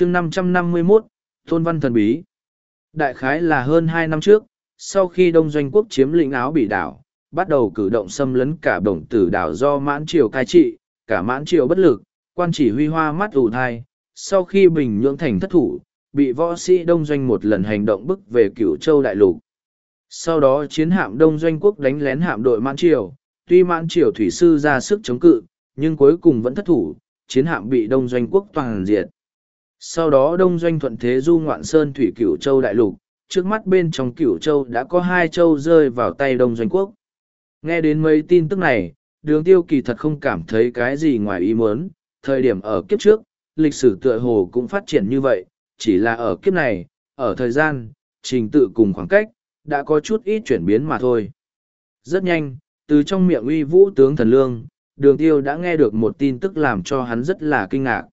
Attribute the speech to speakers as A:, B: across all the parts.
A: chương năm trăm năm mươi mốt Tôn Văn Thần Bí Đại khái là hơn hai năm trước, sau khi Đông Doanh Quốc chiếm lĩnh áo bị đảo, bắt đầu cử động xâm lấn cả đồng tử đảo do mãn triều cai trị, cả mãn triều bất lực, quan chỉ huy hoa mắt ủ thai, sau khi Bình Nhưỡng thành thất thủ, bị võ sĩ Đông Doanh một lần hành động bức về cửu châu đại lục. Sau đó chiến hạm Đông Doanh Quốc đánh lén hạm đội mãn triều, tuy mãn triều thủy sư ra sức chống cự, nhưng cuối cùng vẫn thất thủ, chiến hạm bị Đông Doanh Quốc toàn diệt. Sau đó Đông Doanh thuận thế du ngoạn sơn thủy cửu châu đại lục, trước mắt bên trong cửu châu đã có hai châu rơi vào tay Đông Doanh Quốc. Nghe đến mấy tin tức này, đường tiêu kỳ thật không cảm thấy cái gì ngoài ý muốn, thời điểm ở kiếp trước, lịch sử tựa hồ cũng phát triển như vậy, chỉ là ở kiếp này, ở thời gian, trình tự cùng khoảng cách, đã có chút ít chuyển biến mà thôi. Rất nhanh, từ trong miệng uy vũ tướng thần lương, đường tiêu đã nghe được một tin tức làm cho hắn rất là kinh ngạc.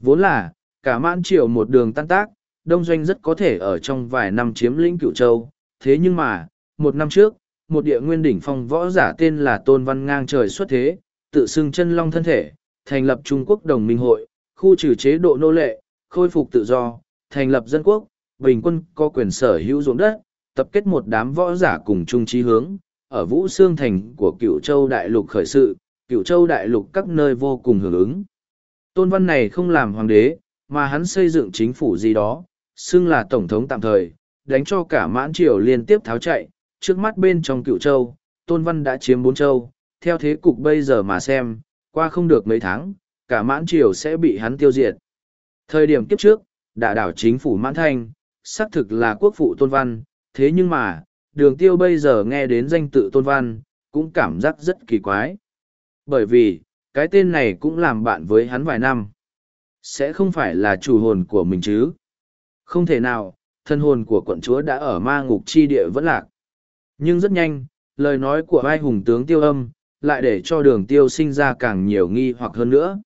A: Vốn là, cả mãn triều một đường tan tác, đông doanh rất có thể ở trong vài năm chiếm lĩnh cựu châu, thế nhưng mà, một năm trước, một địa nguyên đỉnh phong võ giả tên là Tôn Văn ngang trời xuất thế, tự xưng chân long thân thể, thành lập Trung Quốc đồng minh hội, khu trừ chế độ nô lệ, khôi phục tự do, thành lập dân quốc, bình quân có quyền sở hữu ruộng đất, tập kết một đám võ giả cùng chung chí hướng, ở Vũ xương Thành của cựu châu đại lục khởi sự, cựu châu đại lục các nơi vô cùng hưởng ứng. Tôn Văn này không làm hoàng đế, mà hắn xây dựng chính phủ gì đó, xưng là tổng thống tạm thời, đánh cho cả mãn triều liên tiếp tháo chạy, trước mắt bên trong cựu châu, Tôn Văn đã chiếm bốn châu, theo thế cục bây giờ mà xem, qua không được mấy tháng, cả mãn triều sẽ bị hắn tiêu diệt. Thời điểm kiếp trước, đã đảo chính phủ mãn thanh, xác thực là quốc phụ Tôn Văn, thế nhưng mà, đường tiêu bây giờ nghe đến danh tự Tôn Văn, cũng cảm giác rất kỳ quái. Bởi vì, cái tên này cũng làm bạn với hắn vài năm. Sẽ không phải là chủ hồn của mình chứ. Không thể nào, thân hồn của quận chúa đã ở ma ngục chi địa vẫn lạc. Nhưng rất nhanh, lời nói của hai hùng tướng tiêu âm, lại để cho đường tiêu sinh ra càng nhiều nghi hoặc hơn nữa.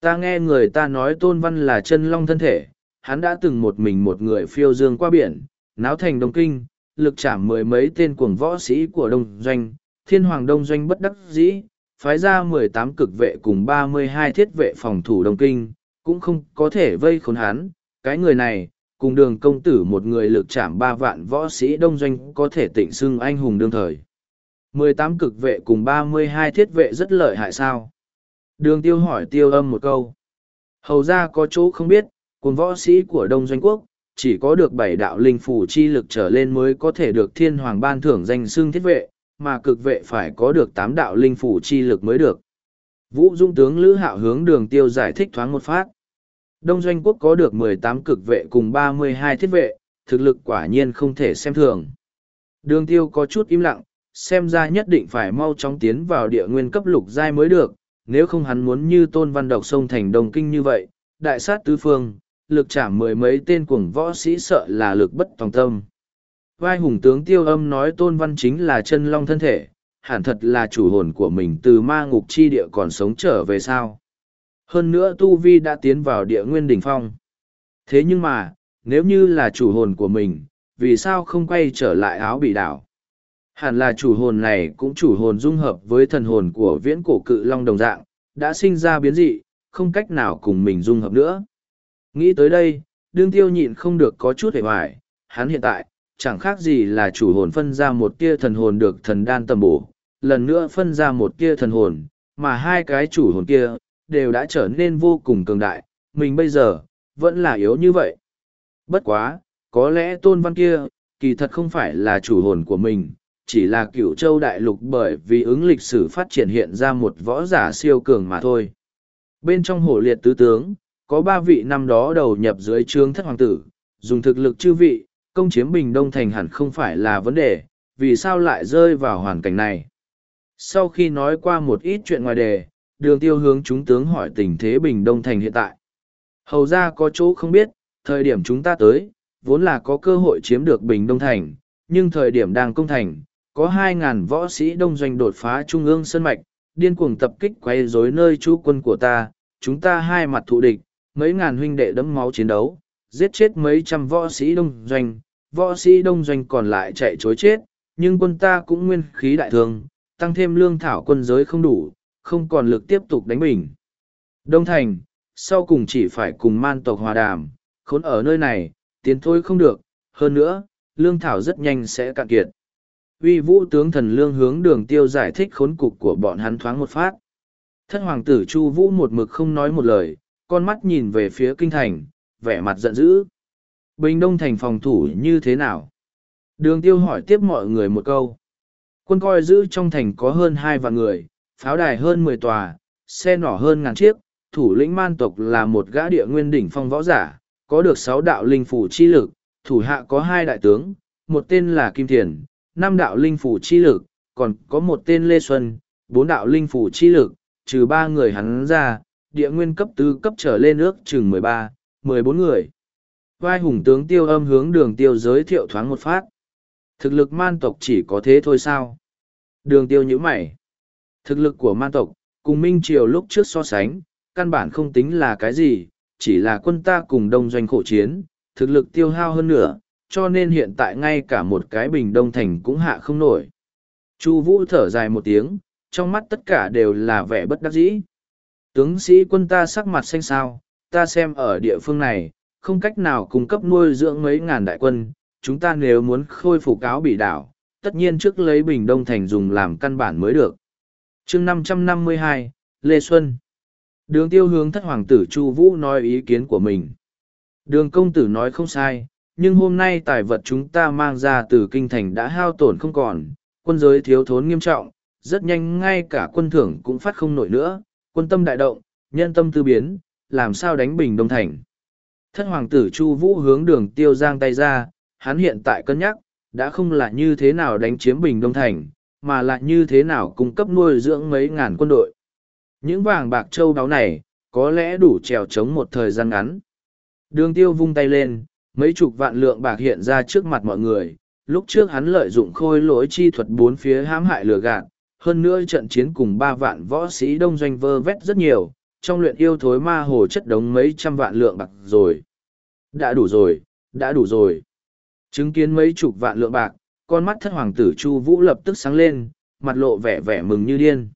A: Ta nghe người ta nói tôn văn là chân long thân thể, hắn đã từng một mình một người phiêu dương qua biển, náo thành đông kinh, lực chạm mười mấy tên cuồng võ sĩ của đông doanh, thiên hoàng đông doanh bất đắc dĩ, phái ra mười tám cực vệ cùng ba mươi hai thiết vệ phòng thủ đông kinh, cũng không có thể vây khốn hắn. Cái người này, cùng đường công tử một người lực chạm ba vạn võ sĩ đông doanh có thể tịnh xưng anh hùng đương thời. mười tám cực vệ cùng ba mươi hai thiết vệ rất lợi hại sao? Đường tiêu hỏi tiêu âm một câu. Hầu ra có chỗ không biết, cùng võ sĩ của đông doanh quốc, chỉ có được bảy đạo linh phủ chi lực trở lên mới có thể được thiên hoàng ban thưởng danh xưng thiết vệ, mà cực vệ phải có được tám đạo linh phủ chi lực mới được. Vũ Dung tướng Lữ Hạo hướng đường tiêu giải thích thoáng một phát. Đông Doanh Quốc có được mười tám cực vệ cùng ba mươi hai thiết vệ, thực lực quả nhiên không thể xem thường. Đường tiêu có chút im lặng, xem ra nhất định phải mau chóng tiến vào địa nguyên cấp lục giai mới được, nếu không hắn muốn như tôn văn độc sông thành đồng kinh như vậy, đại sát tứ phương, lực trả mười mấy tên cuồng võ sĩ sợ là lực bất tòng tâm. Vai hùng tướng tiêu âm nói tôn văn chính là chân long thân thể, hẳn thật là chủ hồn của mình từ ma ngục chi địa còn sống trở về sao. Hơn nữa Tu Vi đã tiến vào địa nguyên đỉnh phong. Thế nhưng mà, nếu như là chủ hồn của mình, vì sao không quay trở lại áo bị đảo? Hẳn là chủ hồn này cũng chủ hồn dung hợp với thần hồn của viễn cổ cự long đồng dạng, đã sinh ra biến dị, không cách nào cùng mình dung hợp nữa. Nghĩ tới đây, đương tiêu nhịn không được có chút hề hoài, hắn hiện tại, chẳng khác gì là chủ hồn phân ra một tia thần hồn được thần đan tầm bổ, lần nữa phân ra một tia thần hồn, mà hai cái chủ hồn kia, đều đã trở nên vô cùng cường đại, mình bây giờ, vẫn là yếu như vậy. Bất quá, có lẽ tôn văn kia, kỳ thật không phải là chủ hồn của mình, chỉ là cửu châu đại lục bởi vì ứng lịch sử phát triển hiện ra một võ giả siêu cường mà thôi. Bên trong hổ liệt tứ tướng, có ba vị năm đó đầu nhập dưới trương thất hoàng tử, dùng thực lực chư vị, công chiếm Bình Đông Thành hẳn không phải là vấn đề, vì sao lại rơi vào hoàn cảnh này. Sau khi nói qua một ít chuyện ngoài đề, đường tiêu hướng chúng tướng hỏi tình thế Bình Đông Thành hiện tại. Hầu ra có chỗ không biết, thời điểm chúng ta tới, vốn là có cơ hội chiếm được Bình Đông Thành, nhưng thời điểm đang công thành, có hai ngàn võ sĩ đông doanh đột phá trung ương sân mạch, điên cuồng tập kích quay rối nơi trú quân của ta, chúng ta hai mặt thụ địch, mấy ngàn huynh đệ đẫm máu chiến đấu, giết chết mấy trăm võ sĩ đông doanh, võ sĩ đông doanh còn lại chạy chối chết, nhưng quân ta cũng nguyên khí đại thương, tăng thêm lương thảo quân giới không đủ, không còn lực tiếp tục đánh bình. Đông thành, sau cùng chỉ phải cùng man tộc hòa đàm, khốn ở nơi này, tiến thôi không được, hơn nữa, lương thảo rất nhanh sẽ cạn kiệt. Uy vũ tướng thần lương hướng đường tiêu giải thích khốn cục của bọn hắn thoáng một phát. Thất hoàng tử Chu Vũ một mực không nói một lời, con mắt nhìn về phía kinh thành, vẻ mặt giận dữ. Bình Đông thành phòng thủ như thế nào? Đường tiêu hỏi tiếp mọi người một câu. Quân coi giữ trong thành có hơn hai vạn người, pháo đài hơn mười tòa, xe nỏ hơn ngàn chiếc, thủ lĩnh man tộc là một gã địa nguyên đỉnh phong võ giả, có được sáu đạo linh phủ chi lực, thủ hạ có hai đại tướng, một tên là Kim Thiền, năm đạo linh phủ chi lực, còn có một tên Lê Xuân, bốn đạo linh phủ chi lực, trừ ba người hắn ra, địa nguyên cấp tứ cấp trở lên ước chừng mười ba, mười bốn người. Vai hùng tướng tiêu âm hướng đường tiêu giới thiệu thoáng một phát. Thực lực man tộc chỉ có thế thôi sao? Đường tiêu nhữ mày. Thực lực của man tộc, cùng Minh Triều lúc trước so sánh, căn bản không tính là cái gì, chỉ là quân ta cùng đông doanh khổ chiến, thực lực tiêu hao hơn nữa, cho nên hiện tại ngay cả một cái bình đông thành cũng hạ không nổi. Chu Vũ thở dài một tiếng, trong mắt tất cả đều là vẻ bất đắc dĩ. Tướng sĩ quân ta sắc mặt xanh xao, ta xem ở địa phương này, không cách nào cung cấp nuôi dưỡng mấy ngàn đại quân, chúng ta nếu muốn khôi phục áo bị đảo, tất nhiên trước lấy Bình Đông Thành dùng làm căn bản mới được. chương 552, Lê Xuân Đường tiêu hướng thất hoàng tử Chu Vũ nói ý kiến của mình. Đường công tử nói không sai, nhưng hôm nay tài vật chúng ta mang ra từ kinh thành đã hao tổn không còn, quân giới thiếu thốn nghiêm trọng, rất nhanh ngay cả quân thưởng cũng phát không nổi nữa, quân tâm đại động, nhân tâm tư biến, làm sao đánh bình đông thành. Thất hoàng tử Chu Vũ hướng đường tiêu giang tay ra, hắn hiện tại cân nhắc, đã không là như thế nào đánh chiếm bình đông thành, mà là như thế nào cung cấp nuôi dưỡng mấy ngàn quân đội. Những vàng bạc châu báu này, có lẽ đủ trèo chống một thời gian ngắn. Đường tiêu vung tay lên, mấy chục vạn lượng bạc hiện ra trước mặt mọi người. Lúc trước hắn lợi dụng khôi lỗi chi thuật bốn phía hãm hại lừa gạt, hơn nữa trận chiến cùng ba vạn võ sĩ đông doanh vơ vét rất nhiều, trong luyện yêu thối ma hồ chất đống mấy trăm vạn lượng bạc rồi. Đã đủ rồi, đã đủ rồi. Chứng kiến mấy chục vạn lượng bạc, con mắt thất hoàng tử Chu Vũ lập tức sáng lên, mặt lộ vẻ vẻ mừng như điên.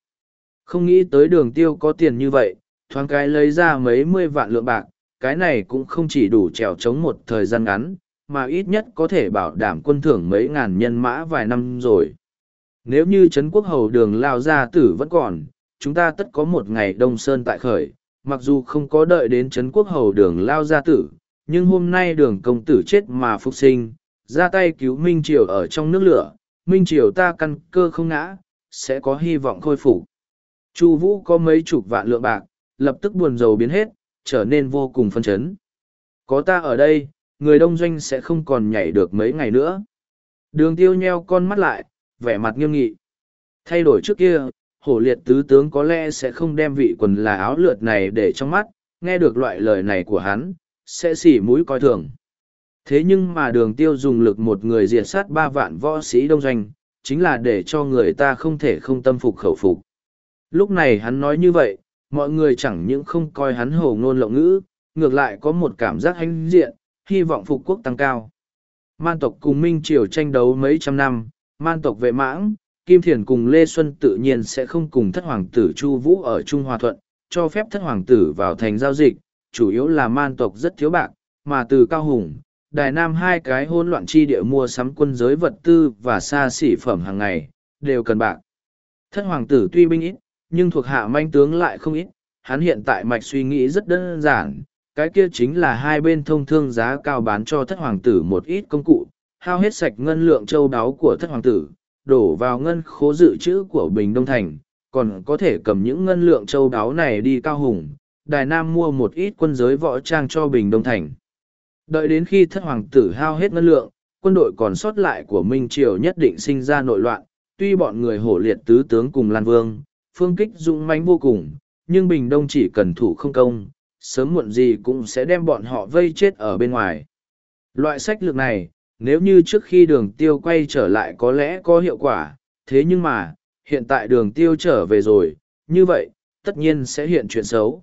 A: Không nghĩ tới đường tiêu có tiền như vậy, thoáng cái lấy ra mấy mươi vạn lượng bạc, cái này cũng không chỉ đủ trèo chống một thời gian ngắn, mà ít nhất có thể bảo đảm quân thưởng mấy ngàn nhân mã vài năm rồi. Nếu như Trấn Quốc Hầu đường lao gia tử vẫn còn, chúng ta tất có một ngày đông sơn tại khởi, mặc dù không có đợi đến Trấn Quốc Hầu đường lao gia tử, nhưng hôm nay đường công tử chết mà phục sinh, ra tay cứu Minh Triều ở trong nước lửa, Minh Triều ta căn cơ không ngã, sẽ có hy vọng khôi phục. Chu Vũ có mấy chục vạn lượng bạc, lập tức buồn rầu biến hết, trở nên vô cùng phân chấn. Có ta ở đây, người đông doanh sẽ không còn nhảy được mấy ngày nữa. Đường tiêu nheo con mắt lại, vẻ mặt nghiêm nghị. Thay đổi trước kia, hổ liệt tứ tướng có lẽ sẽ không đem vị quần là áo lượt này để trong mắt, nghe được loại lời này của hắn, sẽ xỉ mũi coi thường. Thế nhưng mà đường tiêu dùng lực một người diệt sát ba vạn võ sĩ đông doanh, chính là để cho người ta không thể không tâm phục khẩu phục. Lúc này hắn nói như vậy, mọi người chẳng những không coi hắn hồ ngôn lộng ngữ, ngược lại có một cảm giác hãnh diện, hy vọng phục quốc tăng cao. Man tộc cùng Minh Triều tranh đấu mấy trăm năm, man tộc vệ mãng, Kim Thiền cùng Lê Xuân tự nhiên sẽ không cùng thất hoàng tử Chu Vũ ở Trung Hòa Thuận, cho phép thất hoàng tử vào thành giao dịch, chủ yếu là man tộc rất thiếu bạc, mà từ Cao Hùng, Đài Nam hai cái hỗn loạn chi địa mua sắm quân giới vật tư và xa xỉ phẩm hàng ngày, đều cần bạc. Thất hoàng tử tuy binh ít, nhưng thuộc hạ manh tướng lại không ít, hắn hiện tại mạch suy nghĩ rất đơn giản, cái kia chính là hai bên thông thương giá cao bán cho thất hoàng tử một ít công cụ, hao hết sạch ngân lượng châu đáo của thất hoàng tử, đổ vào ngân khố dự trữ của Bình Đông Thành, còn có thể cầm những ngân lượng châu đáo này đi cao hùng, Đài Nam mua một ít quân giới võ trang cho Bình Đông Thành. Đợi đến khi thất hoàng tử hao hết ngân lượng, quân đội còn sót lại của Minh Triều nhất định sinh ra nội loạn, tuy bọn người hổ liệt tứ tướng cùng Lan Vương, phương kích dũng mãnh vô cùng, nhưng Bình Đông chỉ cần thủ không công, sớm muộn gì cũng sẽ đem bọn họ vây chết ở bên ngoài. Loại sách lược này, nếu như trước khi đường tiêu quay trở lại có lẽ có hiệu quả, thế nhưng mà, hiện tại đường tiêu trở về rồi, như vậy, tất nhiên sẽ hiện chuyện xấu.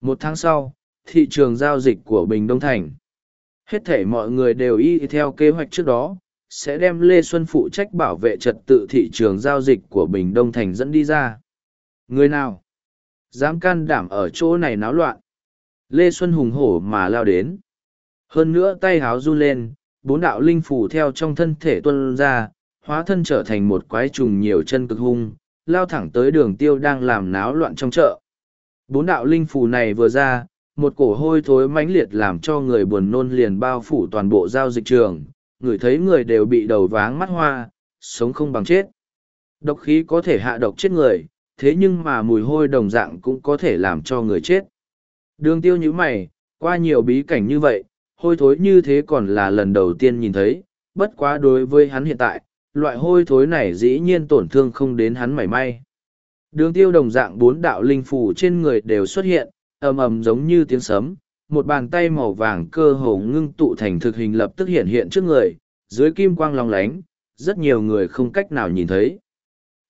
A: Một tháng sau, thị trường giao dịch của Bình Đông Thành. Hết thể mọi người đều y theo kế hoạch trước đó, sẽ đem Lê Xuân phụ trách bảo vệ trật tự thị trường giao dịch của Bình Đông Thành dẫn đi ra. Người nào? Dám can đảm ở chỗ này náo loạn. Lê Xuân hùng hổ mà lao đến. Hơn nữa tay háo run lên, bốn đạo linh phủ theo trong thân thể tuân ra, hóa thân trở thành một quái trùng nhiều chân cực hung, lao thẳng tới đường tiêu đang làm náo loạn trong chợ. Bốn đạo linh phù này vừa ra, một cổ hôi thối mãnh liệt làm cho người buồn nôn liền bao phủ toàn bộ giao dịch trường, người thấy người đều bị đầu váng mắt hoa, sống không bằng chết. Độc khí có thể hạ độc chết người, thế nhưng mà mùi hôi đồng dạng cũng có thể làm cho người chết. Đường tiêu như mày, qua nhiều bí cảnh như vậy, hôi thối như thế còn là lần đầu tiên nhìn thấy, bất quá đối với hắn hiện tại, loại hôi thối này dĩ nhiên tổn thương không đến hắn mảy may. Đường tiêu đồng dạng bốn đạo linh phủ trên người đều xuất hiện, ầm ầm giống như tiếng sấm, một bàn tay màu vàng cơ hồ ngưng tụ thành thực hình lập tức hiện hiện trước người, dưới kim quang long lánh, rất nhiều người không cách nào nhìn thấy.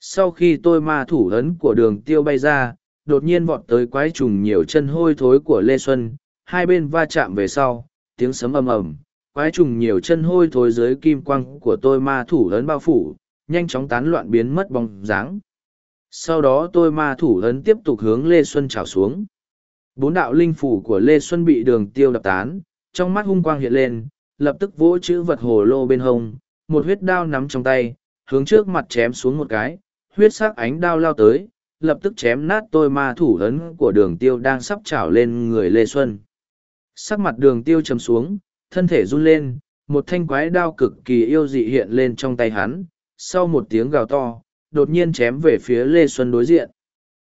A: Sau khi tôi ma thủ ấn của đường tiêu bay ra, đột nhiên vọt tới quái trùng nhiều chân hôi thối của Lê Xuân, hai bên va chạm về sau, tiếng sấm ầm ầm, quái trùng nhiều chân hôi thối dưới kim quang của tôi ma thủ ấn bao phủ, nhanh chóng tán loạn biến mất bóng dáng. Sau đó tôi ma thủ ấn tiếp tục hướng Lê Xuân trào xuống. Bốn đạo linh phủ của Lê Xuân bị đường tiêu đập tán, trong mắt hung quang hiện lên, lập tức vỗ chữ vật hồ lô bên hông, một huyết đao nắm trong tay, hướng trước mặt chém xuống một cái, huyết sắc ánh đao lao tới, lập tức chém nát tôi ma thủ ấn của đường tiêu đang sắp trảo lên người Lê Xuân. Sắc mặt đường tiêu chấm xuống, thân thể run lên, một thanh quái đao cực kỳ yêu dị hiện lên trong tay hắn, sau một tiếng gào to, đột nhiên chém về phía Lê Xuân đối diện.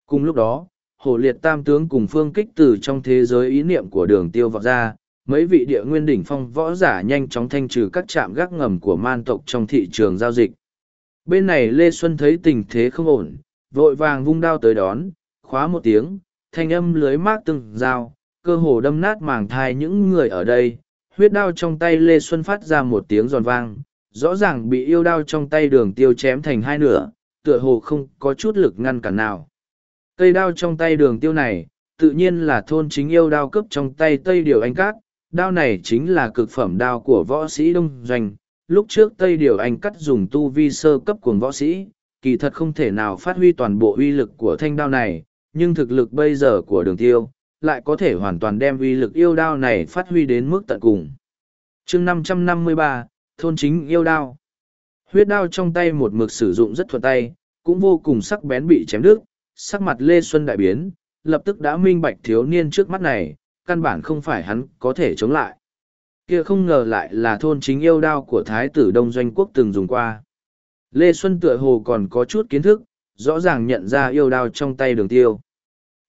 A: Cùng lúc đó, hồ liệt tam tướng cùng phương kích từ trong thế giới ý niệm của đường tiêu vọt ra, mấy vị địa nguyên đỉnh phong võ giả nhanh chóng thanh trừ các trạm gác ngầm của man tộc trong thị trường giao dịch. Bên này Lê Xuân thấy tình thế không ổn, vội vàng vung đao tới đón, khóa một tiếng, thanh âm lưới mát từng dao, cơ hồ đâm nát màng thai những người ở đây. Huyết đao trong tay Lê Xuân phát ra một tiếng giòn vang, rõ ràng bị yêu đao trong tay đường tiêu chém thành hai nửa, tựa hồ không có chút lực ngăn cản nào. Cây đao trong tay đường tiêu này, tự nhiên là thôn chính yêu đao cấp trong tay Tây Điều Anh Cát, đao này chính là cực phẩm đao của võ sĩ Đông Doanh. Lúc trước Tây Điều Anh Cắt dùng tu vi sơ cấp của võ sĩ, kỳ thật không thể nào phát huy toàn bộ uy lực của thanh đao này, nhưng thực lực bây giờ của đường tiêu, lại có thể hoàn toàn đem uy lực yêu đao này phát huy đến mức tận cùng. chương 553, Thôn chính yêu đao. Huyết đao trong tay một mực sử dụng rất thuận tay, cũng vô cùng sắc bén bị chém đứt, sắc mặt Lê Xuân đại biến, lập tức đã minh bạch thiếu niên trước mắt này, căn bản không phải hắn có thể chống lại. Kia không ngờ lại là thôn chính yêu đao của Thái tử Đông Doanh Quốc từng dùng qua. Lê Xuân tựa hồ còn có chút kiến thức, rõ ràng nhận ra yêu đao trong tay đường tiêu.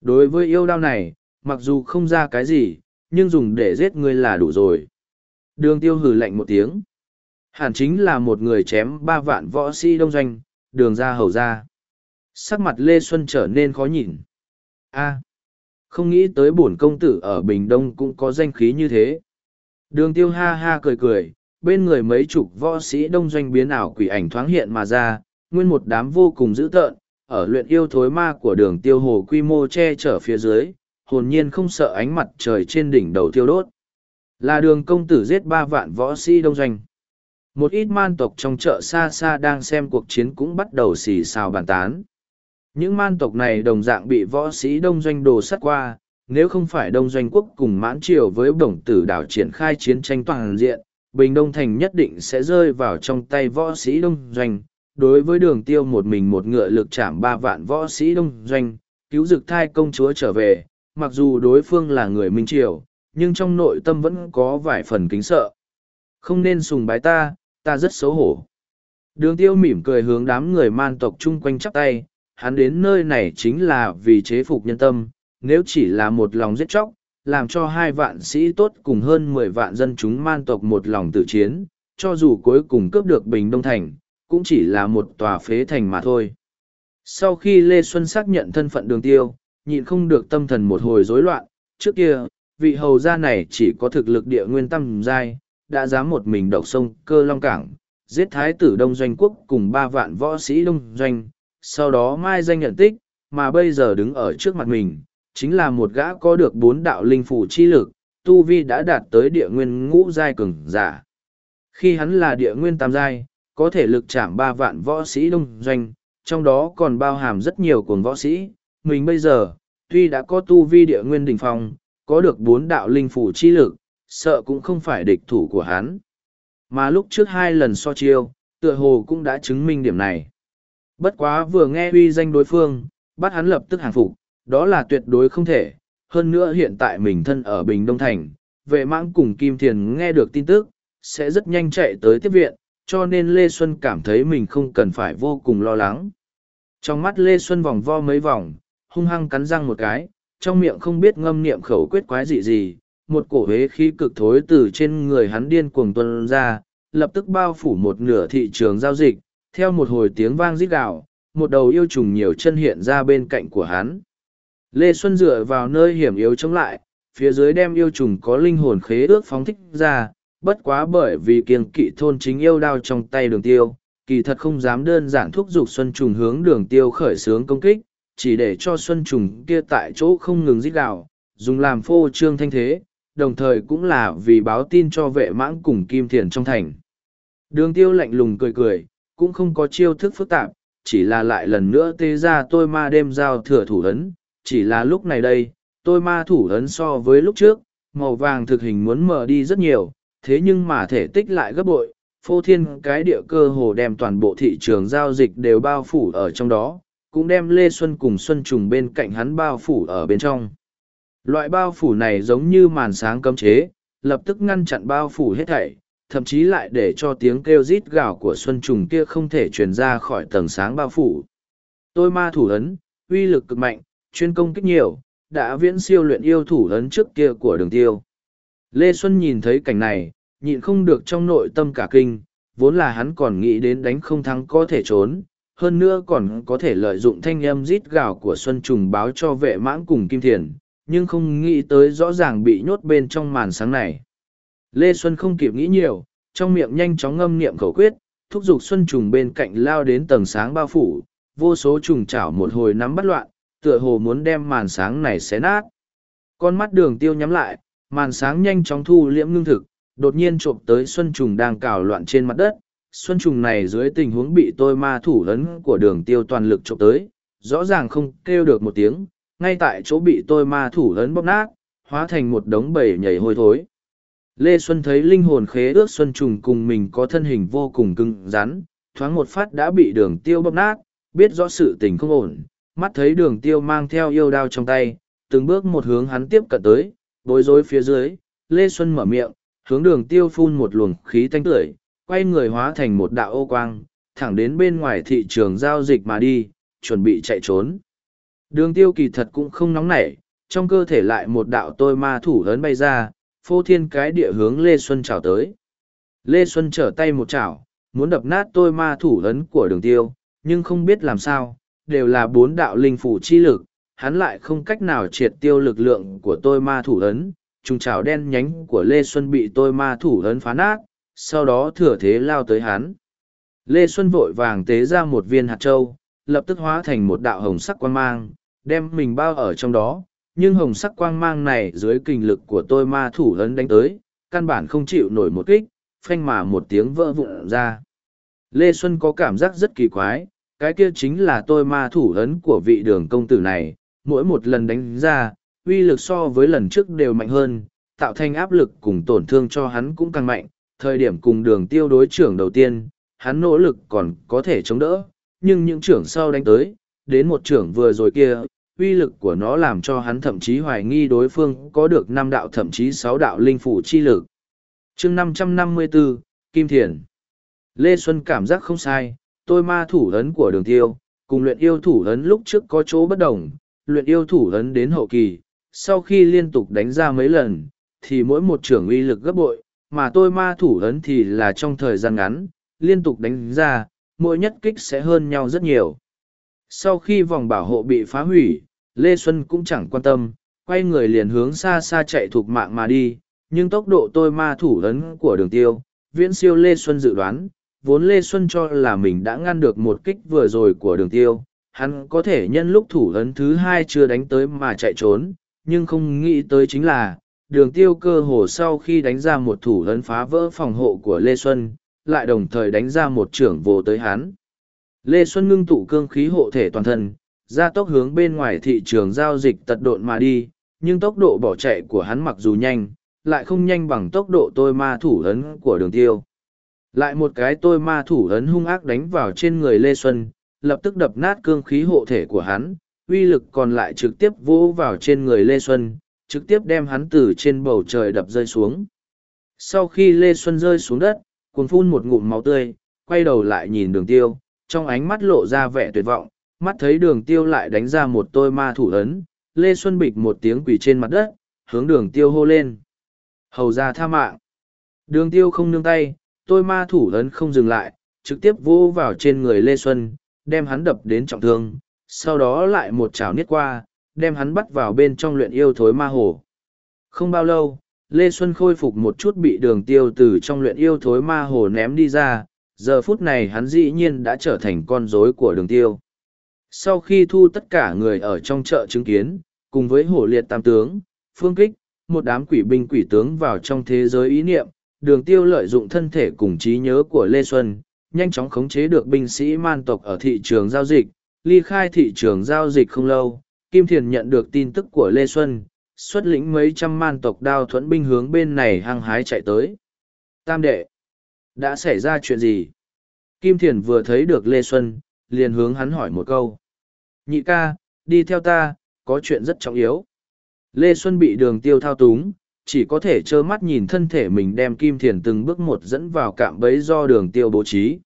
A: Đối với yêu đao này, mặc dù không ra cái gì, nhưng dùng để giết ngươi là đủ rồi. Đường tiêu hừ lạnh một tiếng. Hẳn chính là một người chém ba vạn võ sĩ đông doanh, đường ra hầu ra. Sắc mặt Lê Xuân trở nên khó nhìn. a không nghĩ tới bổn công tử ở Bình Đông cũng có danh khí như thế. Đường tiêu ha ha cười cười, bên người mấy chục võ sĩ đông doanh biến ảo quỷ ảnh thoáng hiện mà ra, nguyên một đám vô cùng dữ tợn, ở luyện yêu thối ma của đường tiêu hồ quy mô che chở phía dưới, hồn nhiên không sợ ánh mặt trời trên đỉnh đầu tiêu đốt. Là đường công tử giết ba vạn võ sĩ đông doanh. Một ít man tộc trong chợ xa xa đang xem cuộc chiến cũng bắt đầu xì xào bàn tán. Những man tộc này đồng dạng bị võ sĩ đông doanh đồ sắt qua, nếu không phải đông doanh quốc cùng mãn triều với bổng tử đảo triển khai chiến tranh toàn diện, Bình Đông Thành nhất định sẽ rơi vào trong tay võ sĩ đông doanh. Đối với đường tiêu một mình một ngựa lực chạm ba vạn võ sĩ đông doanh, cứu dực thai công chúa trở về, mặc dù đối phương là người Minh Triều, nhưng trong nội tâm vẫn có vài phần kính sợ. Không nên sùng bái ta, ta rất xấu hổ. Đường tiêu mỉm cười hướng đám người man tộc chung quanh chắp tay, hắn đến nơi này chính là vì chế phục nhân tâm, nếu chỉ là một lòng giết chóc, làm cho hai vạn sĩ tốt cùng hơn mười vạn dân chúng man tộc một lòng tự chiến, cho dù cuối cùng cướp được Bình Đông Thành, cũng chỉ là một tòa phế thành mà thôi. Sau khi Lê Xuân xác nhận thân phận đường tiêu, nhịn không được tâm thần một hồi rối loạn, trước kia, vị hầu gia này chỉ có thực lực địa nguyên tâm giai, đã dám một mình độc sông cơ long cảng, giết thái tử Đông Doanh Quốc cùng ba vạn võ sĩ Đông Doanh, sau đó mai danh nhận tích, mà bây giờ đứng ở trước mặt mình, chính là một gã có được bốn đạo linh phủ chi lực, tu vi đã đạt tới địa nguyên ngũ giai cường giả. Khi hắn là địa nguyên tam giai, có thể lực chạm ba vạn võ sĩ đông doanh, trong đó còn bao hàm rất nhiều cuồng võ sĩ, mình bây giờ, tuy đã có tu vi địa nguyên đỉnh phong, có được bốn đạo linh phủ chi lực, sợ cũng không phải địch thủ của hắn. Mà lúc trước hai lần so chiêu, tựa hồ cũng đã chứng minh điểm này. Bất quá vừa nghe uy danh đối phương, bắt hắn lập tức hàng phục, đó là tuyệt đối không thể. Hơn nữa hiện tại mình thân ở Bình Đông Thành, vệ mãng cùng Kim Thiền nghe được tin tức, sẽ rất nhanh chạy tới tiếp viện, cho nên Lê Xuân cảm thấy mình không cần phải vô cùng lo lắng. Trong mắt Lê Xuân vòng vo mấy vòng, hung hăng cắn răng một cái, trong miệng không biết ngâm niệm khẩu quyết quái gì gì, một cổ hế khí cực thối từ trên người hắn điên cuồng tuân ra, lập tức bao phủ một nửa thị trường giao dịch, theo một hồi tiếng vang rít gào, một đầu yêu trùng nhiều chân hiện ra bên cạnh của hắn. Lê Xuân dựa vào nơi hiểm yếu chống lại, phía dưới đem yêu trùng có linh hồn khế ước phóng thích ra, bất quá bởi vì kiêng kỵ thôn chính yêu đao trong tay đường tiêu, kỳ thật không dám đơn giản thúc giục Xuân Trùng hướng đường tiêu khởi xướng công kích, chỉ để cho Xuân Trùng kia tại chỗ không ngừng rít gào, dùng làm phô trương thanh thế, đồng thời cũng là vì báo tin cho vệ mãng cùng Kim Thiền trong thành. Đường tiêu lạnh lùng cười cười, cũng không có chiêu thức phức tạp, chỉ là lại lần nữa tê ra tôi ma đêm giao thừa thủ ấn, chỉ là lúc này đây, tôi ma thủ ấn so với lúc trước, màu vàng thực hình muốn mở đi rất nhiều, thế nhưng mà thể tích lại gấp bội, phô thiên cái địa cơ hồ đem toàn bộ thị trường giao dịch đều bao phủ ở trong đó, cũng đem Lê Xuân cùng Xuân Trùng bên cạnh hắn bao phủ ở bên trong. Loại bao phủ này giống như màn sáng cấm chế, lập tức ngăn chặn bao phủ hết thảy, thậm chí lại để cho tiếng kêu rít gào của Xuân Trùng kia không thể truyền ra khỏi tầng sáng bao phủ. Tôi ma thủ ấn, uy lực cực mạnh, chuyên công kích nhiều, đã viễn siêu luyện yêu thủ ấn trước kia của đường tiêu. Lê Xuân nhìn thấy cảnh này, nhịn không được trong nội tâm cả kinh, vốn là hắn còn nghĩ đến đánh không thắng có thể trốn, hơn nữa còn có thể lợi dụng thanh âm rít gào của Xuân Trùng báo cho vệ mãng cùng Kim Thiền, nhưng không nghĩ tới rõ ràng bị nhốt bên trong màn sáng này. Lê Xuân không kịp nghĩ nhiều, trong miệng nhanh chóng ngâm niệm khẩu quyết, thúc giục Xuân Trùng bên cạnh lao đến tầng sáng bao phủ, vô số trùng chảo một hồi nắm bắt loạn, tựa hồ muốn đem màn sáng này xé nát. Con mắt đường tiêu nhắm lại, màn sáng nhanh chóng thu liễm ngưng thực, đột nhiên trộm tới Xuân Trùng đang cào loạn trên mặt đất. Xuân Trùng này dưới tình huống bị tôi ma thủ lớn của đường tiêu toàn lực trộm tới, rõ ràng không kêu được một tiếng, ngay tại chỗ bị tôi ma thủ lớn bóp nát, hóa thành một đống bầy nhảy hôi thối. Lê Xuân thấy linh hồn khế ước Xuân Trùng cùng mình có thân hình vô cùng cứng rắn, thoáng một phát đã bị đường tiêu bóp nát, biết rõ sự tình không ổn, mắt thấy đường tiêu mang theo yêu đao trong tay, từng bước một hướng hắn tiếp cận tới, bối rối phía dưới, Lê Xuân mở miệng, hướng đường tiêu phun một luồng khí thanh tưởi, quay người hóa thành một đạo ô quang, thẳng đến bên ngoài thị trường giao dịch mà đi, chuẩn bị chạy trốn. Đường tiêu kỳ thật cũng không nóng nảy, trong cơ thể lại một đạo tôi ma thủ lớn bay ra, phô thiên cái địa hướng Lê Xuân chào tới. Lê Xuân trở tay một chảo, muốn đập nát tôi ma thủ ấn của đường tiêu, nhưng không biết làm sao, đều là bốn đạo linh phủ chi lực, hắn lại không cách nào triệt tiêu lực lượng của tôi ma thủ ấn, trùng trào đen nhánh của Lê Xuân bị tôi ma thủ ấn phá nát, sau đó thừa thế lao tới hắn. Lê Xuân vội vàng tế ra một viên hạt châu, lập tức hóa thành một đạo hồng sắc quang mang, đem mình bao ở trong đó, nhưng hồng sắc quang mang này dưới kinh lực của tôi ma thủ ấn đánh tới, căn bản không chịu nổi một kích, phanh mà một tiếng vỡ vụn ra. Lê Xuân có cảm giác rất kỳ quái, cái kia chính là tôi ma thủ ấn của vị đường công tử này, mỗi một lần đánh ra, uy lực so với lần trước đều mạnh hơn, tạo thành áp lực cùng tổn thương cho hắn cũng càng mạnh. Thời điểm cùng đường tiêu đối trưởng đầu tiên, hắn nỗ lực còn có thể chống đỡ, nhưng những trưởng sau đánh tới, đến một trưởng vừa rồi kia, uy lực của nó làm cho hắn thậm chí hoài nghi đối phương có được năm đạo thậm chí sáu đạo linh phủ chi lực. chương 554, Kim Thiền Lê Xuân cảm giác không sai, tôi ma thủ ấn của đường tiêu, cùng luyện yêu thủ ấn lúc trước có chỗ bất đồng, luyện yêu thủ ấn đến hậu kỳ, sau khi liên tục đánh ra mấy lần, thì mỗi một trưởng uy lực gấp bội, mà tôi ma thủ ấn thì là trong thời gian ngắn, liên tục đánh ra, mỗi nhất kích sẽ hơn nhau rất nhiều. Sau khi vòng bảo hộ bị phá hủy, Lê Xuân cũng chẳng quan tâm, quay người liền hướng xa xa chạy thuộc mạng mà đi, nhưng tốc độ tôi ma thủ lớn của đường tiêu, viễn siêu Lê Xuân dự đoán, vốn Lê Xuân cho là mình đã ngăn được một kích vừa rồi của đường tiêu, hắn có thể nhân lúc thủ lớn thứ hai chưa đánh tới mà chạy trốn, nhưng không nghĩ tới chính là, đường tiêu cơ hồ sau khi đánh ra một thủ lớn phá vỡ phòng hộ của Lê Xuân, lại đồng thời đánh ra một trưởng vô tới hắn. Lê Xuân ngưng tụ cương khí hộ thể toàn thân, ra tốc hướng bên ngoài thị trường giao dịch tật độn mà đi, nhưng tốc độ bỏ chạy của hắn mặc dù nhanh, lại không nhanh bằng tốc độ tôi ma thủ ấn của đường tiêu. Lại một cái tôi ma thủ ấn hung ác đánh vào trên người Lê Xuân, lập tức đập nát cương khí hộ thể của hắn, uy lực còn lại trực tiếp vỗ vào trên người Lê Xuân, trực tiếp đem hắn từ trên bầu trời đập rơi xuống. Sau khi Lê Xuân rơi xuống đất, cuồng phun một ngụm máu tươi, quay đầu lại nhìn đường tiêu, trong ánh mắt lộ ra vẻ tuyệt vọng, mắt thấy đường tiêu lại đánh ra một tôi ma thủ ấn, Lê Xuân bịch một tiếng quỳ trên mặt đất, hướng đường tiêu hô lên. Hầu ra tha mạng. Đường tiêu không nương tay, tôi ma thủ ấn không dừng lại, trực tiếp vô vào trên người Lê Xuân, đem hắn đập đến trọng thương, sau đó lại một chảo niết qua, đem hắn bắt vào bên trong luyện yêu thối ma hồ. Không bao lâu, Lê Xuân khôi phục một chút bị đường tiêu từ trong luyện yêu thối ma hồ ném đi ra, giờ phút này hắn dĩ nhiên đã trở thành con rối của đường tiêu. Sau khi thu tất cả người ở trong chợ chứng kiến, cùng với hổ liệt tam tướng, phương kích, một đám quỷ binh quỷ tướng vào trong thế giới ý niệm, đường tiêu lợi dụng thân thể cùng trí nhớ của Lê Xuân, nhanh chóng khống chế được binh sĩ man tộc ở thị trường giao dịch, ly khai thị trường giao dịch không lâu, Kim Thiền nhận được tin tức của Lê Xuân, xuất lĩnh mấy trăm man tộc đao thuẫn binh hướng bên này hăng hái chạy tới. Tam đệ, đã xảy ra chuyện gì? Kim Thiền vừa thấy được Lê Xuân, liền hướng hắn hỏi một câu. Nhị ca, đi theo ta, có chuyện rất trọng yếu. Lê Xuân bị đường tiêu thao túng, chỉ có thể trơ mắt nhìn thân thể mình đem Kim Thiền từng bước một dẫn vào cạm bẫy do đường tiêu bố trí.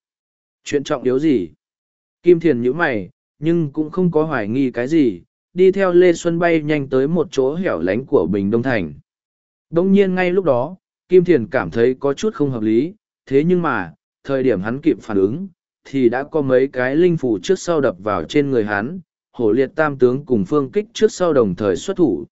A: Chuyện trọng yếu gì? Kim Thiền nhíu mày, nhưng cũng không có hoài nghi cái gì, đi theo Lê Xuân bay nhanh tới một chỗ hẻo lánh của Bình Đông Thành. Đông nhiên ngay lúc đó, Kim Thiền cảm thấy có chút không hợp lý, thế nhưng mà, thời điểm hắn kịp phản ứng, thì đã có mấy cái linh phủ trước sau đập vào trên người hắn, hổ liệt tam tướng cùng phương kích trước sau đồng thời xuất thủ.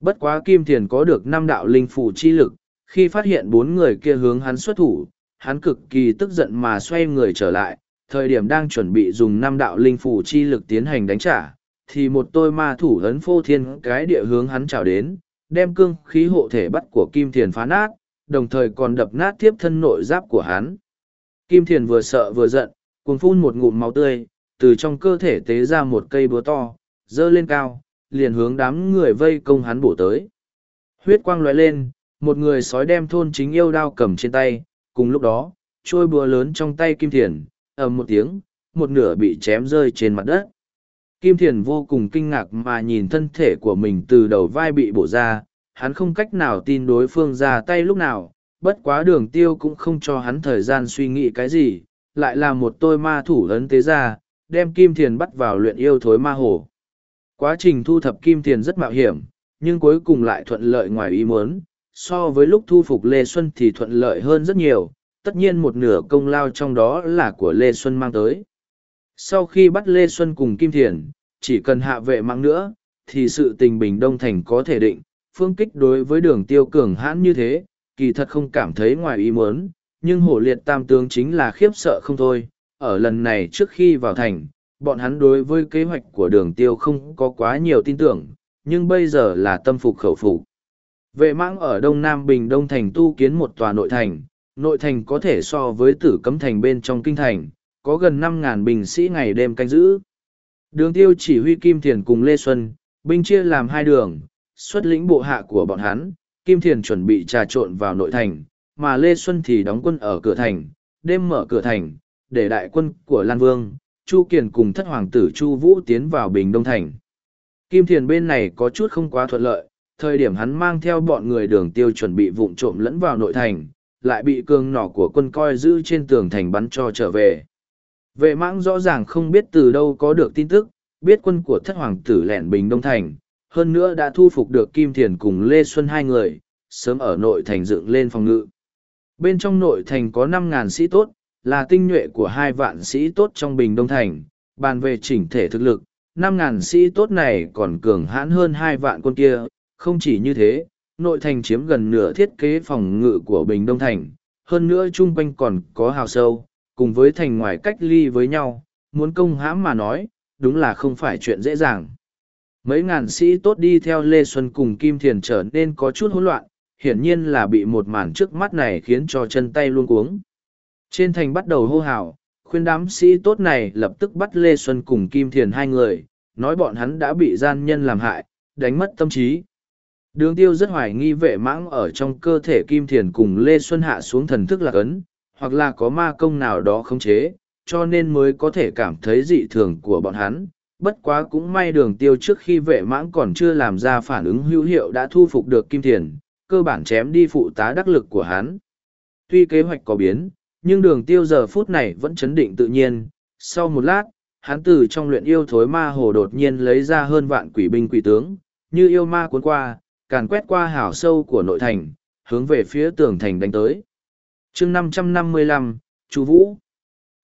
A: Bất quá Kim Thiền có được năm đạo linh phủ chi lực, khi phát hiện bốn người kia hướng hắn xuất thủ, hắn cực kỳ tức giận mà xoay người trở lại, thời điểm đang chuẩn bị dùng năm đạo linh phủ chi lực tiến hành đánh trả, thì một tôi ma thủ ấn phô thiên cái địa hướng hắn trào đến, đem cương khí hộ thể bắt của Kim Thiền phá nát, đồng thời còn đập nát tiếp thân nội giáp của hắn. Kim Thiền vừa sợ vừa giận, cuồng phun một ngụm máu tươi, từ trong cơ thể tế ra một cây búa to, dơ lên cao, liền hướng đám người vây công hắn bổ tới. Huyết quang lóe lên, một người sói đem thôn chính yêu đao cầm trên tay, cùng lúc đó, trôi búa lớn trong tay Kim Thiền, ầm một tiếng, một nửa bị chém rơi trên mặt đất. Kim Thiền vô cùng kinh ngạc mà nhìn thân thể của mình từ đầu vai bị bổ ra, hắn không cách nào tin đối phương ra tay lúc nào, bất quá đường tiêu cũng không cho hắn thời gian suy nghĩ cái gì, lại là một tôi ma thủ lớn tế ra, đem Kim Thiền bắt vào luyện yêu thối ma hồ. Quá trình thu thập Kim Thiền rất mạo hiểm, nhưng cuối cùng lại thuận lợi ngoài ý muốn, so với lúc thu phục Lê Xuân thì thuận lợi hơn rất nhiều, tất nhiên một nửa công lao trong đó là của Lê Xuân mang tới. Sau khi bắt Lê Xuân cùng Kim Thiền, chỉ cần hạ vệ mạng nữa, thì sự tình bình đông thành có thể định, phương kích đối với đường tiêu cường hãn như thế, kỳ thật không cảm thấy ngoài ý muốn, nhưng hổ liệt tam tướng chính là khiếp sợ không thôi. Ở lần này trước khi vào thành, bọn hắn đối với kế hoạch của đường tiêu không có quá nhiều tin tưởng, nhưng bây giờ là tâm phục khẩu phục. Vệ mãng ở Đông Nam Bình Đông Thành tu kiến một tòa nội thành, nội thành có thể so với tử cấm thành bên trong kinh thành, có gần năm ngàn binh sĩ ngày đêm canh giữ. Đường tiêu chỉ huy Kim Thiền cùng Lê Xuân, binh chia làm hai đường, xuất lĩnh bộ hạ của bọn hắn, Kim Thiền chuẩn bị trà trộn vào nội thành, mà Lê Xuân thì đóng quân ở cửa thành, đêm mở cửa thành, để đại quân của Lan Vương, Chu Kiền cùng thất hoàng tử Chu Vũ tiến vào Bình Đông Thành. Kim Thiền bên này có chút không quá thuận lợi, thời điểm hắn mang theo bọn người đường tiêu chuẩn bị vụng trộm lẫn vào nội thành, lại bị cường nỏ của quân coi giữ trên tường thành bắn cho trở về. Vệ mãng rõ ràng không biết từ đâu có được tin tức, biết quân của thất hoàng tử lẻn Bình Đông Thành, hơn nữa đã thu phục được Kim Thiền cùng Lê Xuân hai người, sớm ở nội thành dựng lên phòng ngự. Bên trong nội thành có năm ngàn sĩ tốt, là tinh nhuệ của hai vạn sĩ tốt trong Bình Đông Thành, bàn về chỉnh thể thực lực, năm ngàn sĩ tốt này còn cường hãn hơn hai vạn quân kia, không chỉ như thế, nội thành chiếm gần nửa thiết kế phòng ngự của Bình Đông Thành, hơn nữa chung quanh còn có hào sâu, cùng với thành ngoài cách ly với nhau, muốn công hãm mà nói, đúng là không phải chuyện dễ dàng. Mấy ngàn sĩ tốt đi theo Lê Xuân cùng Kim Thiền trở nên có chút hỗn loạn, hiển nhiên là bị một màn trước mắt này khiến cho chân tay luôn cuống. Trên thành bắt đầu hô hào, khuyên đám sĩ tốt này lập tức bắt Lê Xuân cùng Kim Thiền hai người, nói bọn hắn đã bị gian nhân làm hại, đánh mất tâm trí. Đường tiêu rất hoài nghi vệ mãng ở trong cơ thể Kim Thiền cùng Lê Xuân hạ xuống thần thức lạc ấn, hoặc là có ma công nào đó khống chế, cho nên mới có thể cảm thấy dị thường của bọn hắn. Bất quá cũng may đường tiêu trước khi vệ mãng còn chưa làm ra phản ứng hữu hiệu đã thu phục được Kim Thiền, cơ bản chém đi phụ tá đắc lực của hắn. Tuy kế hoạch có biến, nhưng đường tiêu giờ phút này vẫn chấn định tự nhiên. Sau một lát, hắn từ trong luyện yêu thối ma hồ đột nhiên lấy ra hơn vạn quỷ binh quỷ tướng, như yêu ma cuốn qua, càn quét qua hảo sâu của nội thành, hướng về phía tường thành đánh tới. chương 555, Chú Vũ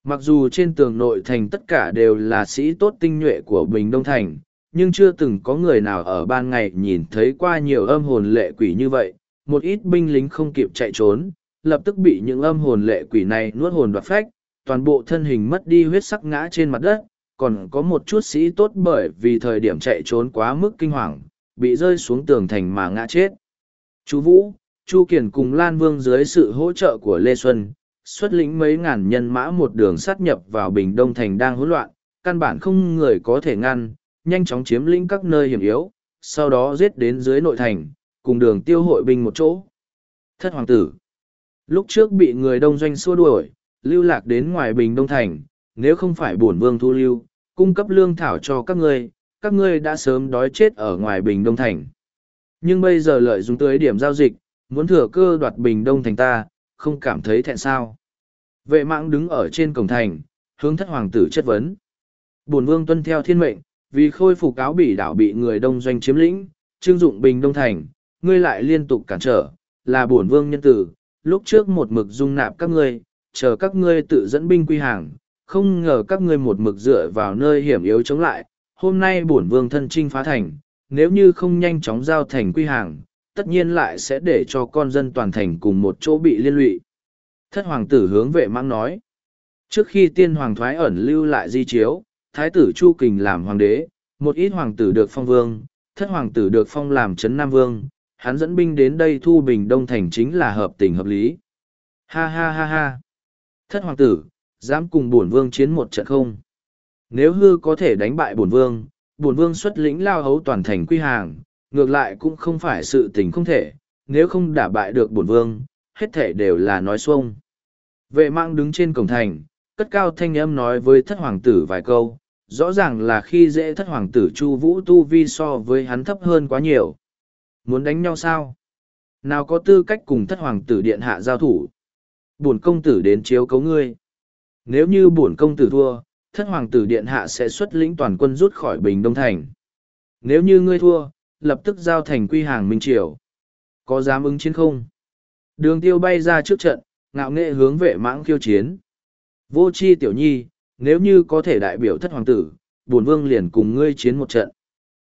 A: Mặc dù trên tường nội thành tất cả đều là sĩ tốt tinh nhuệ của Bình Đông Thành, nhưng chưa từng có người nào ở ban ngày nhìn thấy qua nhiều âm hồn lệ quỷ như vậy. Một ít binh lính không kịp chạy trốn, lập tức bị những âm hồn lệ quỷ này nuốt hồn đoạt phách, toàn bộ thân hình mất đi huyết sắc ngã trên mặt đất, còn có một chút sĩ tốt bởi vì thời điểm chạy trốn quá mức kinh hoàng, bị rơi xuống tường thành mà ngã chết. Chú Vũ, Chu Kiển cùng Lan Vương dưới sự hỗ trợ của Lê Xuân, xuất lĩnh mấy ngàn nhân mã một đường sát nhập vào Bình Đông Thành đang hỗn loạn, căn bản không người có thể ngăn, nhanh chóng chiếm lĩnh các nơi hiểm yếu, sau đó giết đến dưới nội thành, cùng đường tiêu hội binh một chỗ. Thất hoàng tử Lúc trước bị người đông doanh xua đuổi, lưu lạc đến ngoài Bình Đông Thành, nếu không phải bổn vương thu lưu, cung cấp lương thảo cho các ngươi, các ngươi đã sớm đói chết ở ngoài Bình Đông Thành. Nhưng bây giờ lợi dụng tới điểm giao dịch, muốn thừa cơ đoạt Bình Đông Thành ta, không cảm thấy thẹn sao. Vệ mạng đứng ở trên cổng thành, hướng thất hoàng tử chất vấn. Bổn vương tuân theo thiên mệnh, vì khôi phục áo bỉ đảo bị người đông doanh chiếm lĩnh, trương dụng Bình Đông Thành, ngươi lại liên tục cản trở, là bổn vương nhân tử, lúc trước một mực dung nạp các ngươi, chờ các ngươi tự dẫn binh quy hàng, không ngờ các ngươi một mực dựa vào nơi hiểm yếu chống lại, hôm nay bổn vương thân trinh phá thành, nếu như không nhanh chóng giao thành quy hàng, tất nhiên lại sẽ để cho con dân toàn thành cùng một chỗ bị liên lụy. Thất hoàng tử hướng vệ mang nói, trước khi tiên hoàng thoái ẩn lưu lại di chiếu, thái tử Chu Kình làm hoàng đế, một ít hoàng tử được phong vương, thất hoàng tử được phong làm trấn nam vương, hắn dẫn binh đến đây thu bình đông thành chính là hợp tình hợp lý. Ha ha ha ha. Thất hoàng tử, dám cùng bổn vương chiến một trận không? Nếu hư có thể đánh bại bổn vương, bổn vương xuất lĩnh lao hấu toàn thành quy hàng, ngược lại cũng không phải sự tình không thể, nếu không đả bại được bổn vương, hết thể đều là nói xuông. Vệ mạng đứng trên cổng thành, cất cao thanh âm nói với thất hoàng tử vài câu, rõ ràng là khi dễ thất hoàng tử Chu Vũ tu vi so với hắn thấp hơn quá nhiều. Muốn đánh nhau sao? Nào có tư cách cùng thất hoàng tử điện hạ giao thủ? Bổn công tử đến chiếu cấu ngươi. Nếu như bổn công tử thua, thất hoàng tử điện hạ sẽ xuất lĩnh toàn quân rút khỏi Bình Đông Thành. Nếu như ngươi thua, lập tức giao thành quy hàng Minh Triều. Có dám ứng chiến không? Đường tiêu bay ra trước trận, ngạo nghệ hướng vệ mãng khiêu chiến. Vô chi tiểu nhi, nếu như có thể đại biểu thất hoàng tử, bổn vương liền cùng ngươi chiến một trận.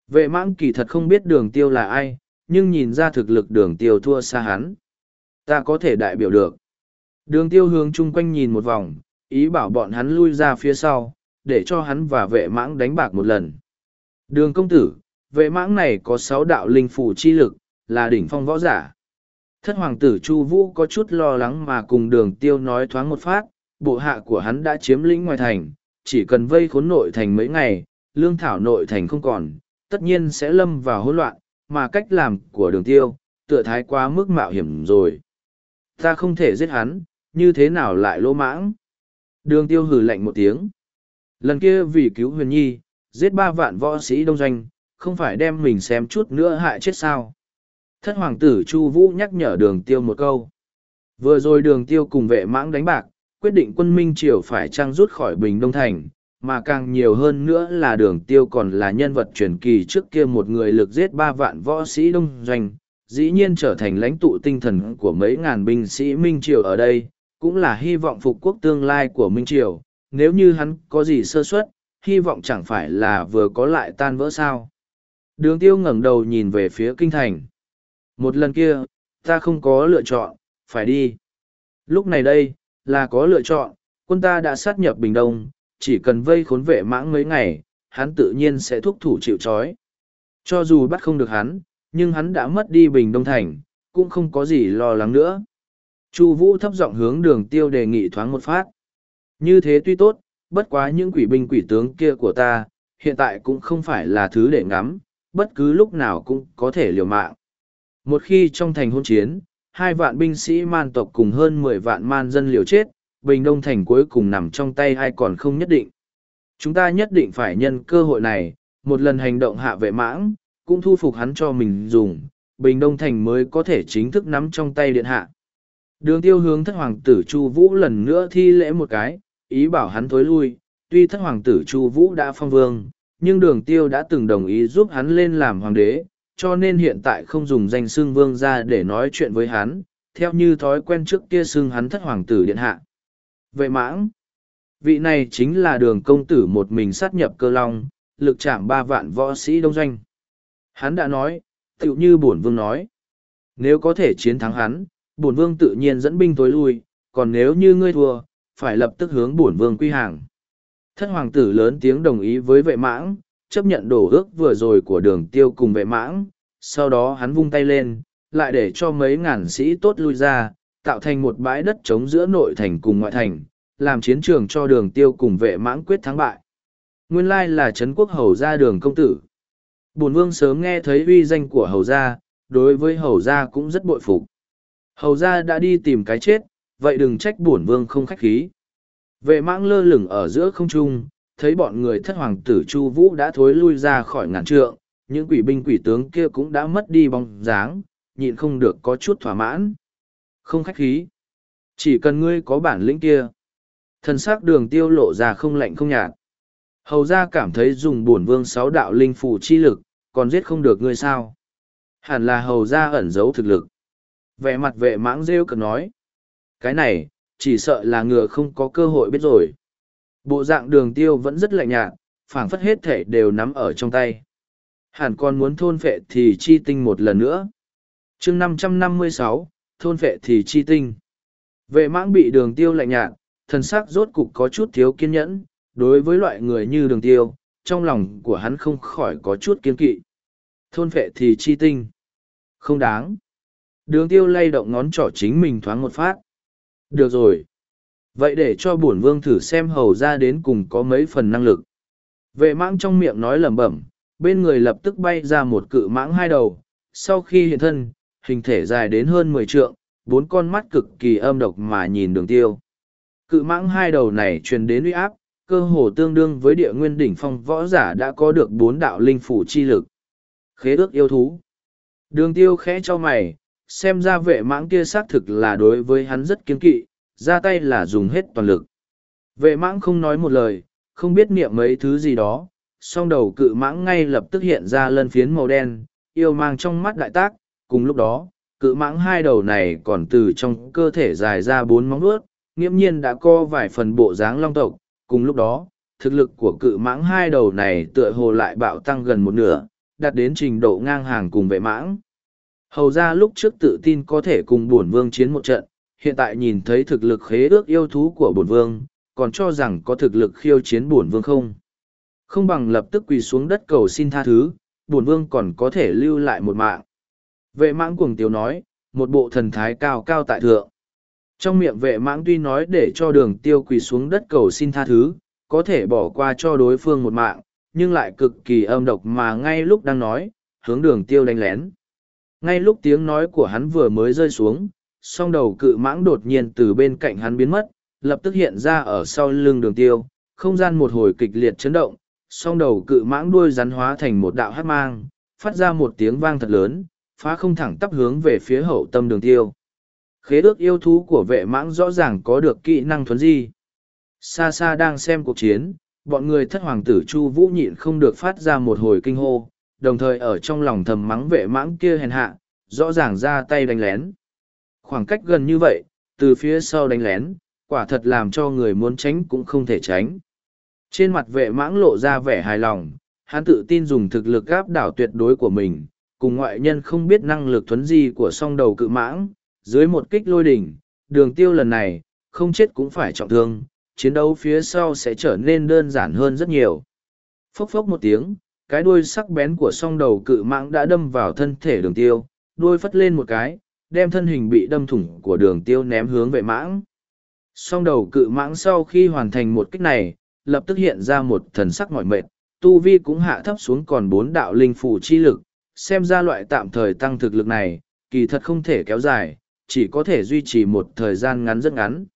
A: Vệ mãng kỳ thật không biết đường tiêu là ai, nhưng nhìn ra thực lực đường tiêu thua xa hắn. Ta có thể đại biểu được. Đường tiêu hướng chung quanh nhìn một vòng, ý bảo bọn hắn lui ra phía sau, để cho hắn và vệ mãng đánh bạc một lần. Đường công tử, vệ mãng này có sáu đạo linh phủ chi lực, là đỉnh phong võ giả. Thất hoàng tử Chu Vũ có chút lo lắng mà cùng đường tiêu nói thoáng một phát, bộ hạ của hắn đã chiếm lĩnh ngoài thành, chỉ cần vây khốn nội thành mấy ngày, lương thảo nội thành không còn, tất nhiên sẽ lâm vào hỗn loạn, mà cách làm của đường tiêu, tựa thái quá mức mạo hiểm rồi. Ta không thể giết hắn, như thế nào lại lỗ mãng? Đường tiêu hừ lạnh một tiếng. Lần kia vì cứu huyền nhi, giết ba vạn võ sĩ đông doanh, không phải đem mình xem chút nữa hại chết sao. Thất hoàng tử Chu Vũ nhắc nhở đường tiêu một câu. Vừa rồi đường tiêu cùng vệ mãng đánh bạc, quyết định quân Minh Triều phải trăng rút khỏi Bình Đông Thành, mà càng nhiều hơn nữa là đường tiêu còn là nhân vật truyền kỳ trước kia một người lực giết ba vạn võ sĩ đông doanh, dĩ nhiên trở thành lãnh tụ tinh thần của mấy ngàn binh sĩ Minh Triều ở đây, cũng là hy vọng phục quốc tương lai của Minh Triều, nếu như hắn có gì sơ suất, hy vọng chẳng phải là vừa có lại tan vỡ sao. Đường tiêu ngẩng đầu nhìn về phía kinh thành. Một lần kia, ta không có lựa chọn, phải đi. Lúc này đây, là có lựa chọn, quân ta đã sát nhập Bình Đông, chỉ cần vây khốn vệ mãng mấy ngày, hắn tự nhiên sẽ thúc thủ chịu trói. Cho dù bắt không được hắn, nhưng hắn đã mất đi Bình Đông Thành, cũng không có gì lo lắng nữa. Chu Vũ thấp giọng hướng đường tiêu đề nghị thoáng một phát. Như thế tuy tốt, bất quá những quỷ binh quỷ tướng kia của ta, hiện tại cũng không phải là thứ để ngắm, bất cứ lúc nào cũng có thể liều mạng. Một khi trong thành hôn chiến, hai vạn binh sĩ man tộc cùng hơn mười vạn man dân liều chết, Bình Đông thành cuối cùng nằm trong tay ai còn không nhất định. Chúng ta nhất định phải nhân cơ hội này, một lần hành động hạ vệ mãng, cũng thu phục hắn cho mình dùng, Bình Đông thành mới có thể chính thức nắm trong tay điện hạ. Đường tiêu hướng thất hoàng tử Chu Vũ lần nữa thi lễ một cái, ý bảo hắn thối lui, tuy thất hoàng tử Chu Vũ đã phong vương, nhưng đường tiêu đã từng đồng ý giúp hắn lên làm hoàng đế, cho nên hiện tại không dùng danh xưng vương ra để nói chuyện với hắn, theo như thói quen trước kia xưng hắn thất hoàng tử điện hạ. Vệ mãng, vị này chính là đường công tử một mình sát nhập cơ long, lực chạm ba vạn võ sĩ đông doanh. Hắn đã nói, tựu như bổn vương nói, nếu có thể chiến thắng hắn, bổn vương tự nhiên dẫn binh tối lui, còn nếu như ngươi thua, phải lập tức hướng bổn vương quy hàng. Thất hoàng tử lớn tiếng đồng ý với vệ mãng, chấp nhận đổ ước vừa rồi của đường tiêu cùng vệ mãng, sau đó hắn vung tay lên, lại để cho mấy ngàn sĩ tốt lui ra, tạo thành một bãi đất trống giữa nội thành cùng ngoại thành, làm chiến trường cho đường tiêu cùng vệ mãng quyết thắng bại. Nguyên lai là Trấn quốc hầu gia đường công tử. Bổn vương sớm nghe thấy uy danh của hầu gia, đối với hầu gia cũng rất bội phục. Hầu gia đã đi tìm cái chết, vậy đừng trách bổn vương không khách khí. Vệ mãng lơ lửng ở giữa không trung, thấy bọn người thất hoàng tử Chu Vũ đã thối lui ra khỏi ngàn trượng, những quỷ binh quỷ tướng kia cũng đã mất đi bóng dáng, nhịn không được có chút thỏa mãn. Không khách khí. Chỉ cần ngươi có bản lĩnh kia. Thần sắc đường tiêu lộ ra không lạnh không nhạt. Hầu gia cảm thấy dùng bổn vương sáu đạo linh phù chi lực, còn giết không được ngươi sao. Hẳn là hầu gia ẩn giấu thực lực. Vẻ mặt vệ mãng rêu cực nói. Cái này, chỉ sợ là ngựa không có cơ hội biết rồi. Bộ dạng đường tiêu vẫn rất lạnh nhạt, phảng phất hết thể đều nắm ở trong tay. Hẳn còn muốn thôn phệ thì chi tinh một lần nữa. chương năm trăm năm mươi sáu thôn phệ thì chi tinh. Vệ mãng bị đường tiêu lạnh nhạt, thần xác rốt cục có chút thiếu kiên nhẫn, đối với loại người như đường tiêu, trong lòng của hắn không khỏi có chút kiên kỵ. Thôn phệ thì chi tinh. Không đáng. Đường tiêu lay động ngón trỏ chính mình thoáng một phát. Được rồi. Vậy để cho bổn vương thử xem hầu ra đến cùng có mấy phần năng lực. Vệ mãng trong miệng nói lẩm bẩm, bên người lập tức bay ra một cự mãng hai đầu. Sau khi hiện thân, hình thể dài đến hơn mười trượng, bốn con mắt cực kỳ âm độc mà nhìn đường tiêu. Cự mãng hai đầu này truyền đến uy áp, cơ hồ tương đương với địa nguyên đỉnh phong võ giả đã có được bốn đạo linh phủ chi lực. Khế ước yêu thú. Đường tiêu khẽ cho mày, xem ra vệ mãng kia xác thực là đối với hắn rất kiên kỵ, ra tay là dùng hết toàn lực. Vệ mãng không nói một lời, không biết niệm mấy thứ gì đó, song đầu cự mãng ngay lập tức hiện ra lân phiến màu đen, yêu mang trong mắt đại tác, cùng lúc đó, cự mãng hai đầu này còn từ trong cơ thể dài ra bốn móng vuốt, nghiễm nhiên đã co vài phần bộ dáng long tộc, cùng lúc đó, thực lực của cự mãng hai đầu này tựa hồ lại bạo tăng gần một nửa, đạt đến trình độ ngang hàng cùng vệ mãng. Hầu ra lúc trước tự tin có thể cùng bổn vương chiến một trận, hiện tại nhìn thấy thực lực khế ước yêu thú của bổn vương, còn cho rằng có thực lực khiêu chiến bổn vương không. Không bằng lập tức quỳ xuống đất cầu xin tha thứ, bổn vương còn có thể lưu lại một mạng. Vệ mãng cuồng tiếu nói, một bộ thần thái cao cao tại thượng. Trong miệng vệ mãng tuy nói để cho đường tiêu quỳ xuống đất cầu xin tha thứ, có thể bỏ qua cho đối phương một mạng, nhưng lại cực kỳ âm độc mà ngay lúc đang nói, hướng đường tiêu đánh lén. Ngay lúc tiếng nói của hắn vừa mới rơi xuống, song đầu cự mãng đột nhiên từ bên cạnh hắn biến mất, lập tức hiện ra ở sau lưng đường tiêu, không gian một hồi kịch liệt chấn động, song đầu cự mãng đuôi rắn hóa thành một đạo hát mang, phát ra một tiếng vang thật lớn, phá không thẳng tắp hướng về phía hậu tâm đường tiêu. Khế ước yêu thú của vệ mãng rõ ràng có được kỹ năng thuấn di. Xa xa đang xem cuộc chiến, bọn người thất hoàng tử Chu Vũ nhịn không được phát ra một hồi kinh hô, đồng thời ở trong lòng thầm mắng vệ mãng kia hèn hạ, rõ ràng ra tay đánh lén. Khoảng cách gần như vậy, từ phía sau đánh lén, quả thật làm cho người muốn tránh cũng không thể tránh. Trên mặt vệ mãng lộ ra vẻ hài lòng, hắn tự tin dùng thực lực áp đảo tuyệt đối của mình, cùng ngoại nhân không biết năng lực thuấn di của song đầu cự mãng, dưới một kích lôi đỉnh, đường tiêu lần này, không chết cũng phải trọng thương, chiến đấu phía sau sẽ trở nên đơn giản hơn rất nhiều. Phốc phốc một tiếng, cái đuôi sắc bén của song đầu cự mãng đã đâm vào thân thể đường tiêu, đuôi phất lên một cái, đem thân hình bị đâm thủng của đường tiêu ném hướng vệ mãng. Song đầu cự mãng sau khi hoàn thành một kích này, lập tức hiện ra một thần sắc mỏi mệt, tu vi cũng hạ thấp xuống còn bốn đạo linh phủ chi lực, xem ra loại tạm thời tăng thực lực này, kỳ thật không thể kéo dài, chỉ có thể duy trì một thời gian ngắn rất ngắn.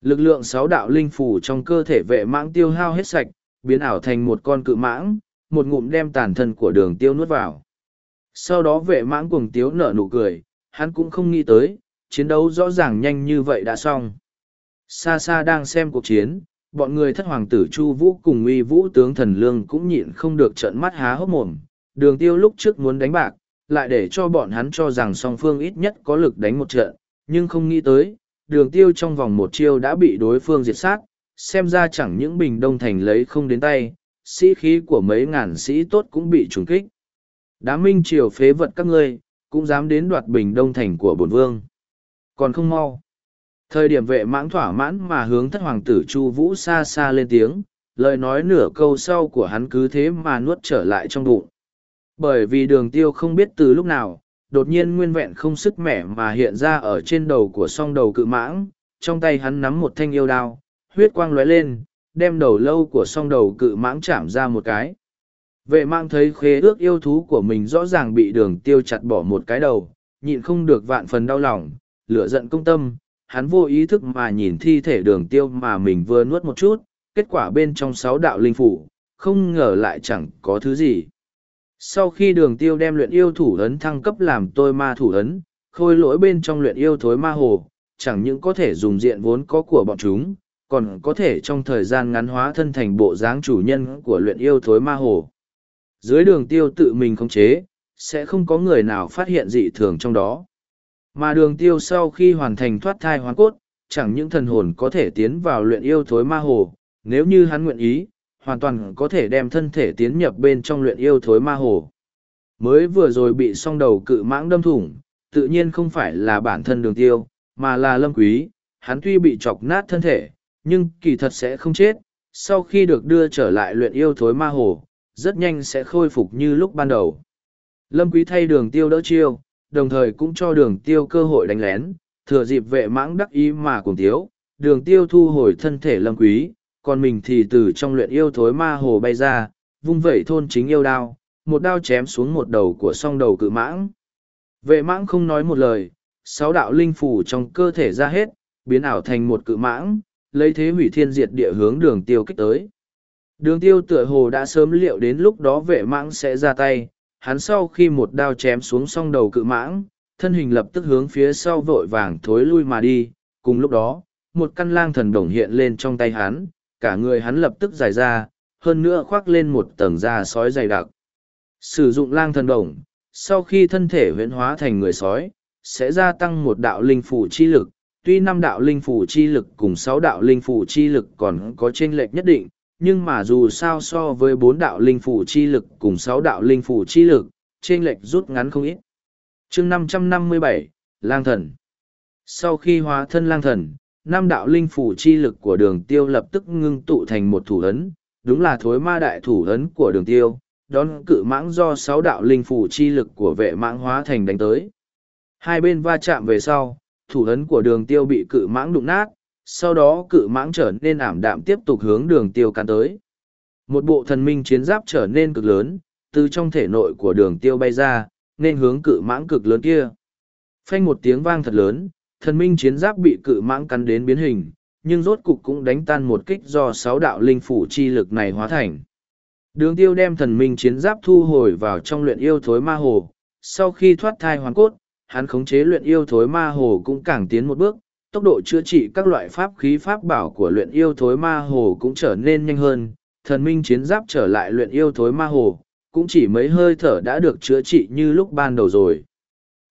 A: Lực lượng sáu đạo linh phủ trong cơ thể vệ mãng tiêu hao hết sạch, biến ảo thành một con cự mãng, một ngụm đem tàn thân của đường tiêu nuốt vào. Sau đó vệ mãng cuồng tiếu nở nụ cười, hắn cũng không nghĩ tới, chiến đấu rõ ràng nhanh như vậy đã xong. Xa xa đang xem cuộc chiến, bọn người thất hoàng tử Chu Vũ cùng uy vũ tướng thần lương cũng nhịn không được trợn mắt há hốc mồm. Đường tiêu lúc trước muốn đánh bạc, lại để cho bọn hắn cho rằng song phương ít nhất có lực đánh một trận, nhưng không nghĩ tới, đường tiêu trong vòng một chiêu đã bị đối phương diệt sát, xem ra chẳng những bình đông thành lấy không đến tay, sĩ khí của mấy ngàn sĩ tốt cũng bị trùng kích. Đá minh triều phế vật các ngươi, cũng dám đến đoạt bình đông thành của bổn vương. Còn không mau. Thời điểm vệ mãng thỏa mãn mà hướng thất hoàng tử Chu Vũ xa xa lên tiếng, lời nói nửa câu sau của hắn cứ thế mà nuốt trở lại trong bụng. Bởi vì đường tiêu không biết từ lúc nào, đột nhiên nguyên vẹn không sức mẻ mà hiện ra ở trên đầu của song đầu cự mãng, trong tay hắn nắm một thanh yêu đao, huyết quang lóe lên, đem đầu lâu của song đầu cự mãng chạm ra một cái. Vệ mang thấy khế ước yêu thú của mình rõ ràng bị đường tiêu chặt bỏ một cái đầu, nhịn không được vạn phần đau lòng, lửa giận công tâm, hắn vô ý thức mà nhìn thi thể đường tiêu mà mình vừa nuốt một chút, kết quả bên trong sáu đạo linh phủ, không ngờ lại chẳng có thứ gì. Sau khi đường tiêu đem luyện yêu thủ ấn thăng cấp làm tôi ma thủ ấn, khôi lỗi bên trong luyện yêu thối ma hồ, chẳng những có thể dùng diện vốn có của bọn chúng, còn có thể trong thời gian ngắn hóa thân thành bộ dáng chủ nhân của luyện yêu thối ma hồ. Dưới đường tiêu tự mình khống chế, sẽ không có người nào phát hiện dị thường trong đó. Mà đường tiêu sau khi hoàn thành thoát thai hoàn cốt, chẳng những thần hồn có thể tiến vào luyện yêu thối ma hồ, nếu như hắn nguyện ý, hoàn toàn có thể đem thân thể tiến nhập bên trong luyện yêu thối ma hồ. Mới vừa rồi bị song đầu cự mãng đâm thủng, tự nhiên không phải là bản thân đường tiêu, mà là lâm quý, hắn tuy bị chọc nát thân thể, nhưng kỳ thật sẽ không chết, sau khi được đưa trở lại luyện yêu thối ma hồ, rất nhanh sẽ khôi phục như lúc ban đầu. Lâm quý thay đường tiêu đỡ chiêu, đồng thời cũng cho đường tiêu cơ hội đánh lén, thừa dịp vệ mãng đắc ý mà cùng tiếu, đường tiêu thu hồi thân thể lâm quý, còn mình thì từ trong luyện yêu thối ma hồ bay ra, vung vẩy thôn chính yêu đao, một đao chém xuống một đầu của song đầu cự mãng. Vệ mãng không nói một lời, sáu đạo linh phủ trong cơ thể ra hết, biến ảo thành một cự mãng, lấy thế hủy thiên diệt địa hướng đường tiêu kích tới. Đường tiêu tựa hồ đã sớm liệu đến lúc đó vệ mãng sẽ ra tay, hắn sau khi một đao chém xuống song đầu cự mãng, thân hình lập tức hướng phía sau vội vàng thối lui mà đi, cùng lúc đó, một căn lang thần đồng hiện lên trong tay hắn, cả người hắn lập tức dài ra, hơn nữa khoác lên một tầng da sói dày đặc. Sử dụng lang thần đồng, sau khi thân thể huyễn hóa thành người sói, sẽ gia tăng một đạo linh phủ chi lực, tuy năm đạo linh phủ chi lực cùng sáu đạo linh phủ chi lực còn có chênh lệch nhất định, nhưng mà dù sao so với bốn đạo linh phủ chi lực cùng sáu đạo linh phủ chi lực, chênh lệch rút ngắn không ít. chương năm trăm năm mươi bảy Lang Thần Sau khi hóa thân Lang Thần, năm đạo linh phủ chi lực của đường tiêu lập tức ngưng tụ thành một thủ ấn, đúng là thối ma đại thủ ấn của đường tiêu, đón cự mãng do sáu đạo linh phủ chi lực của vệ mãng hóa thành đánh tới. Hai bên va chạm về sau, thủ ấn của đường tiêu bị cự mãng đụng nát, sau đó cự mãng trở nên ảm đạm tiếp tục hướng đường tiêu cắn tới. Một bộ thần minh chiến giáp trở nên cực lớn, từ trong thể nội của đường tiêu bay ra, nên hướng cự mãng cực lớn kia. Phanh một tiếng vang thật lớn, thần minh chiến giáp bị cự mãng cắn đến biến hình, nhưng rốt cục cũng đánh tan một kích do sáu đạo linh phủ chi lực này hóa thành. Đường tiêu đem thần minh chiến giáp thu hồi vào trong luyện yêu thối ma hồ, sau khi thoát thai hoàn cốt, hắn khống chế luyện yêu thối ma hồ cũng càng tiến một bước, tốc độ chữa trị các loại pháp khí pháp bảo của luyện yêu thối ma hồ cũng trở nên nhanh hơn, thần minh chiến giáp trở lại luyện yêu thối ma hồ, cũng chỉ mấy hơi thở đã được chữa trị như lúc ban đầu rồi.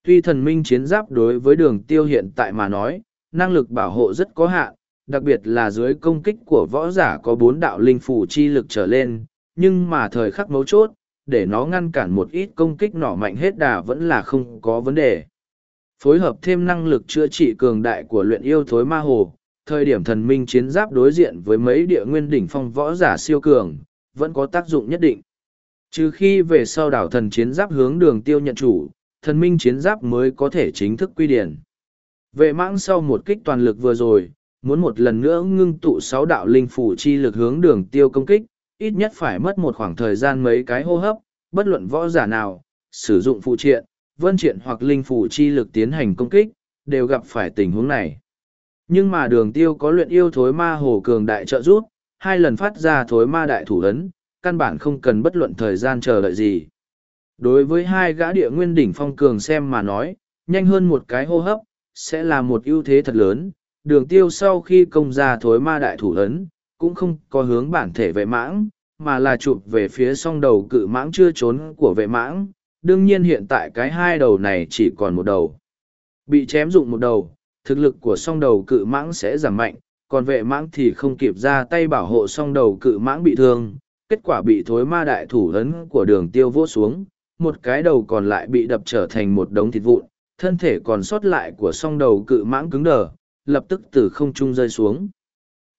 A: Tuy thần minh chiến giáp đối với đường tiêu hiện tại mà nói, năng lực bảo hộ rất có hạn, đặc biệt là dưới công kích của võ giả có bốn đạo linh phủ chi lực trở lên, nhưng mà thời khắc mấu chốt, để nó ngăn cản một ít công kích nỏ mạnh hết đà vẫn là không có vấn đề. Phối hợp thêm năng lực chữa trị cường đại của luyện yêu thối ma hồ, thời điểm thần minh chiến giáp đối diện với mấy địa nguyên đỉnh phong võ giả siêu cường, vẫn có tác dụng nhất định. Trừ khi về sau đảo thần chiến giáp hướng đường tiêu nhận chủ, thần minh chiến giáp mới có thể chính thức quy điển. Vệ mãng sau một kích toàn lực vừa rồi, muốn một lần nữa ngưng tụ sáu đạo linh phủ chi lực hướng đường tiêu công kích, ít nhất phải mất một khoảng thời gian mấy cái hô hấp, bất luận võ giả nào, sử dụng phụ triện, vân triện hoặc linh phủ chi lực tiến hành công kích, đều gặp phải tình huống này. Nhưng mà đường tiêu có luyện yêu thối ma hồ cường đại trợ giúp, hai lần phát ra thối ma đại thủ ấn, căn bản không cần bất luận thời gian chờ đợi gì. Đối với hai gã địa nguyên đỉnh phong cường xem mà nói, nhanh hơn một cái hô hấp, sẽ là một ưu thế thật lớn. Đường tiêu sau khi công ra thối ma đại thủ ấn, cũng không có hướng bản thể vệ mãng, mà là chụp về phía song đầu cự mãng chưa trốn của vệ mãng. Đương nhiên hiện tại cái hai đầu này chỉ còn một đầu. Bị chém dụng một đầu, thực lực của song đầu cự mãng sẽ giảm mạnh, còn vệ mãng thì không kịp ra tay bảo hộ song đầu cự mãng bị thương. Kết quả bị thối ma đại thủ lớn của đường tiêu vỗ xuống, một cái đầu còn lại bị đập trở thành một đống thịt vụn, thân thể còn sót lại của song đầu cự mãng cứng đờ, lập tức từ không trung rơi xuống.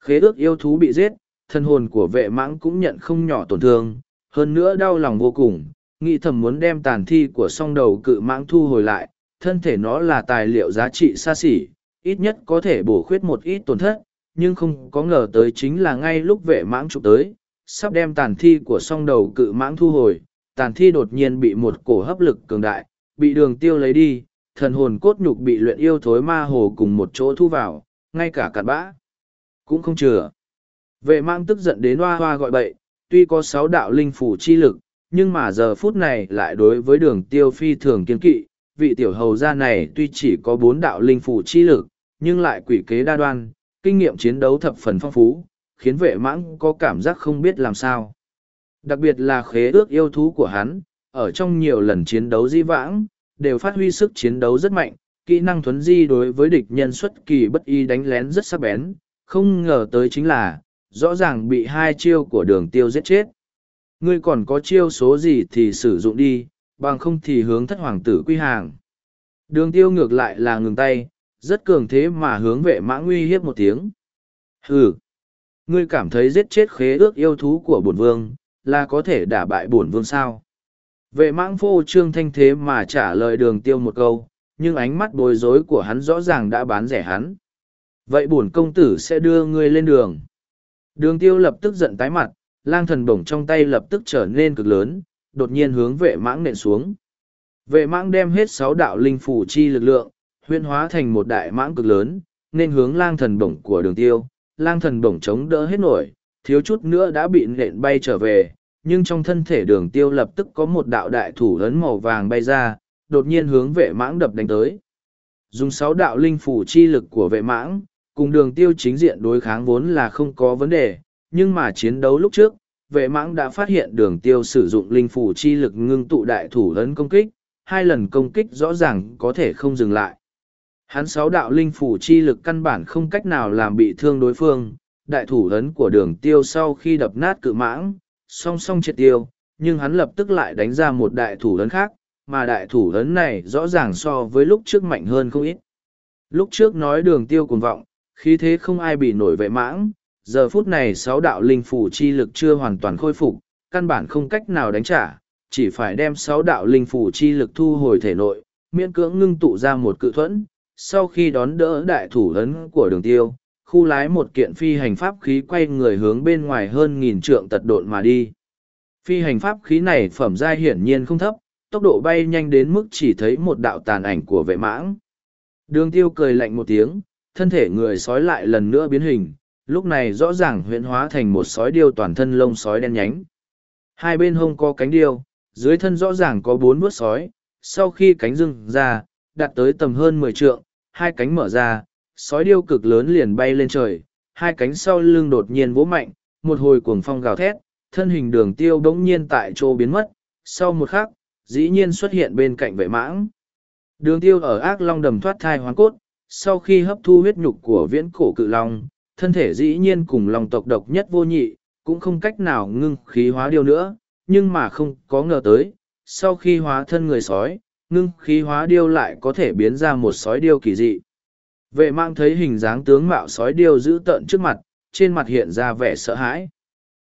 A: Khế ước yêu thú bị giết, thân hồn của vệ mãng cũng nhận không nhỏ tổn thương, hơn nữa đau lòng vô cùng, nghĩ thầm muốn đem tàn thi của song đầu cự mãng thu hồi lại, thân thể nó là tài liệu giá trị xa xỉ, ít nhất có thể bổ khuyết một ít tổn thất, nhưng không có ngờ tới chính là ngay lúc vệ mãng chụp tới, sắp đem tàn thi của song đầu cự mãng thu hồi, tàn thi đột nhiên bị một cổ hấp lực cường đại, bị đường tiêu lấy đi, thần hồn cốt nhục bị luyện yêu thối ma hồ cùng một chỗ thu vào, ngay cả cặn bã. Cũng không chừa. Vệ mang tức giận đến hoa hoa gọi bậy, tuy có sáu đạo linh phủ chi lực, nhưng mà giờ phút này lại đối với đường tiêu phi thường kiên kỵ, vị tiểu hầu gia này tuy chỉ có bốn đạo linh phủ chi lực, nhưng lại quỷ kế đa đoan, kinh nghiệm chiến đấu thập phần phong phú, khiến vệ mãng có cảm giác không biết làm sao. Đặc biệt là khế ước yêu thú của hắn, ở trong nhiều lần chiến đấu di vãng, đều phát huy sức chiến đấu rất mạnh, kỹ năng thuấn di đối với địch nhân xuất kỳ bất y đánh lén rất sắc bén, không ngờ tới chính là, rõ ràng bị hai chiêu của đường tiêu giết chết. Ngươi còn có chiêu số gì thì sử dụng đi, bằng không thì hướng thất hoàng tử quy hàng. Đường tiêu ngược lại là ngừng tay, rất cường thế mà hướng vệ mã nguy hiếp một tiếng. Hừ! Ngươi cảm thấy giết chết khế ước yêu thú của bổn vương, là có thể đả bại bổn vương sao? Vệ mãng phô trương thanh thế mà trả lời đường tiêu một câu, nhưng ánh mắt bối rối của hắn rõ ràng đã bán rẻ hắn. Vậy bổn công tử sẽ đưa ngươi lên đường. Đường tiêu lập tức giận tái mặt, lang thần bổng trong tay lập tức trở nên cực lớn, đột nhiên hướng vệ mãng nện xuống. Vệ mãng đem hết sáu đạo linh phủ chi lực lượng, huyên hóa thành một đại mãng cực lớn, nên hướng lang thần bổng của đường tiêu. Lang thần bổng chống đỡ hết nổi, thiếu chút nữa đã bị nện bay trở về, nhưng trong thân thể đường tiêu lập tức có một đạo đại thủ lớn màu vàng bay ra, đột nhiên hướng vệ mãng đập đánh tới. Dùng sáu đạo linh phủ chi lực của vệ mãng, cùng đường tiêu chính diện đối kháng vốn là không có vấn đề, nhưng mà chiến đấu lúc trước, vệ mãng đã phát hiện đường tiêu sử dụng linh phủ chi lực ngưng tụ đại thủ lớn công kích, hai lần công kích rõ ràng có thể không dừng lại. Hắn sáu đạo linh phủ chi lực căn bản không cách nào làm bị thương đối phương, đại thủ lớn của đường tiêu sau khi đập nát cự mãng, song song triệt tiêu, nhưng hắn lập tức lại đánh ra một đại thủ lớn khác, mà đại thủ lớn này rõ ràng so với lúc trước mạnh hơn không ít. Lúc trước nói đường tiêu cuồng vọng, khí thế không ai bị nổi vệ mãng, giờ phút này sáu đạo linh phủ chi lực chưa hoàn toàn khôi phục, căn bản không cách nào đánh trả, chỉ phải đem sáu đạo linh phủ chi lực thu hồi thể nội, miễn cưỡng ngưng tụ ra một cự thuẫn, sau khi đón đỡ đại thủ lớn của đường tiêu, khu lái một kiện phi hành pháp khí quay người hướng bên ngoài hơn nghìn trượng tật độn mà đi. Phi hành pháp khí này phẩm giai hiển nhiên không thấp, tốc độ bay nhanh đến mức chỉ thấy một đạo tàn ảnh của vệ mãng. Đường tiêu cười lạnh một tiếng, thân thể người sói lại lần nữa biến hình, lúc này rõ ràng huyễn hóa thành một sói điêu toàn thân lông sói đen nhánh. Hai bên hông có cánh điêu, dưới thân rõ ràng có bốn bước sói, sau khi cánh dưng ra, đạt tới tầm hơn mười trượng, hai cánh mở ra, sói điêu cực lớn liền bay lên trời, hai cánh sau lưng đột nhiên vỗ mạnh, một hồi cuồng phong gào thét, thân hình đường tiêu bỗng nhiên tại chỗ biến mất, sau một khắc, dĩ nhiên xuất hiện bên cạnh vệ mãng. Đường tiêu ở ác long đầm thoát thai hoàn cốt, sau khi hấp thu huyết nhục của viễn cổ cự long, thân thể dĩ nhiên cùng lòng tộc độc nhất vô nhị, cũng không cách nào ngưng khí hóa điêu nữa, nhưng mà không có ngờ tới, sau khi hóa thân người sói, ngưng khí hóa điêu lại có thể biến ra một sói điêu kỳ dị. Vệ mang thấy hình dáng tướng mạo sói điêu dữ tợn trước mặt, trên mặt hiện ra vẻ sợ hãi.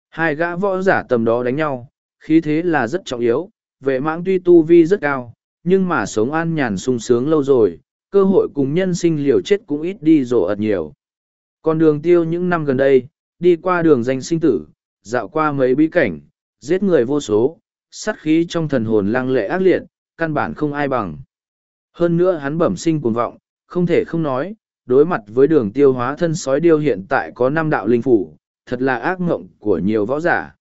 A: Hai gã võ giả tầm đó đánh nhau, khí thế là rất trọng yếu, vệ mãng tuy tu vi rất cao, nhưng mà sống an nhàn sung sướng lâu rồi, cơ hội cùng nhân sinh liều chết cũng ít đi rổ ật nhiều. Còn đường tiêu những năm gần đây, đi qua đường danh sinh tử, dạo qua mấy bí cảnh, giết người vô số, sát khí trong thần hồn lăng lệ ác liệt, căn bản không ai bằng. Hơn nữa hắn bẩm sinh cuồng vọng, không thể không nói, đối mặt với đường tiêu hóa thân sói điêu hiện tại có năm đạo linh phủ, thật là ác mộng của nhiều võ giả.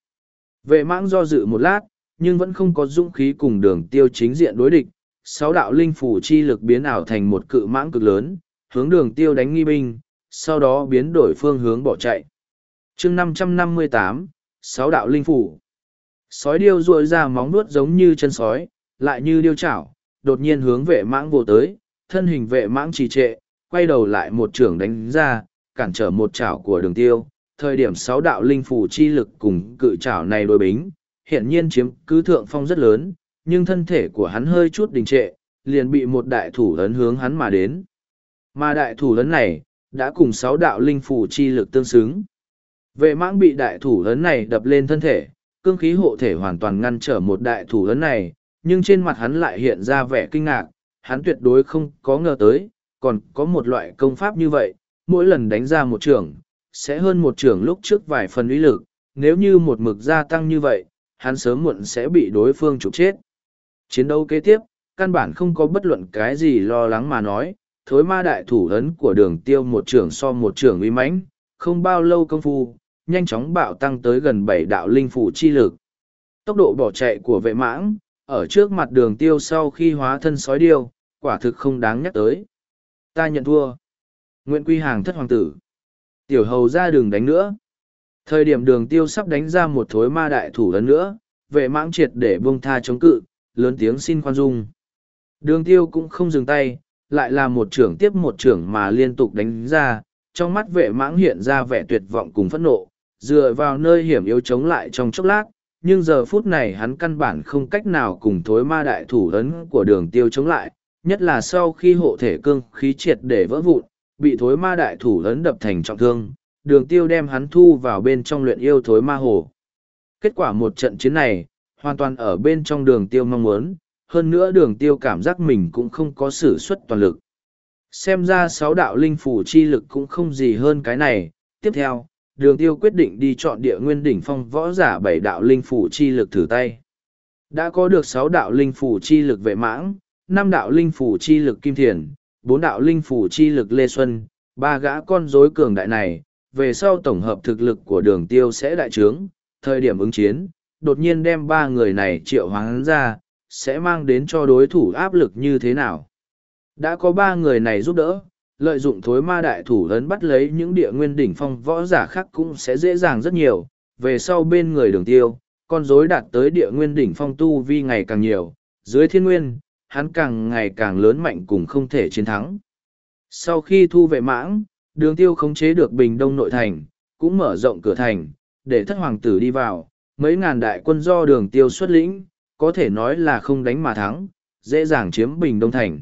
A: Vệ mãng do dự một lát, nhưng vẫn không có dũng khí cùng đường tiêu chính diện đối địch. Sáu đạo linh phủ chi lực biến ảo thành một cự mãng cực lớn, hướng đường tiêu đánh nghi binh, sau đó biến đổi phương hướng bỏ chạy. chương năm trăm năm mươi tám sáu đạo linh phủ. Sói điêu ruồi ra móng nuốt giống như chân sói, lại như điêu chảo, đột nhiên hướng vệ mãng vô tới, thân hình vệ mãng trì trệ, quay đầu lại một trưởng đánh ra, cản trở một chảo của đường tiêu. Thời điểm sáu đạo linh phủ chi lực cùng cự chảo này đối bính, hiện nhiên chiếm cứ thượng phong rất lớn, nhưng thân thể của hắn hơi chút đình trệ, liền bị một đại thủ lớn hướng hắn mà đến. Mà đại thủ lớn này, đã cùng sáu đạo linh phủ chi lực tương xứng. Vệ mãng bị đại thủ lớn này đập lên thân thể, cương khí hộ thể hoàn toàn ngăn trở một đại thủ lớn này, nhưng trên mặt hắn lại hiện ra vẻ kinh ngạc, hắn tuyệt đối không có ngờ tới, còn có một loại công pháp như vậy, mỗi lần đánh ra một trường, sẽ hơn một trường lúc trước vài phần uy lực, nếu như một mực gia tăng như vậy, hắn sớm muộn sẽ bị đối phương trục chết. Chiến đấu kế tiếp, căn bản không có bất luận cái gì lo lắng mà nói, thối ma đại thủ ấn của đường tiêu một trưởng so một trưởng uy mãnh, không bao lâu công phu, nhanh chóng bạo tăng tới gần bảy đạo linh phủ chi lực. Tốc độ bỏ chạy của vệ mãng, ở trước mặt đường tiêu sau khi hóa thân sói điêu, quả thực không đáng nhắc tới. Ta nhận thua. nguyễn quy hàng thất hoàng tử. Tiểu hầu ra đường đánh nữa. Thời điểm đường tiêu sắp đánh ra một thối ma đại thủ ấn nữa, vệ mãng triệt để buông tha chống cự, lớn tiếng xin khoan dung. Đường tiêu cũng không dừng tay, lại là một trưởng tiếp một trưởng mà liên tục đánh ra, trong mắt vệ mãng hiện ra vẻ tuyệt vọng cùng phẫn nộ, dựa vào nơi hiểm yếu chống lại trong chốc lát, nhưng giờ phút này hắn căn bản không cách nào cùng thối ma đại thủ ấn của đường tiêu chống lại, nhất là sau khi hộ thể cương khí triệt để vỡ vụn, bị thối ma đại thủ ấn đập thành trọng thương, đường tiêu đem hắn thu vào bên trong luyện yêu thối ma hồ. Kết quả một trận chiến này, hoàn toàn ở bên trong đường tiêu mong muốn, hơn nữa đường tiêu cảm giác mình cũng không có sử xuất toàn lực. Xem ra sáu đạo linh phủ chi lực cũng không gì hơn cái này. Tiếp theo, đường tiêu quyết định đi chọn địa nguyên đỉnh phong võ giả bảy đạo linh phủ chi lực thử tay. Đã có được sáu đạo linh phủ chi lực vệ mãng, năm đạo linh phủ chi lực kim thiền, bốn đạo linh phủ chi lực lê xuân, ba gã con rối cường đại này, về sau tổng hợp thực lực của đường tiêu sẽ đại trướng, thời điểm ứng chiến, đột nhiên đem ba người này triệu hoán ra, sẽ mang đến cho đối thủ áp lực như thế nào. Đã có ba người này giúp đỡ, lợi dụng thối ma đại thủ ấn bắt lấy những địa nguyên đỉnh phong võ giả khác cũng sẽ dễ dàng rất nhiều, về sau bên người đường tiêu, con rối đạt tới địa nguyên đỉnh phong tu vi ngày càng nhiều, dưới thiên nguyên, hắn càng ngày càng lớn mạnh cùng không thể chiến thắng. Sau khi thu vệ mãng, đường tiêu khống chế được bình đông nội thành, cũng mở rộng cửa thành, để thất hoàng tử đi vào, mấy ngàn đại quân do đường tiêu xuất lĩnh, có thể nói là không đánh mà thắng, dễ dàng chiếm bình đông thành.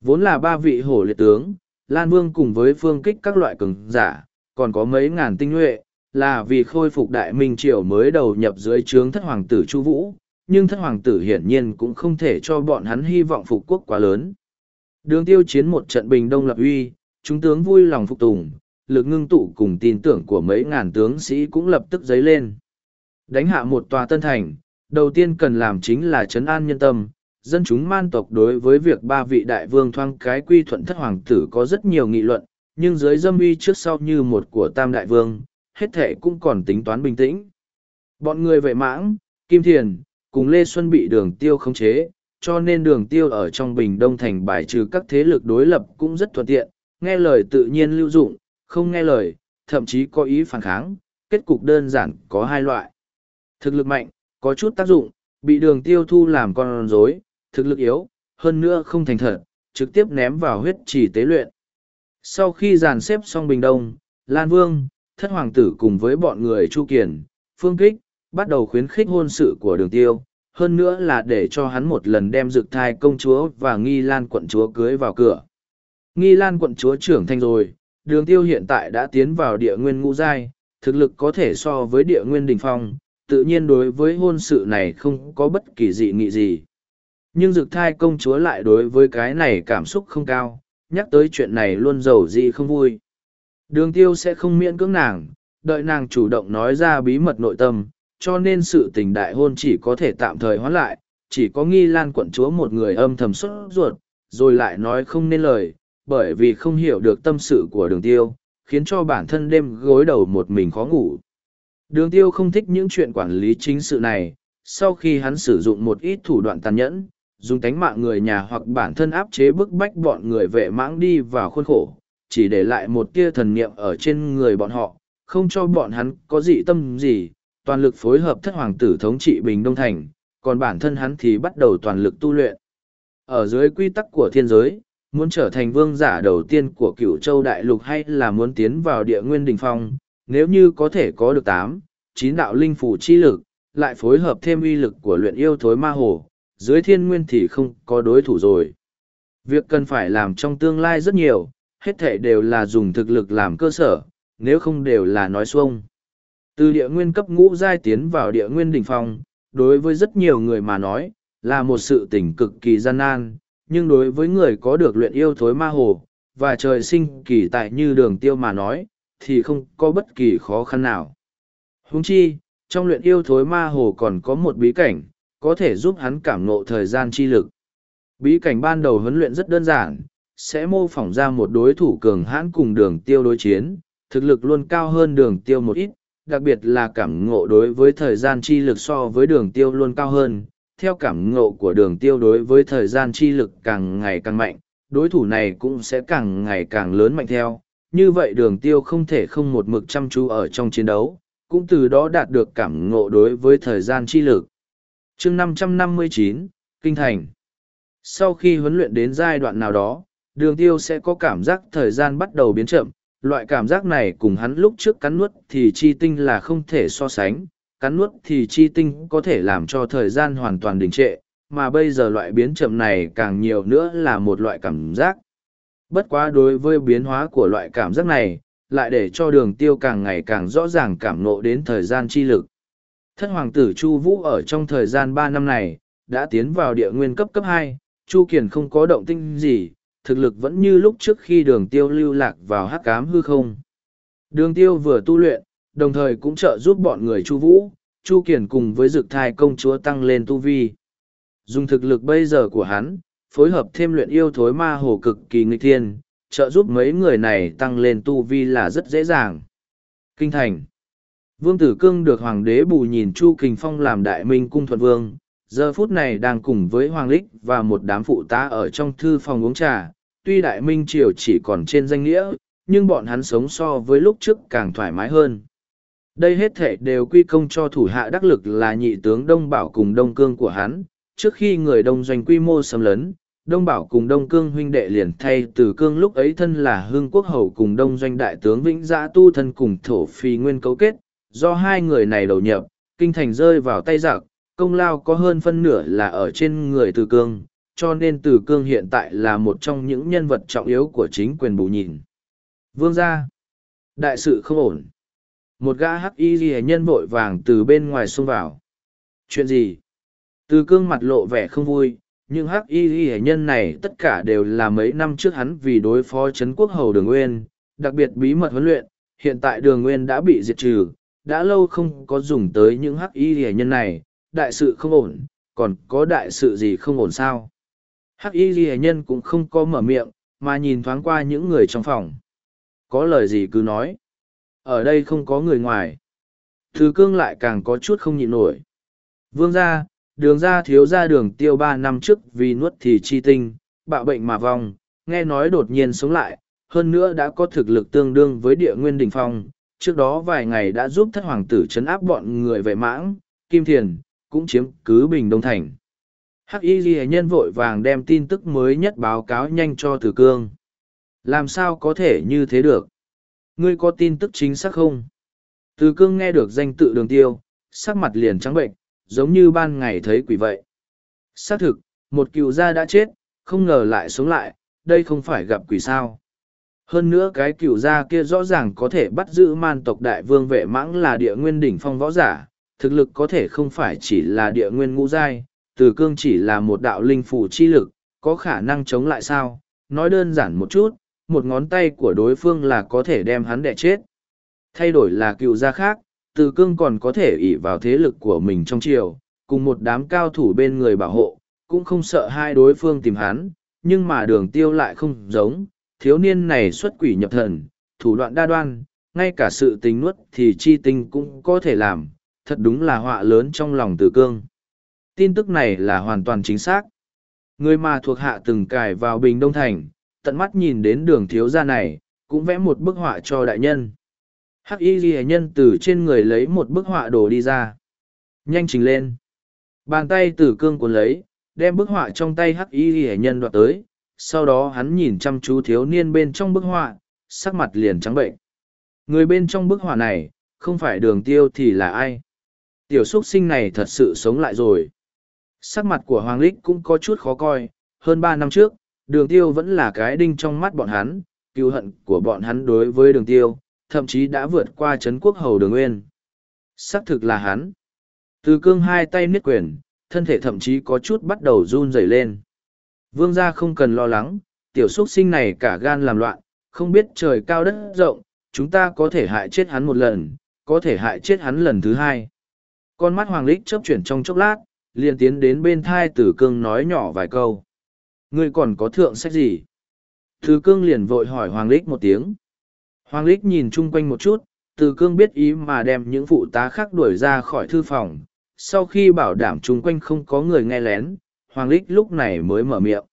A: Vốn là ba vị hổ liệt tướng, Lan Vương cùng với phương kích các loại cường giả, còn có mấy ngàn tinh nhuệ, là vì khôi phục đại minh triều mới đầu nhập dưới trướng thất hoàng tử Chu Vũ, nhưng thất hoàng tử hiển nhiên cũng không thể cho bọn hắn hy vọng phục quốc quá lớn. Đường tiêu chiến một trận bình đông lập uy, chúng tướng vui lòng phục tùng, lực ngưng tụ cùng tin tưởng của mấy ngàn tướng sĩ cũng lập tức dấy lên. Đánh hạ một tòa tân thành, đầu tiên cần làm chính là chấn an nhân tâm. Dân chúng man tộc đối với việc ba vị đại vương thoang cái quy thuận thất hoàng tử có rất nhiều nghị luận, nhưng dưới dâm uy trước sau như một của tam đại vương, hết thể cũng còn tính toán bình tĩnh. Bọn người vệ mãng, Kim Thiền, cùng Lê Xuân bị đường tiêu khống chế, cho nên đường tiêu ở trong Bình Đông Thành bài trừ các thế lực đối lập cũng rất thuận tiện, nghe lời tự nhiên lưu dụng, không nghe lời, thậm chí có ý phản kháng, kết cục đơn giản có hai loại. Thực lực mạnh, có chút tác dụng, bị đường tiêu thu làm con rối, thực lực yếu, hơn nữa không thành thật, trực tiếp ném vào huyết chỉ tế luyện. Sau khi dàn xếp xong Bình Đông, Lan Vương, Thất Hoàng tử cùng với bọn người Chu Kiền, Phương Kích, bắt đầu khuyến khích hôn sự của đường tiêu, hơn nữa là để cho hắn một lần đem dược thai công chúa và nghi lan quận chúa cưới vào cửa. Nghi lan quận chúa trưởng thành rồi, đường tiêu hiện tại đã tiến vào địa nguyên ngũ giai, thực lực có thể so với địa nguyên đỉnh phong, tự nhiên đối với hôn sự này không có bất kỳ dị nghị gì. Nhưng dực thai công chúa lại đối với cái này cảm xúc không cao, nhắc tới chuyện này luôn giàu dị không vui. Đường tiêu sẽ không miễn cưỡng nàng, đợi nàng chủ động nói ra bí mật nội tâm, cho nên sự tình đại hôn chỉ có thể tạm thời hoãn lại, chỉ có nghi lan quận chúa một người âm thầm sốt ruột, rồi lại nói không nên lời, bởi vì không hiểu được tâm sự của đường tiêu, khiến cho bản thân đêm gối đầu một mình khó ngủ. Đường tiêu không thích những chuyện quản lý chính sự này, sau khi hắn sử dụng một ít thủ đoạn tàn nhẫn, dùng tánh mạng người nhà hoặc bản thân áp chế bức bách bọn người vệ mãng đi vào khuôn khổ, chỉ để lại một tia thần niệm ở trên người bọn họ, không cho bọn hắn có dị tâm gì, toàn lực phối hợp thất hoàng tử thống trị Bình Đông Thành, còn bản thân hắn thì bắt đầu toàn lực tu luyện. Ở dưới quy tắc của thiên giới, muốn trở thành vương giả đầu tiên của cửu châu đại lục hay là muốn tiến vào địa nguyên đình phong, nếu như có thể có được tám, chín đạo linh phủ chi lực, lại phối hợp thêm uy lực của luyện yêu thối ma hồ, dưới thiên nguyên thì không có đối thủ rồi. Việc cần phải làm trong tương lai rất nhiều, hết thể đều là dùng thực lực làm cơ sở, nếu không đều là nói xuông. Từ địa nguyên cấp ngũ giai tiến vào địa nguyên đỉnh phong, đối với rất nhiều người mà nói, là một sự tỉnh cực kỳ gian nan, nhưng đối với người có được luyện yêu thối ma hồ, và trời sinh kỳ tại như đường tiêu mà nói, thì không có bất kỳ khó khăn nào. Huống chi, trong luyện yêu thối ma hồ còn có một bí cảnh, có thể giúp hắn cảm ngộ thời gian chi lực. Bí cảnh ban đầu huấn luyện rất đơn giản, sẽ mô phỏng ra một đối thủ cường hãn cùng đường tiêu đối chiến, thực lực luôn cao hơn đường tiêu một ít, đặc biệt là cảm ngộ đối với thời gian chi lực so với đường tiêu luôn cao hơn. Theo cảm ngộ của đường tiêu đối với thời gian chi lực càng ngày càng mạnh, đối thủ này cũng sẽ càng ngày càng lớn mạnh theo. Như vậy đường tiêu không thể không một mực chăm chú ở trong chiến đấu, cũng từ đó đạt được cảm ngộ đối với thời gian chi lực. chương 559, Kinh Thành Sau khi huấn luyện đến giai đoạn nào đó, đường tiêu sẽ có cảm giác thời gian bắt đầu biến chậm, loại cảm giác này cùng hắn lúc trước cắn nuốt thì chi tinh là không thể so sánh, cắn nuốt thì chi tinh có thể làm cho thời gian hoàn toàn đình trệ, mà bây giờ loại biến chậm này càng nhiều nữa là một loại cảm giác. Bất quá đối với biến hóa của loại cảm giác này, lại để cho đường tiêu càng ngày càng rõ ràng cảm ngộ đến thời gian chi lực. Thất hoàng tử Chu Vũ ở trong thời gian ba năm này, đã tiến vào địa nguyên cấp cấp hai, Chu Kiền không có động tinh gì, thực lực vẫn như lúc trước khi đường tiêu lưu lạc vào hắc cám hư không. Đường tiêu vừa tu luyện, đồng thời cũng trợ giúp bọn người Chu Vũ, Chu Kiền cùng với dực thai công chúa tăng lên tu vi. Dùng thực lực bây giờ của hắn, phối hợp thêm luyện yêu thối ma hồ cực kỳ nghịch thiên, trợ giúp mấy người này tăng lên tu vi là rất dễ dàng. Kinh thành Vương Tử Cương được Hoàng đế bù nhìn Chu Kình Phong làm đại minh cung thuận vương, giờ phút này đang cùng với Hoàng Lích và một đám phụ tá ở trong thư phòng uống trà. Tuy đại minh triều chỉ còn trên danh nghĩa, nhưng bọn hắn sống so với lúc trước càng thoải mái hơn. Đây hết thể đều quy công cho thủ hạ đắc lực là nhị tướng Đông Bảo cùng Đông Cương của hắn, trước khi người Đông doanh quy mô xâm lấn, Đông Bảo cùng Đông Cương huynh đệ liền thay từ cương lúc ấy thân là hương quốc hầu cùng Đông doanh đại tướng Vĩnh Giã tu thân cùng thổ phi nguyên cấu kết, do hai người này đầu nhập, kinh thành rơi vào tay giặc, công lao có hơn phân nửa là ở trên người từ cương, cho nên từ cương hiện tại là một trong những nhân vật trọng yếu của chính quyền bù nhìn. Vương gia, đại sự không ổn. Một gã hắc y ghi nhân vội vàng từ bên ngoài xông vào. Chuyện gì? Từ cương mặt lộ vẻ không vui, nhưng hắc y ghi nhân này tất cả đều là mấy năm trước hắn vì đối phó Trấn quốc hầu đường nguyên, đặc biệt bí mật huấn luyện, hiện tại đường nguyên đã bị diệt trừ, đã lâu không có dùng tới những hắc y ghi nhân này, đại sự không ổn, còn có đại sự gì không ổn sao? Hắc y ghi nhân cũng không có mở miệng, mà nhìn thoáng qua những người trong phòng. Có lời gì cứ nói. Ở đây không có người ngoài. Thứ cương lại càng có chút không nhịn nổi. Vương gia, đường ra thiếu ra đường tiêu ba năm trước vì nuốt thì chi tinh, bạo bệnh mà vong, nghe nói đột nhiên sống lại, hơn nữa đã có thực lực tương đương với địa nguyên đỉnh phong. Trước đó vài ngày đã giúp thất hoàng tử chấn áp bọn người vệ mãng, kim thiền, cũng chiếm cứ Bình Đông Thành. Hắc Y Ghi nhân vội vàng đem tin tức mới nhất báo cáo nhanh cho Từ Cương. Làm sao có thể như thế được? Ngươi có tin tức chính xác không? Từ Cương nghe được danh tự đường tiêu, sắc mặt liền trắng bệnh, giống như ban ngày thấy quỷ vậy. Xác thực, một cựu gia đã chết, không ngờ lại sống lại, đây không phải gặp quỷ sao. Hơn nữa cái cựu gia kia rõ ràng có thể bắt giữ man tộc đại vương vệ mãng là địa nguyên đỉnh phong võ giả, thực lực có thể không phải chỉ là địa nguyên ngũ giai, từ cương chỉ là một đạo linh phủ chi lực, có khả năng chống lại sao, nói đơn giản một chút, một ngón tay của đối phương là có thể đem hắn đẻ chết. Thay đổi là cựu gia khác, từ cương còn có thể ỷ vào thế lực của mình trong triều, cùng một đám cao thủ bên người bảo hộ, cũng không sợ hai đối phương tìm hắn, nhưng mà đường tiêu lại không giống, thiếu niên này xuất quỷ nhập thần, thủ đoạn đa đoan, ngay cả sự tình nuốt thì chi tinh cũng có thể làm, thật đúng là họa lớn trong lòng tử cương. Tin tức này là hoàn toàn chính xác. Người mà thuộc hạ từng cài vào Bình Đông Thành, tận mắt nhìn đến đường thiếu gia này, cũng vẽ một bức họa cho đại nhân. Hắc y ghi nhân từ trên người lấy một bức họa đồ đi ra. Nhanh trình lên. Bàn tay tử cương cuốn lấy, đem bức họa trong tay hắc y ghi nhân đoạt tới. Sau đó hắn nhìn chăm chú thiếu niên bên trong bức họa, sắc mặt liền trắng bệnh. Người bên trong bức họa này, không phải đường tiêu thì là ai? Tiểu xuất sinh này thật sự sống lại rồi. Sắc mặt của Hoàng Lích cũng có chút khó coi, hơn ba năm trước, đường tiêu vẫn là cái đinh trong mắt bọn hắn, cựu hận của bọn hắn đối với đường tiêu, thậm chí đã vượt qua Trấn quốc hầu đường nguyên. Xác thực là hắn. Từ cương hai tay niết quyền, thân thể thậm chí có chút bắt đầu run rẩy lên. Vương gia không cần lo lắng, tiểu xuất sinh này cả gan làm loạn, không biết trời cao đất rộng, chúng ta có thể hại chết hắn một lần, có thể hại chết hắn lần thứ hai. Con mắt Hoàng Lích chớp chuyển trong chốc lát, liền tiến đến bên thai tử cương nói nhỏ vài câu. Ngươi còn có thượng sách gì? Tử cương liền vội hỏi Hoàng Lích một tiếng. Hoàng Lích nhìn chung quanh một chút, Từ cương biết ý mà đem những phụ tá khác đuổi ra khỏi thư phòng. Sau khi bảo đảm chung quanh không có người nghe lén, Hoàng Lích lúc này mới mở miệng.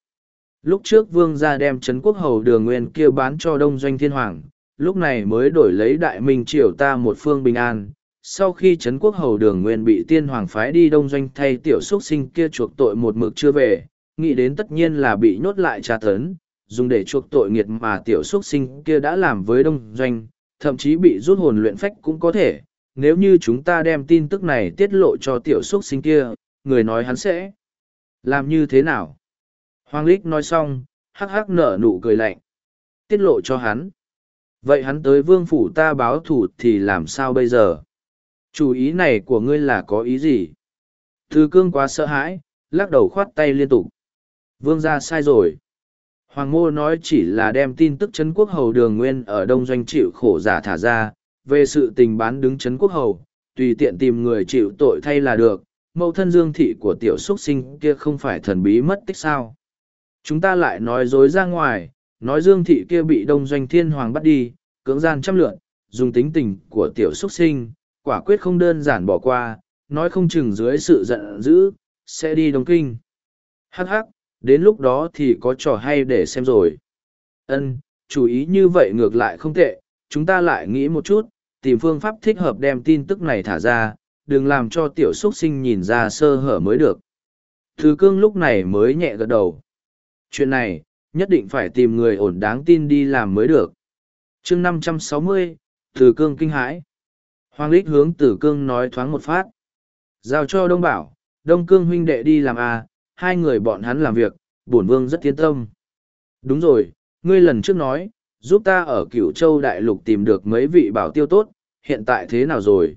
A: Lúc trước vương gia đem Trấn quốc hầu đường nguyên kia bán cho đông doanh thiên hoàng, lúc này mới đổi lấy đại minh triều ta một phương bình an. Sau khi Trấn quốc hầu đường nguyên bị tiên hoàng phái đi đông doanh thay tiểu xuất sinh kia chuộc tội một mực chưa về, nghĩ đến tất nhiên là bị nhốt lại tra tấn, dùng để chuộc tội nghiệt mà tiểu xuất sinh kia đã làm với đông doanh, thậm chí bị rút hồn luyện phách cũng có thể. Nếu như chúng ta đem tin tức này tiết lộ cho tiểu xuất sinh kia, người nói hắn sẽ làm như thế nào? Hoàng Lích nói xong, hắc hắc nở nụ cười lạnh. Tiết lộ cho hắn. Vậy hắn tới vương phủ ta báo thủ thì làm sao bây giờ? Chủ ý này của ngươi là có ý gì? Thư cương quá sợ hãi, lắc đầu khoát tay liên tục. Vương gia sai rồi. Hoàng mô nói chỉ là đem tin tức Trấn quốc hầu đường nguyên ở đông doanh chịu khổ giả thả ra, về sự tình bán đứng Trấn quốc hầu, tùy tiện tìm người chịu tội thay là được, mẫu thân dương thị của tiểu xuất sinh kia không phải thần bí mất tích sao. Chúng ta lại nói dối ra ngoài, nói dương thị kia bị đông doanh thiên hoàng bắt đi, cưỡng gian trăm lượn, dùng tính tình của tiểu xuất sinh, quả quyết không đơn giản bỏ qua, nói không chừng dưới sự giận dữ, sẽ đi đông kinh. Hắc hắc, đến lúc đó thì có trò hay để xem rồi. Ân, chủ ý như vậy ngược lại không tệ, chúng ta lại nghĩ một chút, tìm phương pháp thích hợp đem tin tức này thả ra, đừng làm cho tiểu xuất sinh nhìn ra sơ hở mới được. Thứ cương lúc này mới nhẹ gật đầu. Chuyện này, nhất định phải tìm người ổn đáng tin đi làm mới được. chương năm trăm sáu mươi, Từ cương kinh hãi. Hoàng lích hướng tử cương nói thoáng một phát. Giao cho đông bảo, đông cương huynh đệ đi làm à, hai người bọn hắn làm việc, bổn vương rất tiến tâm. Đúng rồi, ngươi lần trước nói, giúp ta ở cửu châu đại lục tìm được mấy vị bảo tiêu tốt, hiện tại thế nào rồi?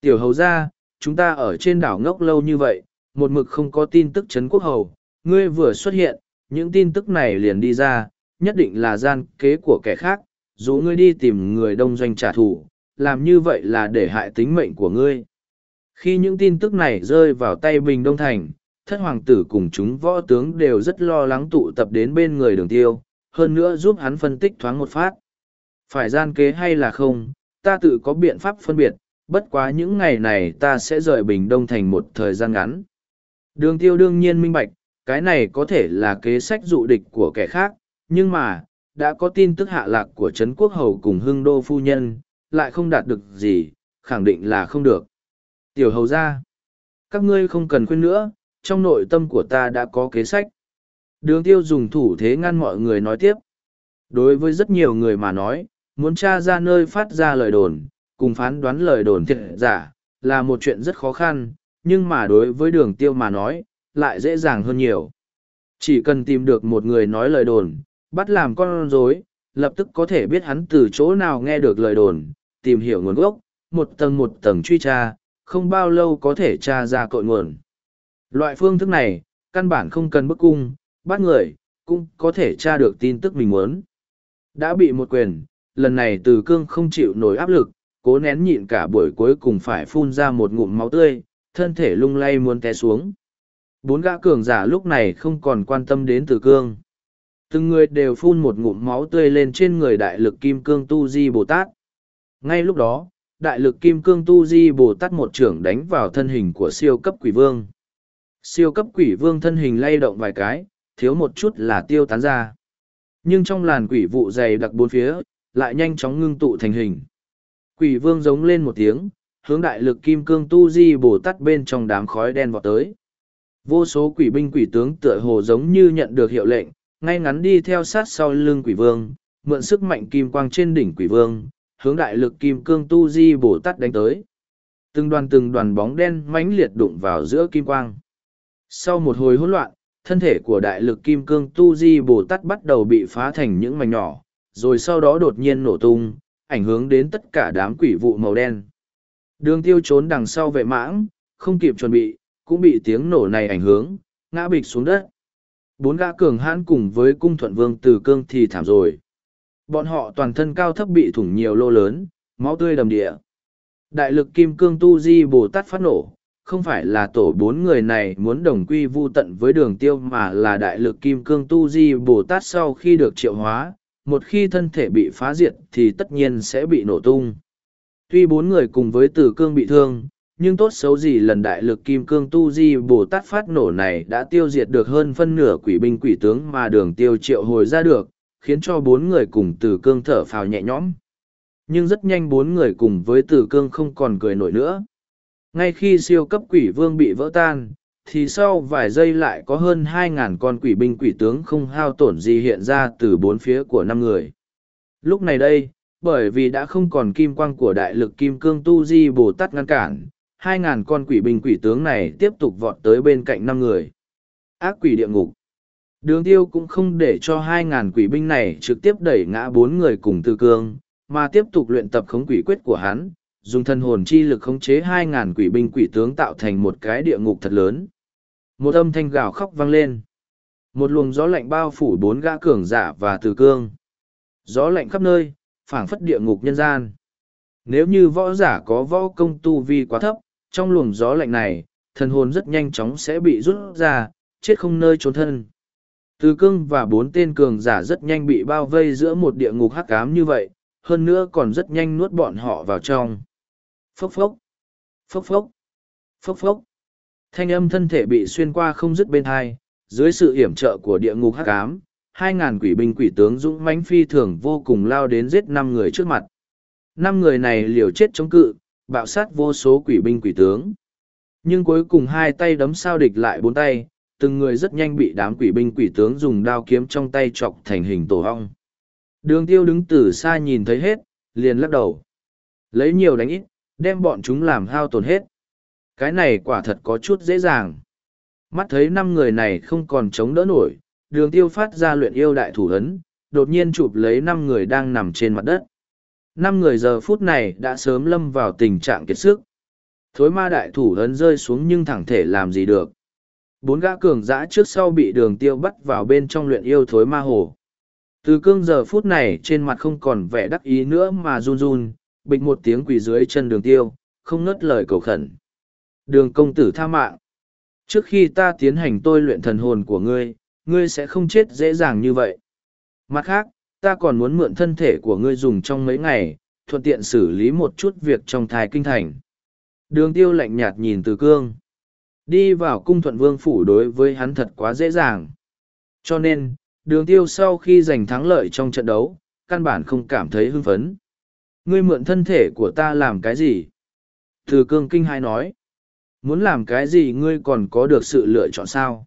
A: Tiểu hầu ra, chúng ta ở trên đảo ngốc lâu như vậy, một mực không có tin tức Trấn quốc hầu, ngươi vừa xuất hiện, những tin tức này liền đi ra, nhất định là gian kế của kẻ khác, dù ngươi đi tìm người đông doanh trả thù, làm như vậy là để hại tính mệnh của ngươi. Khi những tin tức này rơi vào tay Bình Đông Thành, thất hoàng tử cùng chúng võ tướng đều rất lo lắng tụ tập đến bên người đường tiêu, hơn nữa giúp hắn phân tích thoáng một phát. Phải gian kế hay là không, ta tự có biện pháp phân biệt, bất quá những ngày này ta sẽ rời Bình Đông Thành một thời gian ngắn. Đường tiêu đương nhiên minh bạch, cái này có thể là kế sách dụ địch của kẻ khác, nhưng mà, đã có tin tức hạ lạc của Trấn Quốc Hầu cùng Hưng Đô Phu Nhân, lại không đạt được gì, khẳng định là không được. Tiểu hầu ra, các ngươi không cần khuyên nữa, trong nội tâm của ta đã có kế sách. Đường tiêu dùng thủ thế ngăn mọi người nói tiếp. Đối với rất nhiều người mà nói, muốn tra ra nơi phát ra lời đồn, cùng phán đoán lời đồn thiệt giả, là một chuyện rất khó khăn, nhưng mà đối với đường tiêu mà nói, lại dễ dàng hơn nhiều. Chỉ cần tìm được một người nói lời đồn, bắt làm con rối, lập tức có thể biết hắn từ chỗ nào nghe được lời đồn, tìm hiểu nguồn gốc, một tầng một tầng truy tra, không bao lâu có thể tra ra cội nguồn. Loại phương thức này, căn bản không cần bức cung, bắt người, cũng có thể tra được tin tức mình muốn. Đã bị một quyền, lần này từ cương không chịu nổi áp lực, cố nén nhịn cả buổi cuối cùng phải phun ra một ngụm máu tươi, thân thể lung lay muốn té xuống. Bốn gã cường giả lúc này không còn quan tâm đến Từ cương. Từng người đều phun một ngụm máu tươi lên trên người đại lực kim cương tu di Bồ Tát. Ngay lúc đó, đại lực kim cương tu di Bồ Tát một trưởng đánh vào thân hình của siêu cấp quỷ vương. Siêu cấp quỷ vương thân hình lay động vài cái, thiếu một chút là tiêu tán ra. Nhưng trong làn quỷ vụ dày đặc bốn phía, lại nhanh chóng ngưng tụ thành hình. Quỷ vương giống lên một tiếng, hướng đại lực kim cương tu di bổ tát bên trong đám khói đen vọt tới. Vô số quỷ binh quỷ tướng tựa hồ giống như nhận được hiệu lệnh, ngay ngắn đi theo sát sau lưng quỷ vương, mượn sức mạnh kim quang trên đỉnh quỷ vương, hướng đại lực kim cương tu di bổ tát đánh tới. Từng đoàn từng đoàn bóng đen mãnh liệt đụng vào giữa kim quang. Sau một hồi hỗn loạn, thân thể của đại lực kim cương tu di bồ tát bắt đầu bị phá thành những mảnh nhỏ, rồi sau đó đột nhiên nổ tung, ảnh hưởng đến tất cả đám quỷ vụ màu đen. Đường tiêu trốn đằng sau vệ mãng, không kịp chuẩn bị, cũng bị tiếng nổ này ảnh hưởng, ngã bịch xuống đất. Bốn gã cường hãn cùng với cung thuận vương từ cương thì thảm rồi. Bọn họ toàn thân cao thấp bị thủng nhiều lô lớn, máu tươi đầm địa. Đại lực kim cương tu di bồ tát phát nổ, không phải là tổ bốn người này muốn đồng quy vu tận với đường tiêu mà là đại lực kim cương tu di bồ tát sau khi được triệu hóa, một khi thân thể bị phá diệt thì tất nhiên sẽ bị nổ tung. Tuy bốn người cùng với tử cương bị thương, nhưng tốt xấu gì lần đại lực kim cương tu di bồ tát phát nổ này đã tiêu diệt được hơn phân nửa quỷ binh quỷ tướng mà đường tiêu triệu hồi ra được, khiến cho bốn người cùng tử cương thở phào nhẹ nhõm. Nhưng rất nhanh bốn người cùng với tử cương không còn cười nổi nữa. Ngay khi siêu cấp quỷ vương bị vỡ tan, thì sau vài giây lại có hơn 2.000 con quỷ binh quỷ tướng không hao tổn gì hiện ra từ bốn phía của năm người. Lúc này đây, bởi vì đã không còn kim quang của đại lực kim cương tu di bồ tát ngăn cản, 2.000 con quỷ binh quỷ tướng này tiếp tục vọt tới bên cạnh năm người. Ác quỷ địa ngục. Đường tiêu cũng không để cho 2.000 quỷ binh này trực tiếp đẩy ngã bốn người cùng tư cương, mà tiếp tục luyện tập khống quỷ quyết của hắn, dùng thân hồn chi lực khống chế hai ngàn quỷ binh quỷ tướng tạo thành một cái địa ngục thật lớn. Một âm thanh gào khóc vang lên. Một luồng gió lạnh bao phủ bốn gã cường giả và từ cương. Gió lạnh khắp nơi, phảng phất địa ngục nhân gian. Nếu như võ giả có võ công tu vi quá thấp, trong luồng gió lạnh này, thần hồn rất nhanh chóng sẽ bị rút ra, chết không nơi trốn thân. Từ cương và bốn tên cường giả rất nhanh bị bao vây giữa một địa ngục hắc ám như vậy, hơn nữa còn rất nhanh nuốt bọn họ vào trong. Phốc phốc, phốc phốc, phốc phốc. Thanh âm thân thể bị xuyên qua không dứt bên hai, dưới sự hiểm trợ của địa ngục hắc ám, hai ngàn quỷ binh quỷ tướng dũng mãnh phi thường vô cùng lao đến giết năm người trước mặt. Năm người này liều chết chống cự, bạo sát vô số quỷ binh quỷ tướng. Nhưng cuối cùng hai tay đấm sao địch lại bốn tay, từng người rất nhanh bị đám quỷ binh quỷ tướng dùng đao kiếm trong tay chọc thành hình tổ hong. Đường tiêu đứng từ xa nhìn thấy hết, liền lắc đầu. Lấy nhiều đánh ít, đem bọn chúng làm hao tổn hết. Cái này quả thật có chút dễ dàng. Mắt thấy năm người này không còn chống đỡ nổi, đường tiêu phát ra luyện yêu đại thủ ấn, đột nhiên chụp lấy năm người đang nằm trên mặt đất. Năm người giờ phút này đã sớm lâm vào tình trạng kiệt sức. Thối ma đại thủ ấn rơi xuống nhưng thẳng thể làm gì được. Bốn gã cường giã trước sau bị đường tiêu bắt vào bên trong luyện yêu thối ma hồ. Từ cương giờ phút này trên mặt không còn vẻ đắc ý nữa mà run run, bịch một tiếng quỳ dưới chân đường tiêu, không ngớt lời cầu khẩn. Đường công tử tha mạng. Trước khi ta tiến hành tôi luyện thần hồn của ngươi, ngươi sẽ không chết dễ dàng như vậy. Mặt khác, ta còn muốn mượn thân thể của ngươi dùng trong mấy ngày, thuận tiện xử lý một chút việc trong thai kinh thành. Đường tiêu lạnh nhạt nhìn từ cương. Đi vào cung thuận vương phủ đối với hắn thật quá dễ dàng. Cho nên, đường tiêu sau khi giành thắng lợi trong trận đấu, căn bản không cảm thấy hưng phấn. Ngươi mượn thân thể của ta làm cái gì? Từ cương kinh hai nói. Muốn làm cái gì ngươi còn có được sự lựa chọn sao?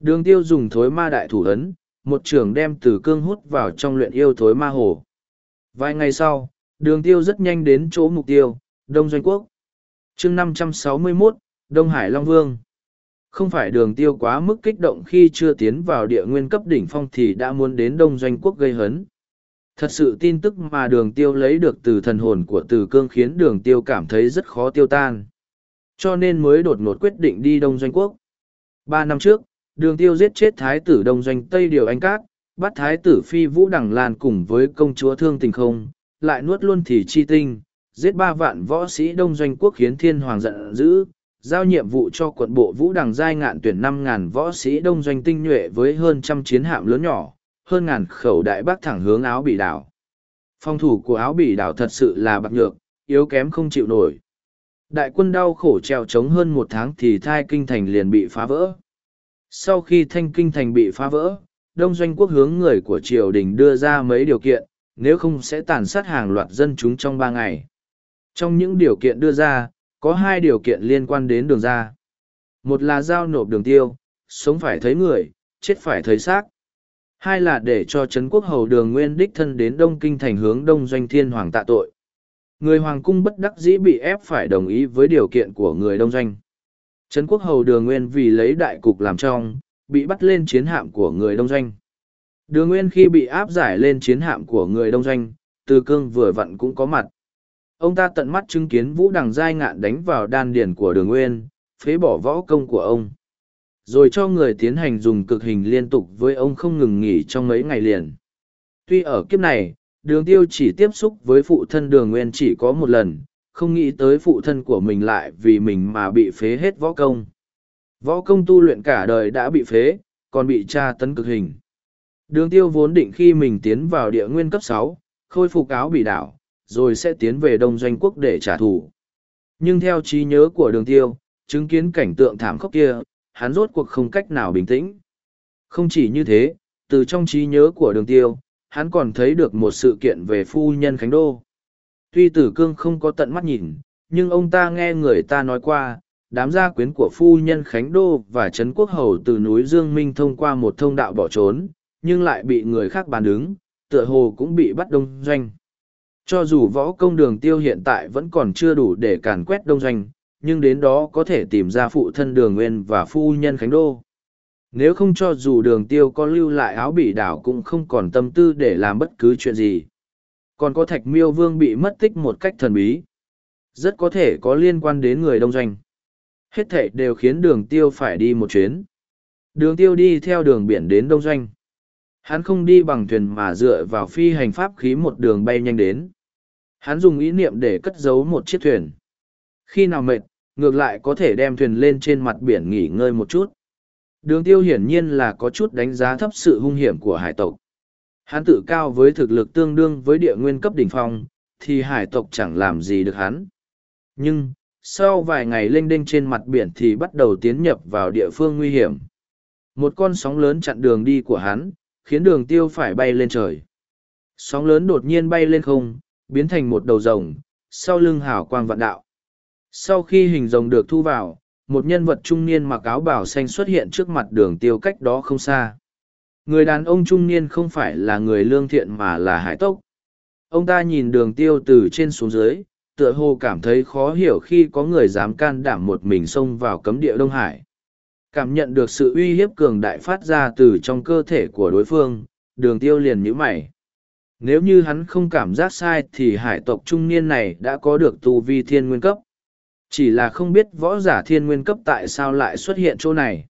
A: Đường tiêu dùng thối ma đại thủ ấn, một trường đem từ cương hút vào trong luyện yêu thối ma hồ. Vài ngày sau, đường tiêu rất nhanh đến chỗ mục tiêu, Đông Doanh Quốc. chương 561, Đông Hải Long Vương. Không phải đường tiêu quá mức kích động khi chưa tiến vào địa nguyên cấp đỉnh phong thì đã muốn đến Đông Doanh Quốc gây hấn. Thật sự tin tức mà đường tiêu lấy được từ thần hồn của từ cương khiến đường tiêu cảm thấy rất khó tiêu tan. Cho nên mới đột ngột quyết định đi Đông Doanh Quốc. Ba năm trước, đường tiêu giết chết thái tử Đông Doanh Tây Điều Anh Cát, bắt thái tử Phi Vũ Đằng Lan cùng với công chúa Thương Tình Không, lại nuốt luôn thì chi tinh, giết ba vạn võ sĩ Đông Doanh Quốc khiến thiên hoàng giận dữ, giao nhiệm vụ cho quận bộ vũ đằng giai ngạn tuyển năm ngàn võ sĩ đông doanh tinh nhuệ với hơn trăm chiến hạm lớn nhỏ, hơn ngàn khẩu đại bác thẳng hướng áo bị đảo. Phòng thủ của áo bị đảo thật sự là bạc nhược, yếu kém không chịu nổi. Đại quân đau khổ treo trống hơn một tháng thì thai kinh thành liền bị phá vỡ. Sau khi thanh kinh thành bị phá vỡ, đông doanh quốc hướng người của triều đình đưa ra mấy điều kiện, nếu không sẽ tàn sát hàng loạt dân chúng trong ba ngày. Trong những điều kiện đưa ra, có hai điều kiện liên quan đến đường ra. Một là giao nộp đường tiêu, sống phải thấy người, chết phải thấy xác. Hai là để cho Trấn quốc hầu đường nguyên đích thân đến Đông Kinh thành hướng Đông Doanh Thiên Hoàng tạ tội. Người Hoàng cung bất đắc dĩ bị ép phải đồng ý với điều kiện của người Đông Doanh. Trấn quốc hầu đường nguyên vì lấy đại cục làm trong, bị bắt lên chiến hạm của người Đông Doanh. Đường nguyên khi bị áp giải lên chiến hạm của người Đông Doanh, từ cương vừa vặn cũng có mặt. Ông ta tận mắt chứng kiến vũ đằng giai ngạn đánh vào đan điền của đường nguyên, phế bỏ võ công của ông. Rồi cho người tiến hành dùng cực hình liên tục với ông không ngừng nghỉ trong mấy ngày liền. Tuy ở kiếp này, đường tiêu chỉ tiếp xúc với phụ thân đường nguyên chỉ có một lần, không nghĩ tới phụ thân của mình lại vì mình mà bị phế hết võ công. Võ công tu luyện cả đời đã bị phế, còn bị tra tấn cực hình. Đường tiêu vốn định khi mình tiến vào địa nguyên cấp sáu, khôi phục áo bị đảo, rồi sẽ tiến về Đông Doanh Quốc để trả thù. Nhưng theo trí nhớ của đường tiêu, chứng kiến cảnh tượng thảm khốc kia, hắn rốt cuộc không cách nào bình tĩnh. Không chỉ như thế, từ trong trí nhớ của đường tiêu, hắn còn thấy được một sự kiện về phu nhân Khánh Đô. Tuy tử cương không có tận mắt nhìn, nhưng ông ta nghe người ta nói qua, đám gia quyến của phu nhân Khánh Đô và Trấn Quốc Hầu từ núi Dương Minh thông qua một thông đạo bỏ trốn, nhưng lại bị người khác bàn đứng, tựa hồ cũng bị bắt đông doanh. Cho dù võ công đường tiêu hiện tại vẫn còn chưa đủ để càn quét đông doanh, nhưng đến đó có thể tìm ra phụ thân đường nguyên và phu nhân Khánh Đô. Nếu không cho dù đường tiêu có lưu lại áo bị đảo cũng không còn tâm tư để làm bất cứ chuyện gì. Còn có thạch miêu vương bị mất tích một cách thần bí. Rất có thể có liên quan đến người đông doanh. Hết thệ đều khiến đường tiêu phải đi một chuyến. Đường tiêu đi theo đường biển đến đông doanh. Hắn không đi bằng thuyền mà dựa vào phi hành pháp khí một đường bay nhanh đến. Hắn dùng ý niệm để cất giấu một chiếc thuyền. Khi nào mệt, ngược lại có thể đem thuyền lên trên mặt biển nghỉ ngơi một chút. Đường tiêu hiển nhiên là có chút đánh giá thấp sự hung hiểm của hải tộc. Hắn tự cao với thực lực tương đương với địa nguyên cấp đỉnh phong, thì hải tộc chẳng làm gì được hắn. Nhưng, sau vài ngày lênh đênh trên mặt biển thì bắt đầu tiến nhập vào địa phương nguy hiểm. Một con sóng lớn chặn đường đi của hắn, khiến đường tiêu phải bay lên trời. Sóng lớn đột nhiên bay lên không, biến thành một đầu rồng, sau lưng hào quang vạn đạo. Sau khi hình rồng được thu vào, một nhân vật trung niên mặc áo bảo xanh xuất hiện trước mặt đường tiêu cách đó không xa. Người đàn ông trung niên không phải là người lương thiện mà là hải tốc. Ông ta nhìn đường tiêu từ trên xuống dưới, tựa hồ cảm thấy khó hiểu khi có người dám can đảm một mình xông vào cấm địa Đông Hải. Cảm nhận được sự uy hiếp cường đại phát ra từ trong cơ thể của đối phương, đường tiêu liền nhíu mày. Nếu như hắn không cảm giác sai thì hải tộc trung niên này đã có được tu vi thiên nguyên cấp. Chỉ là không biết võ giả thiên nguyên cấp tại sao lại xuất hiện chỗ này.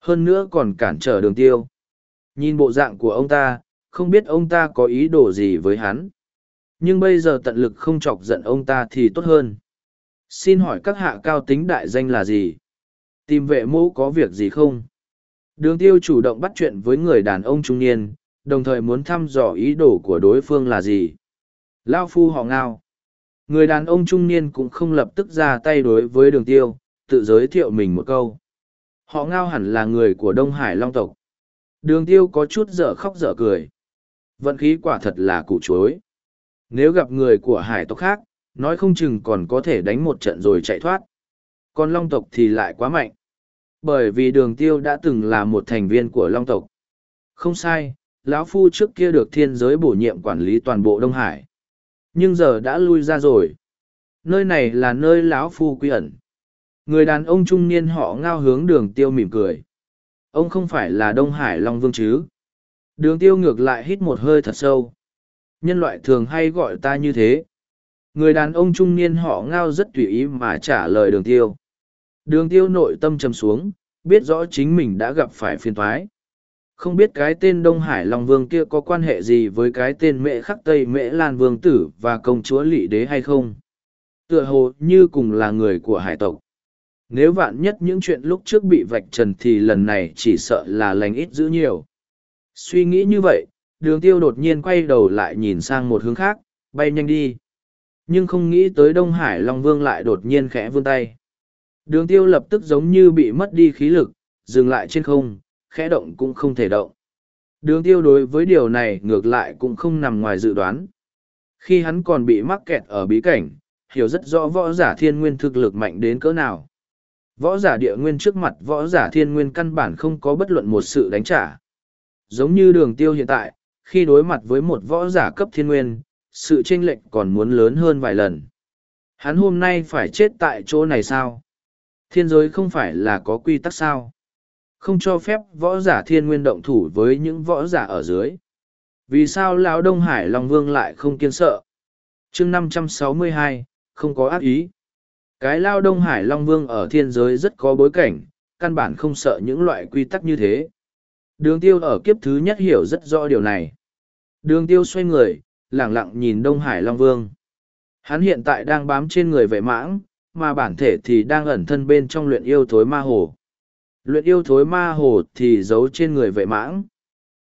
A: Hơn nữa còn cản trở đường tiêu. Nhìn bộ dạng của ông ta, không biết ông ta có ý đồ gì với hắn. Nhưng bây giờ tận lực không chọc giận ông ta thì tốt hơn. Xin hỏi các hạ cao tính đại danh là gì? Tìm vệ mẫu có việc gì không? Đường tiêu chủ động bắt chuyện với người đàn ông trung niên, đồng thời muốn thăm dò ý đồ của đối phương là gì. Lao phu họ ngao. Người đàn ông trung niên cũng không lập tức ra tay đối với đường tiêu, tự giới thiệu mình một câu. Họ ngao hẳn là người của Đông Hải Long tộc. Đường tiêu có chút dở khóc dở cười. Vận khí quả thật là củ chối. Nếu gặp người của hải tộc khác, nói không chừng còn có thể đánh một trận rồi chạy thoát. Còn Long tộc thì lại quá mạnh. Bởi vì đường tiêu đã từng là một thành viên của Long tộc. Không sai, lão Phu trước kia được thiên giới bổ nhiệm quản lý toàn bộ Đông Hải. Nhưng giờ đã lui ra rồi. Nơi này là nơi lão Phu quy ẩn. Người đàn ông trung niên họ ngao hướng đường tiêu mỉm cười. Ông không phải là Đông Hải Long Vương chứ. Đường tiêu ngược lại hít một hơi thật sâu. Nhân loại thường hay gọi ta như thế. Người đàn ông trung niên họ ngao rất tùy ý mà trả lời đường tiêu. Đường tiêu nội tâm trầm xuống, biết rõ chính mình đã gặp phải phiền thoái. Không biết cái tên Đông Hải Long Vương kia có quan hệ gì với cái tên mẹ khắc Tây mẹ Lan Vương Tử và công chúa Lị Đế hay không? Tựa hồ như cùng là người của hải tộc. Nếu vạn nhất những chuyện lúc trước bị vạch trần thì lần này chỉ sợ là lành ít giữ nhiều. Suy nghĩ như vậy, đường tiêu đột nhiên quay đầu lại nhìn sang một hướng khác, bay nhanh đi. Nhưng không nghĩ tới Đông Hải Long Vương lại đột nhiên khẽ vươn tay. Đường tiêu lập tức giống như bị mất đi khí lực, dừng lại trên không, khẽ động cũng không thể động. Đường tiêu đối với điều này ngược lại cũng không nằm ngoài dự đoán. Khi hắn còn bị mắc kẹt ở bí cảnh, hiểu rất rõ võ giả thiên nguyên thực lực mạnh đến cỡ nào. Võ giả địa nguyên trước mặt võ giả thiên nguyên căn bản không có bất luận một sự đánh trả. Giống như đường tiêu hiện tại, khi đối mặt với một võ giả cấp thiên nguyên, sự chênh lệch còn muốn lớn hơn vài lần. Hắn hôm nay phải chết tại chỗ này sao? Thiên giới không phải là có quy tắc sao? Không cho phép võ giả thiên nguyên động thủ với những võ giả ở dưới. Vì sao Lão Đông Hải Long Vương lại không kiên sợ? chương năm trăm sáu mươi hai không có ác ý. Cái Lao Đông Hải Long Vương ở thiên giới rất có bối cảnh, căn bản không sợ những loại quy tắc như thế. Đường tiêu ở kiếp thứ nhất hiểu rất rõ điều này. Đường tiêu xoay người, lẳng lặng nhìn Đông Hải Long Vương. Hắn hiện tại đang bám trên người vệ mãng, mà bản thể thì đang ẩn thân bên trong luyện yêu thối ma hồ. Luyện yêu thối ma hồ thì giấu trên người vệ mãng.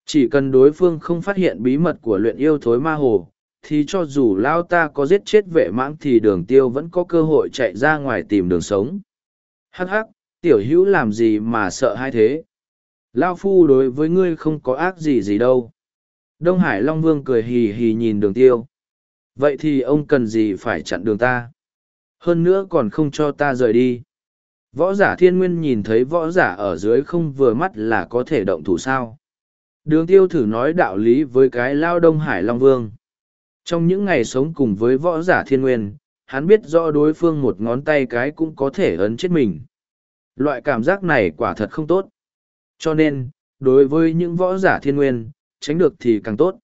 A: Chỉ cần đối phương không phát hiện bí mật của luyện yêu thối ma hồ, thì cho dù lao ta có giết chết vệ mãng thì đường tiêu vẫn có cơ hội chạy ra ngoài tìm đường sống. Hắc hắc, tiểu hữu làm gì mà sợ hai thế? Lao phu đối với ngươi không có ác gì gì đâu. Đông Hải Long Vương cười hì hì nhìn đường tiêu. Vậy thì ông cần gì phải chặn đường ta? Hơn nữa còn không cho ta rời đi. Võ giả thiên nguyên nhìn thấy võ giả ở dưới không vừa mắt là có thể động thủ sao. Đường tiêu thử nói đạo lý với cái lao Đông Hải Long Vương. Trong những ngày sống cùng với võ giả thiên nguyên, hắn biết rõ đối phương một ngón tay cái cũng có thể ấn chết mình. Loại cảm giác này quả thật không tốt. Cho nên, đối với những võ giả thiên nguyên, tránh được thì càng tốt.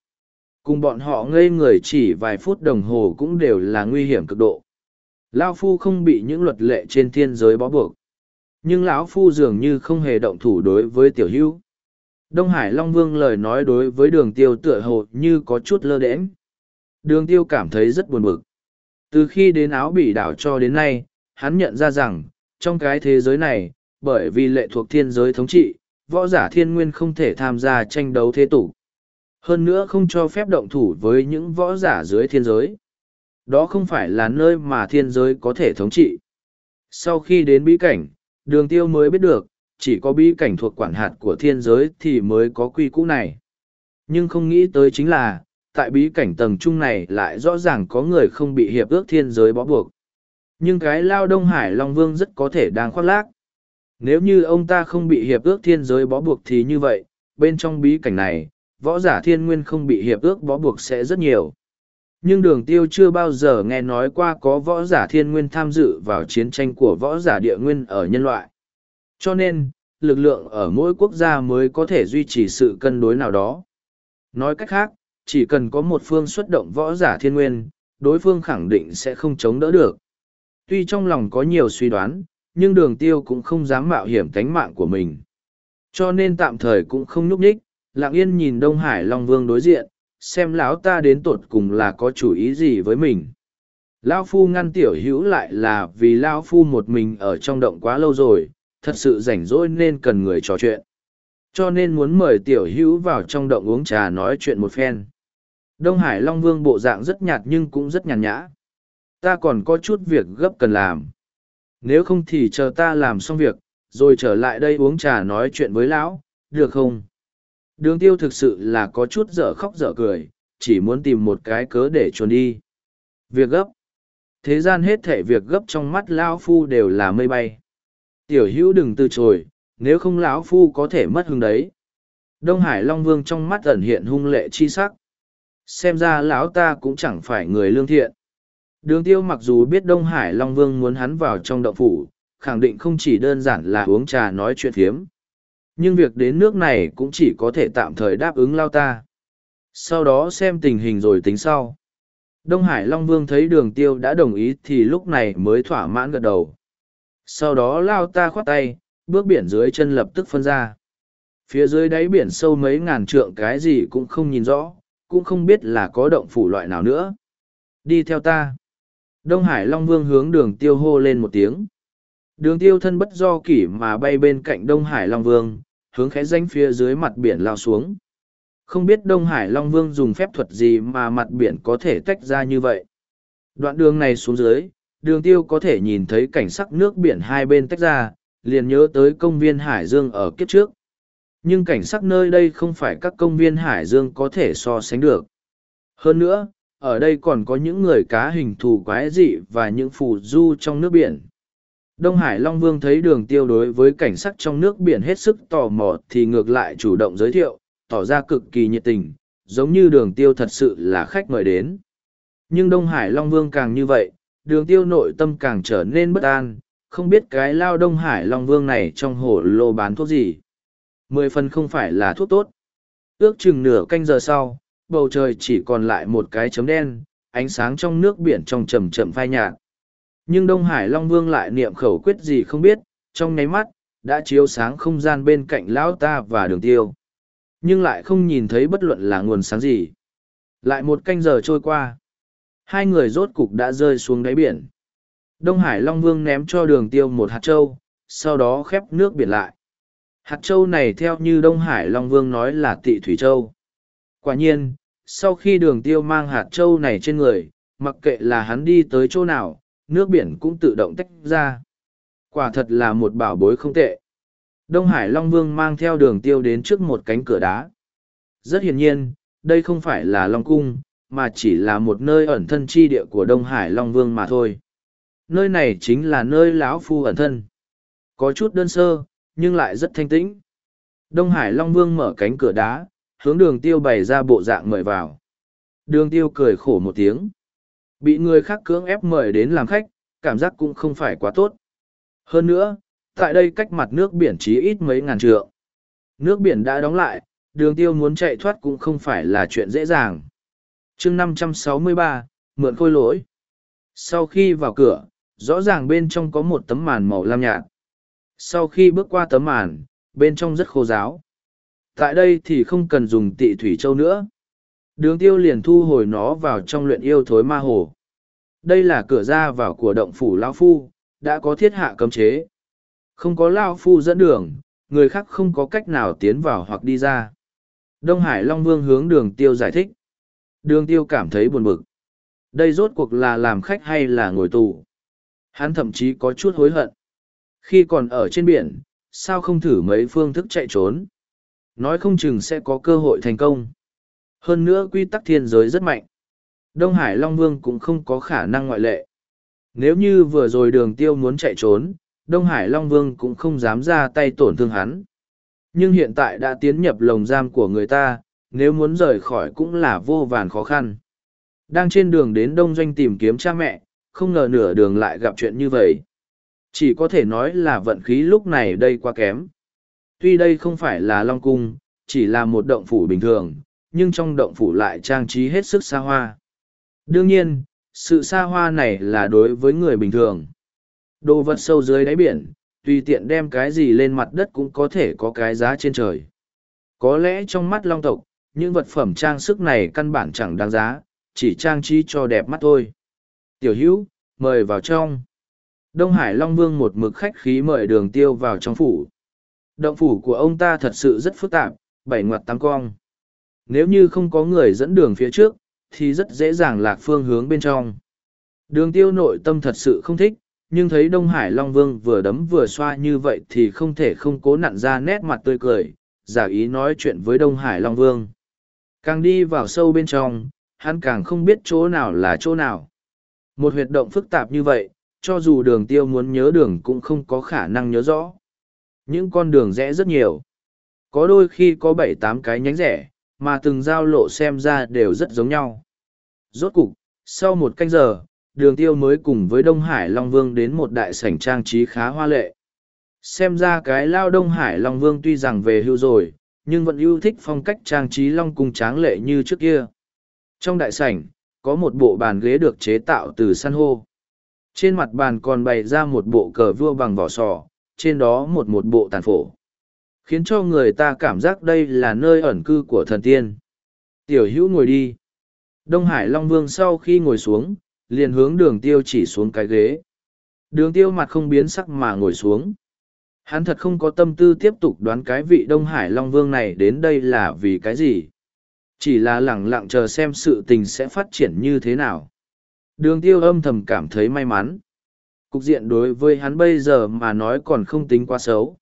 A: Cùng bọn họ ngây người chỉ vài phút đồng hồ cũng đều là nguy hiểm cực độ. Lao Phu không bị những luật lệ trên thiên giới bó buộc. Nhưng lão Phu dường như không hề động thủ đối với tiểu hữu. Đông Hải Long Vương lời nói đối với đường tiêu tựa hồ như có chút lơ đễm Đường tiêu cảm thấy rất buồn bực. Từ khi đến áo bị đảo cho đến nay, hắn nhận ra rằng, trong cái thế giới này, bởi vì lệ thuộc thiên giới thống trị, võ giả thiên nguyên không thể tham gia tranh đấu thế tục. Hơn nữa không cho phép động thủ với những võ giả dưới thiên giới. Đó không phải là nơi mà thiên giới có thể thống trị. Sau khi đến bí cảnh, đường tiêu mới biết được, chỉ có bí cảnh thuộc quản hạt của thiên giới thì mới có quy cũ này. Nhưng không nghĩ tới chính là, tại bí cảnh tầng trung này lại rõ ràng có người không bị hiệp ước thiên giới bó buộc. Nhưng cái lao Đông Hải Long Vương rất có thể đang khoác lác. Nếu như ông ta không bị hiệp ước thiên giới bó buộc thì như vậy, bên trong bí cảnh này, võ giả thiên nguyên không bị hiệp ước bó buộc sẽ rất nhiều. Nhưng đường tiêu chưa bao giờ nghe nói qua có võ giả thiên nguyên tham dự vào chiến tranh của võ giả địa nguyên ở nhân loại. Cho nên, lực lượng ở mỗi quốc gia mới có thể duy trì sự cân đối nào đó. Nói cách khác, chỉ cần có một phương xuất động võ giả thiên nguyên, đối phương khẳng định sẽ không chống đỡ được. Tuy trong lòng có nhiều suy đoán, nhưng đường tiêu cũng không dám mạo hiểm tánh mạng của mình. Cho nên tạm thời cũng không nhúc nhích, lặng yên nhìn Đông Hải Long Vương đối diện, xem lão ta đến tột cùng là có chủ ý gì với mình. Lão Phu ngăn tiểu hữu lại là vì Lão Phu một mình ở trong động quá lâu rồi, thật sự rảnh rỗi nên cần người trò chuyện. Cho nên muốn mời tiểu hữu vào trong động uống trà nói chuyện một phen. Đông Hải Long Vương bộ dạng rất nhạt nhưng cũng rất nhàn nhã. Ta còn có chút việc gấp cần làm. Nếu không thì chờ ta làm xong việc, rồi trở lại đây uống trà nói chuyện với lão, được không? Đường tiêu thực sự là có chút dở khóc dở cười, chỉ muốn tìm một cái cớ để trốn đi. Việc gấp. Thế gian hết thể việc gấp trong mắt lão phu đều là mây bay. Tiểu hữu đừng từ chối, nếu không lão phu có thể mất hứng đấy. Đông Hải Long Vương trong mắt ẩn hiện hung lệ chi sắc xem ra lão ta cũng chẳng phải người lương thiện đường tiêu mặc dù biết đông hải long vương muốn hắn vào trong động phủ khẳng định không chỉ đơn giản là uống trà nói chuyện phiếm nhưng việc đến nước này cũng chỉ có thể tạm thời đáp ứng lao ta sau đó xem tình hình rồi tính sau đông hải long vương thấy đường tiêu đã đồng ý thì lúc này mới thỏa mãn gật đầu sau đó lao ta khoát tay, bước biển dưới chân lập tức phân ra phía dưới đáy biển sâu mấy ngàn trượng cái gì cũng không nhìn rõ, cũng không biết là có động phủ loại nào nữa. Đi theo ta. Đông Hải Long Vương hướng đường tiêu hô lên một tiếng. Đường tiêu thân bất do kỷ mà bay bên cạnh Đông Hải Long Vương, hướng khẽ danh phía dưới mặt biển lao xuống. Không biết Đông Hải Long Vương dùng phép thuật gì mà mặt biển có thể tách ra như vậy. Đoạn đường này xuống dưới, đường tiêu có thể nhìn thấy cảnh sắc nước biển hai bên tách ra, liền nhớ tới công viên Hải Dương ở kiếp trước. Nhưng cảnh sắc nơi đây không phải các công viên Hải Dương có thể so sánh được. Hơn nữa, ở đây còn có những người cá hình thù quái dị và những phù du trong nước biển. Đông Hải Long Vương thấy đường tiêu đối với cảnh sắc trong nước biển hết sức tò mò thì ngược lại chủ động giới thiệu, tỏ ra cực kỳ nhiệt tình, giống như đường tiêu thật sự là khách mời đến. Nhưng Đông Hải Long Vương càng như vậy, đường tiêu nội tâm càng trở nên bất an, không biết cái lao Đông Hải Long Vương này trong hồ lô bán thuốc gì. Mười phần không phải là thuốc tốt. Ước chừng nửa canh giờ sau, bầu trời chỉ còn lại một cái chấm đen, ánh sáng trong nước biển trong chậm chậm phai nhạt. Nhưng Đông Hải Long Vương lại niệm khẩu quyết gì không biết, trong nháy mắt, đã chiếu sáng không gian bên cạnh lão ta và đường tiêu. Nhưng lại không nhìn thấy bất luận là nguồn sáng gì. Lại một canh giờ trôi qua. Hai người rốt cục đã rơi xuống đáy biển. Đông Hải Long Vương ném cho đường tiêu một hạt trâu, sau đó khép nước biển lại. Hạt trâu này theo như Đông Hải Long Vương nói là tị thủy châu. Quả nhiên, sau khi đường tiêu mang hạt trâu này trên người, mặc kệ là hắn đi tới chỗ nào, nước biển cũng tự động tách ra. Quả thật là một bảo bối không tệ. Đông Hải Long Vương mang theo đường tiêu đến trước một cánh cửa đá. Rất hiển nhiên, đây không phải là Long Cung, mà chỉ là một nơi ẩn thân chi địa của Đông Hải Long Vương mà thôi. Nơi này chính là nơi lão phu ẩn thân. Có chút đơn sơ, nhưng lại rất thanh tĩnh. Đông Hải Long Vương mở cánh cửa đá, hướng đường tiêu bày ra bộ dạng mời vào. Đường tiêu cười khổ một tiếng. Bị người khác cưỡng ép mời đến làm khách, cảm giác cũng không phải quá tốt. Hơn nữa, tại đây cách mặt nước biển chỉ ít mấy ngàn trượng. Nước biển đã đóng lại, đường tiêu muốn chạy thoát cũng không phải là chuyện dễ dàng. chương 563, mượn khôi lỗi. Sau khi vào cửa, rõ ràng bên trong có một tấm màn màu lam nhạt. Sau khi bước qua tấm màn, bên trong rất khô giáo. Tại đây thì không cần dùng tị thủy châu nữa. Đường tiêu liền thu hồi nó vào trong luyện yêu thối ma hồ. Đây là cửa ra vào của động phủ Lao Phu, đã có thiết hạ cấm chế. Không có Lao Phu dẫn đường, người khác không có cách nào tiến vào hoặc đi ra. Đông Hải Long Vương hướng đường tiêu giải thích. Đường tiêu cảm thấy buồn bực. Đây rốt cuộc là làm khách hay là ngồi tù. Hắn thậm chí có chút hối hận. Khi còn ở trên biển, sao không thử mấy phương thức chạy trốn? Nói không chừng sẽ có cơ hội thành công. Hơn nữa quy tắc thiên giới rất mạnh. Đông Hải Long Vương cũng không có khả năng ngoại lệ. Nếu như vừa rồi đường tiêu muốn chạy trốn, Đông Hải Long Vương cũng không dám ra tay tổn thương hắn. Nhưng hiện tại đã tiến nhập lồng giam của người ta, nếu muốn rời khỏi cũng là vô vàn khó khăn. Đang trên đường đến Đông Doanh tìm kiếm cha mẹ, không ngờ nửa đường lại gặp chuyện như vậy. Chỉ có thể nói là vận khí lúc này đây quá kém. Tuy đây không phải là Long Cung, chỉ là một động phủ bình thường, nhưng trong động phủ lại trang trí hết sức xa hoa. Đương nhiên, sự xa hoa này là đối với người bình thường. Đồ vật sâu dưới đáy biển, tùy tiện đem cái gì lên mặt đất cũng có thể có cái giá trên trời. Có lẽ trong mắt long tộc, những vật phẩm trang sức này căn bản chẳng đáng giá, chỉ trang trí cho đẹp mắt thôi. Tiểu hữu, mời vào trong. Đông Hải Long Vương một mực khách khí mời đường tiêu vào trong phủ. Động phủ của ông ta thật sự rất phức tạp, bảy ngoặt tám cong. Nếu như không có người dẫn đường phía trước, thì rất dễ dàng lạc phương hướng bên trong. Đường tiêu nội tâm thật sự không thích, nhưng thấy Đông Hải Long Vương vừa đấm vừa xoa như vậy thì không thể không cố nặn ra nét mặt tươi cười, giả ý nói chuyện với Đông Hải Long Vương. Càng đi vào sâu bên trong, hắn càng không biết chỗ nào là chỗ nào. Một huyệt động phức tạp như vậy, cho dù đường tiêu muốn nhớ đường cũng không có khả năng nhớ rõ. Những con đường rẽ rất nhiều. Có đôi khi có bảy tám cái nhánh rẽ, mà từng giao lộ xem ra đều rất giống nhau. Rốt cục, sau một canh giờ, đường tiêu mới cùng với Đông Hải Long Vương đến một đại sảnh trang trí khá hoa lệ. Xem ra cái lao Đông Hải Long Vương tuy rằng về hưu rồi, nhưng vẫn yêu thích phong cách trang trí Long Cung tráng lệ như trước kia. Trong đại sảnh, có một bộ bàn ghế được chế tạo từ san hô. Trên mặt bàn còn bày ra một bộ cờ vua bằng vỏ sò, trên đó một một bộ tàn phổ khiến cho người ta cảm giác đây là nơi ẩn cư của thần tiên tiểu hữu ngồi đi đông hải long vương sau khi ngồi xuống, liền hướng đường tiêu chỉ xuống cái ghế Đường tiêu mặt không biến sắc mà ngồi xuống. Hắn thật không có tâm tư tiếp tục đoán cái vị Đông Hải Long Vương này đến đây là vì cái gì. Chỉ là lẳng lặng chờ xem sự tình sẽ phát triển như thế nào. Đường tiêu âm thầm cảm thấy may mắn. Cục diện đối với hắn bây giờ mà nói còn không tính quá xấu.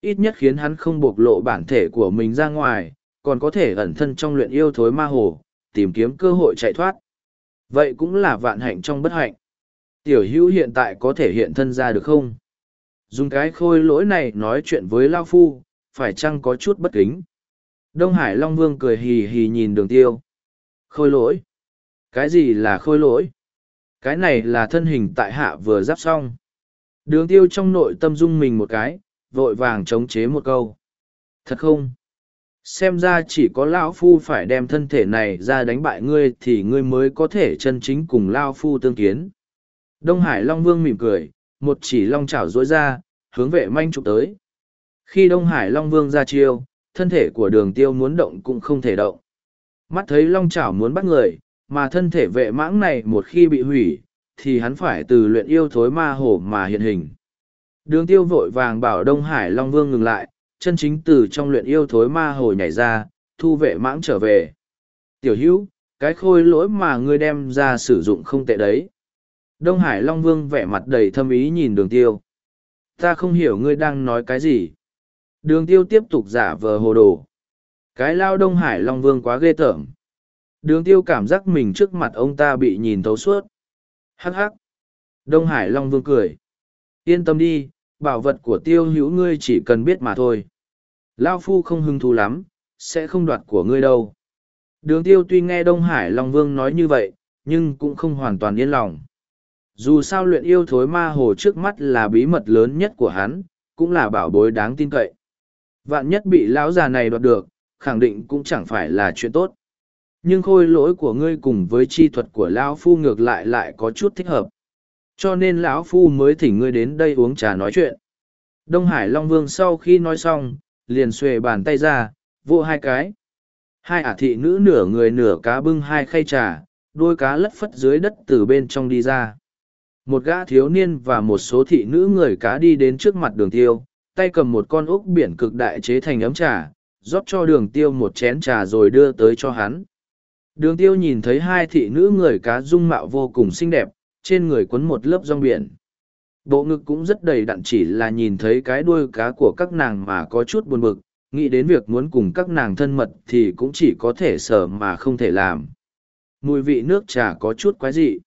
A: Ít nhất khiến hắn không bộc lộ bản thể của mình ra ngoài, còn có thể ẩn thân trong luyện yêu thối ma hồ, tìm kiếm cơ hội chạy thoát. Vậy cũng là vạn hạnh trong bất hạnh. Tiểu hữu hiện tại có thể hiện thân ra được không? Dùng cái khôi lỗi này nói chuyện với Lao Phu, phải chăng có chút bất kính? Đông Hải Long Vương cười hì hì nhìn đường tiêu. Khôi lỗi? Cái gì là khôi lỗi? Cái này là thân hình tại hạ vừa giáp xong. Đường tiêu trong nội tâm dung mình một cái, vội vàng chống chế một câu. Thật không? Xem ra chỉ có Lão Phu phải đem thân thể này ra đánh bại ngươi thì ngươi mới có thể chân chính cùng Lao Phu tương kiến. Đông Hải Long Vương mỉm cười, một chỉ long chảo dối ra, hướng vệ manh trục tới. Khi Đông Hải Long Vương ra chiêu, thân thể của đường tiêu muốn động cũng không thể động. Mắt thấy long chảo muốn bắt người, mà thân thể vệ mãng này một khi bị hủy, thì hắn phải từ luyện yêu thối ma hổ mà hiện hình. Đường tiêu vội vàng bảo Đông Hải Long Vương ngừng lại, chân chính từ trong luyện yêu thối ma hồi nhảy ra, thu vệ mãng trở về. Tiểu hữu, cái khôi lỗi mà ngươi đem ra sử dụng không tệ đấy. Đông Hải Long Vương vẻ mặt đầy thâm ý nhìn đường tiêu. Ta không hiểu ngươi đang nói cái gì. Đường tiêu tiếp tục giả vờ hồ đồ. Cái lao Đông Hải Long Vương quá ghê tởm. Đường tiêu cảm giác mình trước mặt ông ta bị nhìn thấu suốt. Hắc hắc. Đông Hải Long Vương cười. Yên tâm đi, bảo vật của tiêu hữu ngươi chỉ cần biết mà thôi. Lao Phu không hứng thú lắm, sẽ không đoạt của ngươi đâu. Đường tiêu tuy nghe Đông Hải Long Vương nói như vậy, nhưng cũng không hoàn toàn yên lòng. Dù sao luyện yêu thối ma hồ trước mắt là bí mật lớn nhất của hắn, cũng là bảo bối đáng tin cậy. Vạn nhất bị lão già này đoạt được, khẳng định cũng chẳng phải là chuyện tốt. Nhưng khôi lỗi của ngươi cùng với chi thuật của lão phu ngược lại lại có chút thích hợp. Cho nên lão phu mới thỉnh ngươi đến đây uống trà nói chuyện. Đông Hải Long Vương sau khi nói xong, liền xuề bàn tay ra, vô hai cái. Hai ả thị nữ nửa người nửa cá bưng hai khay trà, đôi cá lất phất dưới đất từ bên trong đi ra một gã thiếu niên và một số thị nữ người cá đi đến trước mặt đường tiêu, tay cầm một con ốc biển cực đại chế thành ấm trà, rót cho đường tiêu một chén trà rồi đưa tới cho hắn. Đường tiêu nhìn thấy hai thị nữ người cá dung mạo vô cùng xinh đẹp, trên người quấn một lớp rong biển. Bộ ngực cũng rất đầy đặn chỉ là nhìn thấy cái đuôi cá của các nàng mà có chút buồn bực, nghĩ đến việc muốn cùng các nàng thân mật thì cũng chỉ có thể sở mà không thể làm. Mùi vị nước trà có chút quái dị.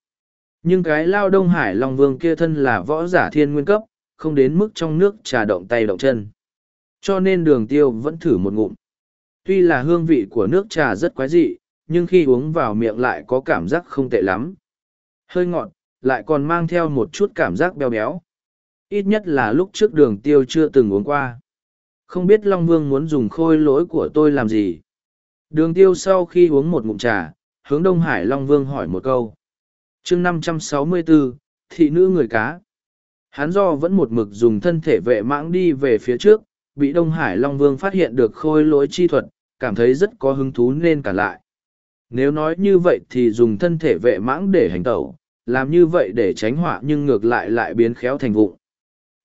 A: Nhưng cái lao đông hải long vương kia thân là võ giả thiên nguyên cấp, không đến mức trong nước trà động tay động chân. Cho nên đường tiêu vẫn thử một ngụm. Tuy là hương vị của nước trà rất quái dị, nhưng khi uống vào miệng lại có cảm giác không tệ lắm. Hơi ngọt, lại còn mang theo một chút cảm giác béo béo. Ít nhất là lúc trước đường tiêu chưa từng uống qua. Không biết Long Vương muốn dùng khôi lỗi của tôi làm gì. Đường tiêu sau khi uống một ngụm trà, hướng Đông Hải Long Vương hỏi một câu chương năm trăm sáu mươi bốn thị nữ người cá hắn do vẫn một mực dùng thân thể vệ mãng đi về phía trước bị đông hải long vương phát hiện được khôi lỗi chi thuật cảm thấy rất có hứng thú nên cả lại nếu nói như vậy thì dùng thân thể vệ mãng để hành tẩu làm như vậy để tránh họa nhưng ngược lại lại biến khéo thành vụng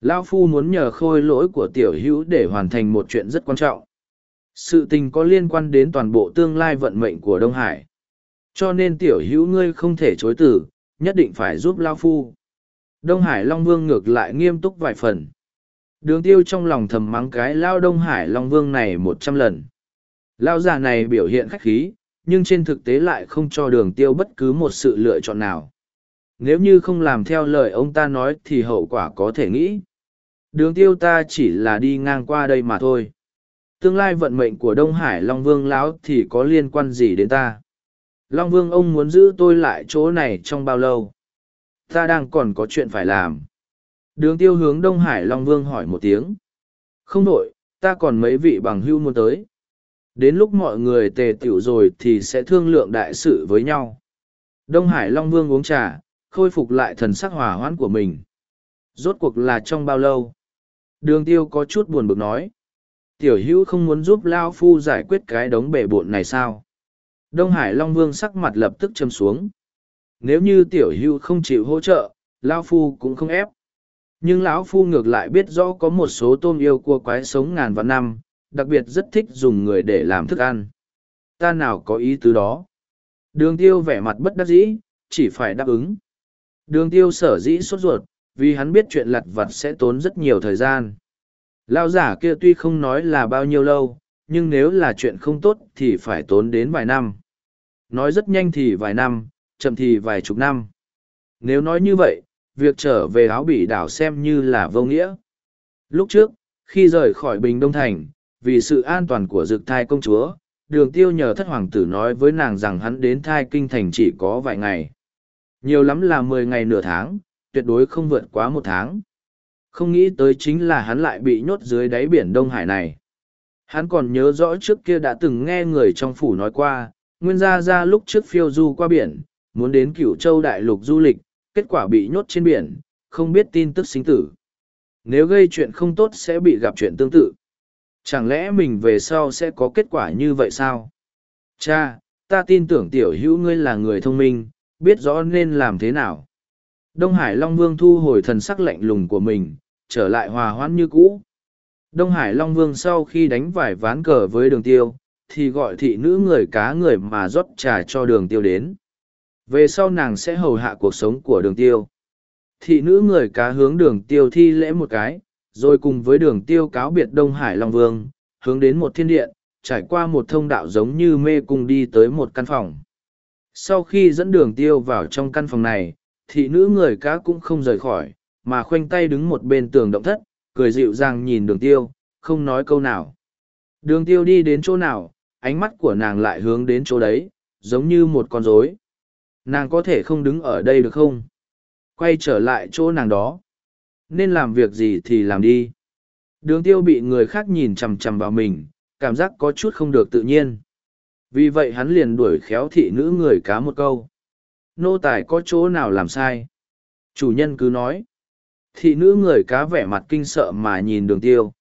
A: lao phu muốn nhờ khôi lỗi của tiểu hữu để hoàn thành một chuyện rất quan trọng sự tình có liên quan đến toàn bộ tương lai vận mệnh của đông hải cho nên tiểu hữu ngươi không thể chối từ, nhất định phải giúp Lao Phu. Đông Hải Long Vương ngược lại nghiêm túc vài phần. Đường tiêu trong lòng thầm mắng cái Lao Đông Hải Long Vương này một trăm lần. Lao già này biểu hiện khách khí, nhưng trên thực tế lại không cho đường tiêu bất cứ một sự lựa chọn nào. Nếu như không làm theo lời ông ta nói thì hậu quả có thể nghĩ. Đường tiêu ta chỉ là đi ngang qua đây mà thôi. Tương lai vận mệnh của Đông Hải Long Vương lão thì có liên quan gì đến ta? Long Vương ông muốn giữ tôi lại chỗ này trong bao lâu? Ta đang còn có chuyện phải làm. Đường tiêu hướng Đông Hải Long Vương hỏi một tiếng. Không đổi, ta còn mấy vị bằng hưu muốn tới. Đến lúc mọi người tề tựu rồi thì sẽ thương lượng đại sự với nhau. Đông Hải Long Vương uống trà, khôi phục lại thần sắc hòa hoãn của mình. Rốt cuộc là trong bao lâu? Đường tiêu có chút buồn bực nói. Tiểu hữu không muốn giúp Lao Phu giải quyết cái đống bể bộn này sao? Đông Hải Long Vương sắc mặt lập tức châm xuống. Nếu như tiểu hưu không chịu hỗ trợ, Lao Phu cũng không ép. nhưng lão phu ngược lại biết rõ có một số tôm yêu cua quái sống ngàn vạn năm đặc biệt rất thích dùng người để làm thức ăn ta nào có ý tứ đó đường tiêu vẻ mặt bất đắc dĩ chỉ phải đáp ứng đường tiêu sở dĩ sốt ruột, vì hắn biết chuyện lặt vặt sẽ tốn rất nhiều thời gian. Lao giả kia tuy không nói là bao nhiêu lâu, nhưng nếu là chuyện không tốt thì phải tốn đến vài năm. Nói rất nhanh thì vài năm, chậm thì vài chục năm. Nếu nói như vậy, việc trở về áo bỉ đảo xem như là vô nghĩa. Lúc trước, khi rời khỏi bình đông thành, vì sự an toàn của dực thai công chúa, đường tiêu nhờ thất hoàng tử nói với nàng rằng hắn đến thai kinh thành chỉ có vài ngày nhiều lắm là mười ngày nửa tháng, tuyệt đối không vượt quá một tháng. Không nghĩ tới chính là hắn lại bị nhốt dưới đáy biển đông hải này. Hắn còn nhớ rõ trước kia đã từng nghe người trong phủ nói qua, nguyên gia ra lúc trước phiêu du qua biển, muốn đến cửu châu đại lục du lịch, kết quả bị nhốt trên biển, không biết tin tức sinh tử. Nếu gây chuyện không tốt sẽ bị gặp chuyện tương tự. Chẳng lẽ mình về sau sẽ có kết quả như vậy sao? Cha, ta tin tưởng tiểu hữu ngươi là người thông minh biết rõ nên làm thế nào. Đông hải long vương thu hồi thần sắc lạnh lùng của mình trở lại hòa hoãn như cũ. Đông hải long vương sau khi đánh vải ván cờ với đường tiêu thì gọi thị nữ người cá người mà rót trà cho đường tiêu đến. Về sau nàng sẽ hầu hạ cuộc sống của đường tiêu. Thị nữ người cá hướng đường tiêu thi lễ một cái rồi cùng với đường tiêu cáo biệt Đông Hải Long Vương, hướng đến một thiên điện, trải qua một thông đạo giống như mê cung đi tới một căn phòng. Sau khi dẫn đường tiêu vào trong căn phòng này, thị nữ người cá cũng không rời khỏi, mà khoanh tay đứng một bên tường động thất, cười dịu dàng nhìn đường tiêu, không nói câu nào. Đường tiêu đi đến chỗ nào, ánh mắt của nàng lại hướng đến chỗ đấy, giống như một con rối. Nàng có thể không đứng ở đây được không? Quay trở lại chỗ nàng đó nên làm việc gì thì làm đi đường tiêu bị người khác nhìn chằm chằm vào mình cảm giác có chút không được tự nhiên vì vậy hắn liền đuổi khéo thị nữ người cá một câu. Nô tài có chỗ nào làm sai? Chủ nhân cứ nói. Thị nữ người cá vẻ mặt kinh sợ mà nhìn đường tiêu.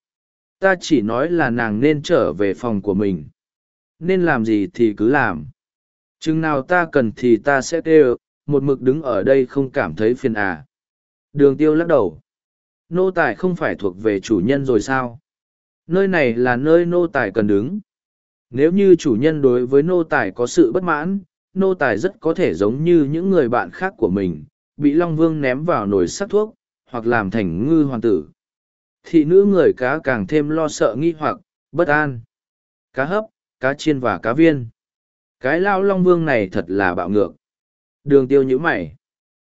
A: Ta chỉ nói là nàng nên trở về phòng của mình. Nên làm gì thì cứ làm. Chừng nào ta cần thì ta sẽ kêu. Một mực đứng ở đây không cảm thấy phiền à. Đường tiêu lắc đầu. Nô tài không phải thuộc về chủ nhân rồi sao? Nơi này là nơi nô tài cần đứng. Nếu như chủ nhân đối với nô tài có sự bất mãn, nô tài rất có thể giống như những người bạn khác của mình, bị Long Vương ném vào nồi sắc thuốc, hoặc làm thành ngư hoàng tử. Thị nữ người cá càng thêm lo sợ nghi hoặc, bất an. Cá hấp, cá chiên và cá viên. Cái lao Long Vương này thật là bạo ngược. Đường tiêu như mày.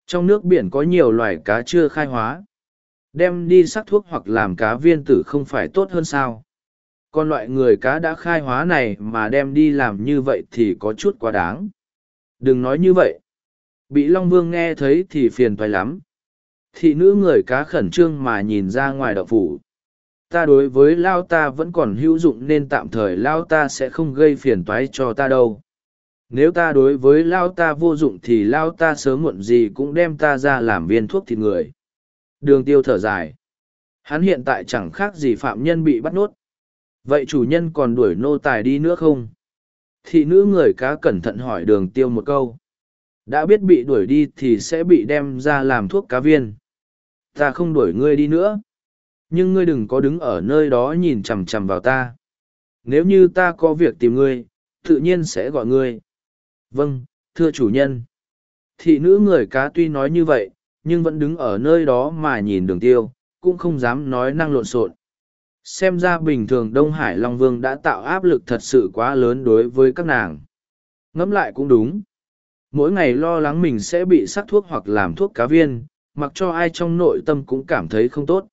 A: Trong nước biển có nhiều loài cá chưa khai hóa. Đem đi sắc thuốc hoặc làm cá viên tử không phải tốt hơn sao? Còn loại người cá đã khai hóa này mà đem đi làm như vậy thì có chút quá đáng. Đừng nói như vậy. Bị Long Vương nghe thấy thì phiền toái lắm. Thị nữ người cá khẩn trương mà nhìn ra ngoài đậu phủ. Ta đối với Lao ta vẫn còn hữu dụng nên tạm thời Lao ta sẽ không gây phiền toái cho ta đâu. Nếu ta đối với Lao ta vô dụng thì Lao ta sớm muộn gì cũng đem ta ra làm viên thuốc thịt người. Đường tiêu thở dài. Hắn hiện tại chẳng khác gì phạm nhân bị bắt nốt. Vậy chủ nhân còn đuổi nô tài đi nữa không? Thị nữ người cá cẩn thận hỏi đường tiêu một câu. Đã biết bị đuổi đi thì sẽ bị đem ra làm thuốc cá viên. Ta không đuổi ngươi đi nữa. Nhưng ngươi đừng có đứng ở nơi đó nhìn chằm chằm vào ta. Nếu như ta có việc tìm ngươi, tự nhiên sẽ gọi ngươi. Vâng, thưa chủ nhân. Thị nữ người cá tuy nói như vậy, nhưng vẫn đứng ở nơi đó mà nhìn đường tiêu, cũng không dám nói năng lộn xộn. Xem ra bình thường Đông Hải Long Vương đã tạo áp lực thật sự quá lớn đối với các nàng. Ngẫm lại cũng đúng. Mỗi ngày lo lắng mình sẽ bị sắc thuốc hoặc làm thuốc cá viên, mặc cho ai trong nội tâm cũng cảm thấy không tốt.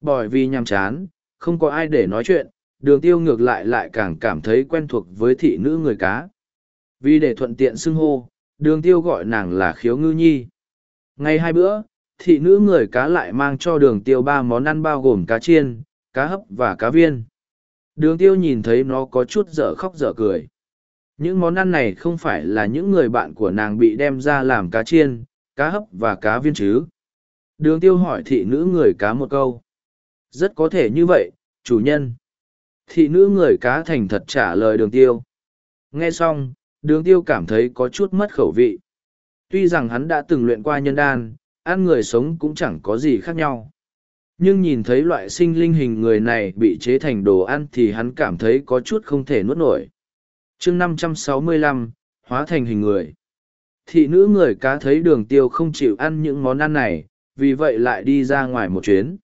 A: Bởi vì nhàm chán, không có ai để nói chuyện, đường tiêu ngược lại lại càng cảm thấy quen thuộc với thị nữ người cá. Vì để thuận tiện xưng hô, đường tiêu gọi nàng là khiếu ngư nhi. Ngày hai bữa, thị nữ người cá lại mang cho đường tiêu ba món ăn bao gồm cá chiên, cá hấp và cá viên. Đường tiêu nhìn thấy nó có chút dở khóc dở cười. Những món ăn này không phải là những người bạn của nàng bị đem ra làm cá chiên, cá hấp và cá viên chứ. Đường tiêu hỏi thị nữ người cá một câu. Rất có thể như vậy, chủ nhân. Thị nữ người cá thành thật trả lời đường tiêu. Nghe xong, đường tiêu cảm thấy có chút mất khẩu vị. Tuy rằng hắn đã từng luyện qua nhân đan, ăn người sống cũng chẳng có gì khác nhau nhưng nhìn thấy loại sinh linh hình người này bị chế thành đồ ăn thì hắn cảm thấy có chút không thể nuốt nổi. Chương năm trăm sáu mươi lăm, hóa thành hình người. Thị nữ người cá thấy đường tiêu không chịu ăn những món ăn này, vì vậy lại đi ra ngoài một chuyến.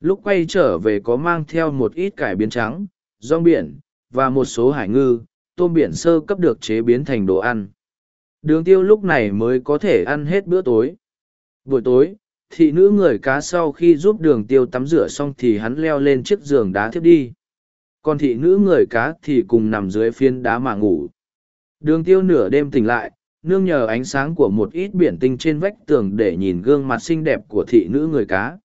A: Lúc quay trở về có mang theo một ít cải biến trắng, rong biển, và một số hải ngư, tôm biển sơ cấp được chế biến thành đồ ăn. Đường tiêu lúc này mới có thể ăn hết bữa tối. Buổi tối thị nữ người cá sau khi giúp đường tiêu tắm rửa xong thì hắn leo lên chiếc giường đá thiếp đi. Còn thị nữ người cá thì cùng nằm dưới phiến đá mà ngủ. Đường tiêu nửa đêm tỉnh lại, nương nhờ ánh sáng của một ít biển tinh trên vách tường để nhìn gương mặt xinh đẹp của thị nữ người cá.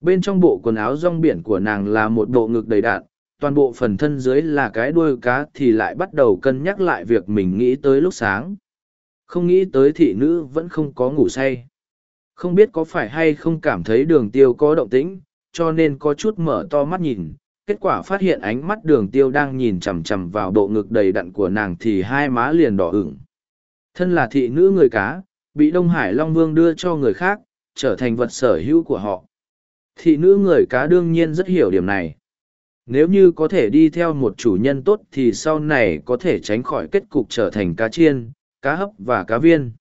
A: Bên trong bộ quần áo rong biển của nàng là một bộ ngực đầy đạn, toàn bộ phần thân dưới là cái đuôi cá thì lại bắt đầu cân nhắc lại việc mình nghĩ tới lúc sáng. Không nghĩ tới thị nữ vẫn không có ngủ say không biết có phải hay không cảm thấy đường tiêu có động tĩnh, cho nên có chút mở to mắt nhìn. Kết quả phát hiện ánh mắt đường tiêu đang nhìn chằm chằm vào bộ ngực đầy đặn của nàng thì hai má liền đỏ ửng. Thân là thị nữ người cá, bị đông hải long vương đưa cho người khác, trở thành vật sở hữu của họ. Thị nữ người cá đương nhiên rất hiểu điểm này. Nếu như có thể đi theo một chủ nhân tốt thì sau này có thể tránh khỏi kết cục trở thành cá chiên, cá hấp và cá viên.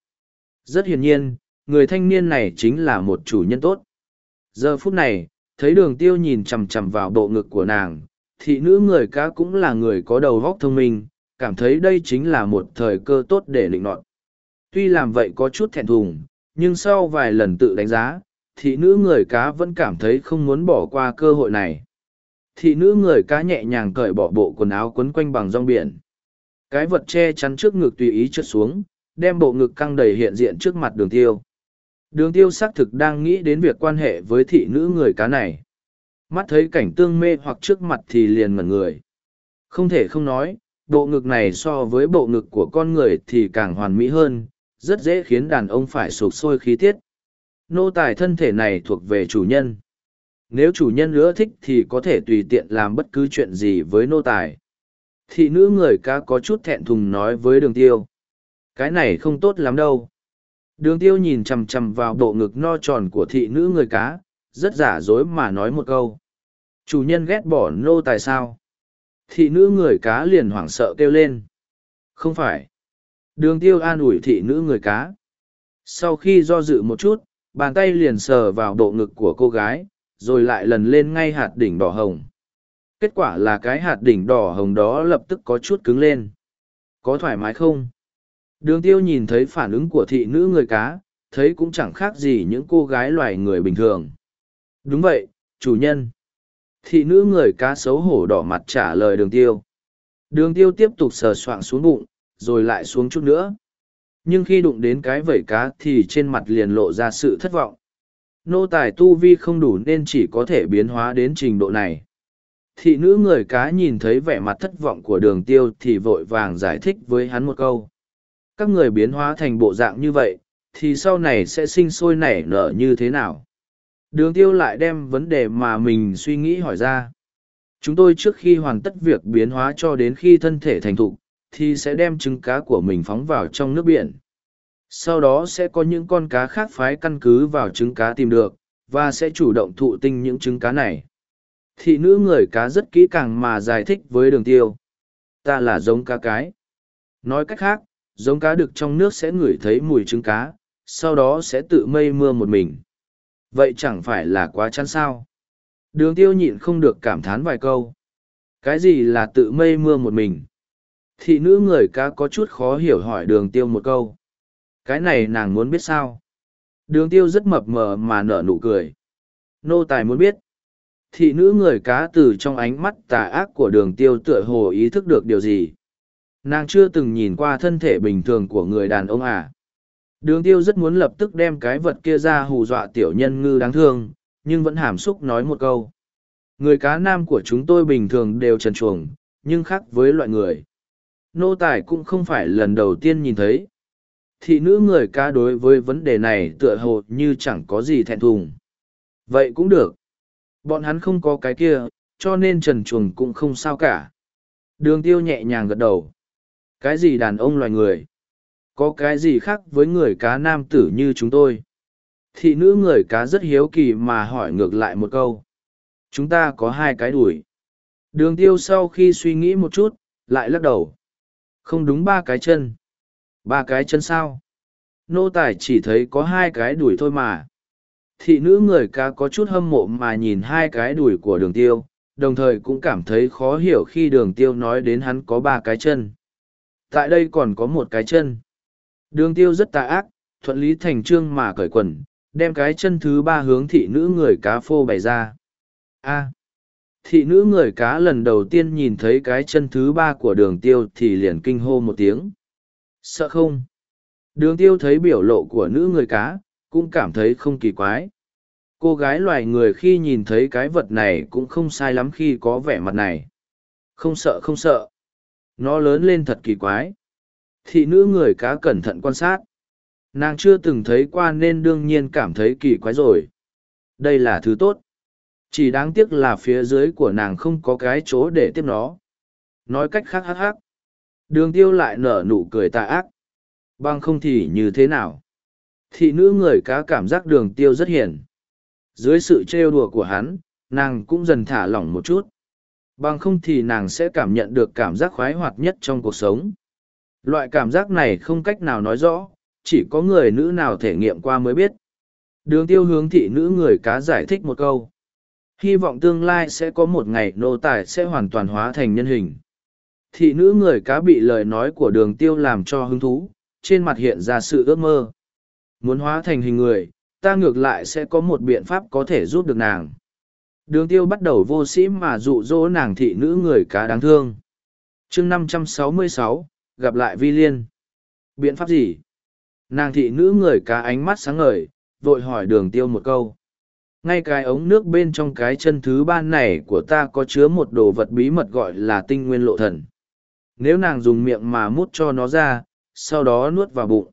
A: Rất hiển nhiên người thanh niên này chính là một chủ nhân tốt. Giờ phút này, thấy đường tiêu nhìn chằm chằm vào bộ ngực của nàng, thị nữ người cá cũng là người có đầu óc thông minh, cảm thấy đây chính là một thời cơ tốt để lịnh nọt. Tuy làm vậy có chút thẹn thùng, nhưng sau vài lần tự đánh giá, thị nữ người cá vẫn cảm thấy không muốn bỏ qua cơ hội này. Thị nữ người cá nhẹ nhàng cởi bỏ bộ quần áo quấn quanh bằng rong biển. Cái vật che chắn trước ngực tùy ý trượt xuống, đem bộ ngực căng đầy hiện diện trước mặt đường tiêu đường tiêu xác thực đang nghĩ đến việc quan hệ với thị nữ người cá này. Mắt thấy cảnh tương mê hoặc trước mặt thì liền ngẩn người. Không thể không nói, bộ ngực này so với bộ ngực của con người thì càng hoàn mỹ hơn, rất dễ khiến đàn ông phải sụp sôi khí tiết. Nô tài thân thể này thuộc về chủ nhân. Nếu chủ nhân nữa thích thì có thể tùy tiện làm bất cứ chuyện gì với nô tài. Thị nữ người cá có chút thẹn thùng nói với đường tiêu. Cái này không tốt lắm đâu đường tiêu nhìn chằm chằm vào bộ ngực no tròn của thị nữ người cá, rất giả dối mà nói một câu. Chủ nhân ghét bỏ nô tài sao? Thị nữ người cá liền hoảng sợ kêu lên. Không phải. Đường tiêu an ủi thị nữ người cá. Sau khi do dự một chút, bàn tay liền sờ vào bộ ngực của cô gái, rồi lại lần lên ngay hạt đỉnh đỏ hồng. Kết quả là cái hạt đỉnh đỏ hồng đó lập tức có chút cứng lên. Có thoải mái không? Đường tiêu nhìn thấy phản ứng của thị nữ người cá, thấy cũng chẳng khác gì những cô gái loài người bình thường. Đúng vậy, chủ nhân. Thị nữ người cá xấu hổ đỏ mặt trả lời đường tiêu. Đường tiêu tiếp tục sờ soạng xuống bụng, rồi lại xuống chút nữa. Nhưng khi đụng đến cái vẩy cá thì trên mặt liền lộ ra sự thất vọng. Nô tài tu vi không đủ nên chỉ có thể biến hóa đến trình độ này. Thị nữ người cá nhìn thấy vẻ mặt thất vọng của đường tiêu thì vội vàng giải thích với hắn một câu các người biến hóa thành bộ dạng như vậy, thì sau này sẽ sinh sôi nảy nở như thế nào? Đường tiêu lại đem vấn đề mà mình suy nghĩ hỏi ra. Chúng tôi trước khi hoàn tất việc biến hóa cho đến khi thân thể thành thục, thì sẽ đem trứng cá của mình phóng vào trong nước biển. Sau đó sẽ có những con cá khác phái căn cứ vào trứng cá tìm được, và sẽ chủ động thụ tinh những trứng cá này. Thị nữ người cá rất kỹ càng mà giải thích với đường tiêu. Ta là giống cá cái. Nói cách khác giống cá đực trong nước sẽ ngửi thấy mùi trứng cá, sau đó sẽ tự mây mưa một mình. Vậy chẳng phải là quá chán sao? Đường tiêu nhịn không được cảm thán vài câu. Cái gì là tự mây mưa một mình? Thị nữ người cá có chút khó hiểu hỏi đường tiêu một câu. Cái này nàng muốn biết sao? Đường tiêu rất mập mờ mà nở nụ cười. Nô tài muốn biết. Thị nữ người cá từ trong ánh mắt tà ác của đường tiêu tựa hồ ý thức được điều gì? Nàng chưa từng nhìn qua thân thể bình thường của người đàn ông à. Đường tiêu rất muốn lập tức đem cái vật kia ra hù dọa tiểu nhân ngư đáng thương, nhưng vẫn hàm xúc nói một câu. Người cá nam của chúng tôi bình thường đều trần chuồng, nhưng khác với loại người. Nô tài cũng không phải lần đầu tiên nhìn thấy. Thị nữ người cá đối với vấn đề này tựa hồ như chẳng có gì thẹn thùng. Vậy cũng được. Bọn hắn không có cái kia, cho nên trần chuồng cũng không sao cả. Đường tiêu nhẹ nhàng gật đầu cái gì đàn ông loài người? Có cái gì khác với người cá nam tử như chúng tôi? Thị nữ người cá rất hiếu kỳ mà hỏi ngược lại một câu. Chúng ta có hai cái đùi. Đường tiêu sau khi suy nghĩ một chút, lại lắc đầu. Không đúng ba cái chân. Ba cái chân sao? Nô tài chỉ thấy có hai cái đùi thôi mà. Thị nữ người cá có chút hâm mộ mà nhìn hai cái đùi của đường tiêu, đồng thời cũng cảm thấy khó hiểu khi đường tiêu nói đến hắn có ba cái chân tại đây còn có một cái chân. Đường tiêu rất tà ác, thuận lý thành trương mà cởi quần, đem cái chân thứ ba hướng thị nữ người cá phô bày ra. A, thị nữ người cá lần đầu tiên nhìn thấy cái chân thứ ba của đường tiêu thì liền kinh hô một tiếng. Sợ không? Đường tiêu thấy biểu lộ của nữ người cá, cũng cảm thấy không kỳ quái. Cô gái loài người khi nhìn thấy cái vật này cũng không sai lắm khi có vẻ mặt này. Không sợ không sợ nó lớn lên thật kỳ quái. Thị nữ người cá cẩn thận quan sát. Nàng chưa từng thấy qua nên đương nhiên cảm thấy kỳ quái rồi. Đây là thứ tốt. Chỉ đáng tiếc là phía dưới của nàng không có cái chỗ để tiếp nó. Nói cách khác hắc hắc. Đường tiêu lại nở nụ cười tà ác. Bằng không thì như thế nào? Thị nữ người cá cảm giác đường tiêu rất hiền. Dưới sự trêu đùa của hắn, nàng cũng dần thả lỏng một chút bằng không thì nàng sẽ cảm nhận được cảm giác khoái hoạt nhất trong cuộc sống. Loại cảm giác này không cách nào nói rõ, chỉ có người nữ nào thể nghiệm qua mới biết. Đường tiêu hướng thị nữ người cá giải thích một câu. Hy vọng tương lai sẽ có một ngày nô tài sẽ hoàn toàn hóa thành nhân hình. Thị nữ người cá bị lời nói của đường tiêu làm cho hứng thú, trên mặt hiện ra sự ước mơ. Muốn hóa thành hình người, ta ngược lại sẽ có một biện pháp có thể giúp được nàng đường tiêu bắt đầu vô sĩ mà dụ dỗ nàng thị nữ người cá đáng thương. Chương 566, gặp lại vi liên. Biện pháp gì? Nàng thị nữ người cá ánh mắt sáng ngời vội hỏi đường tiêu một câu. Ngay cái ống nước bên trong cái chân thứ ba này của ta có chứa một đồ vật bí mật gọi là tinh nguyên lộ thần. Nếu nàng dùng miệng mà mút cho nó ra sau đó nuốt vào bụng.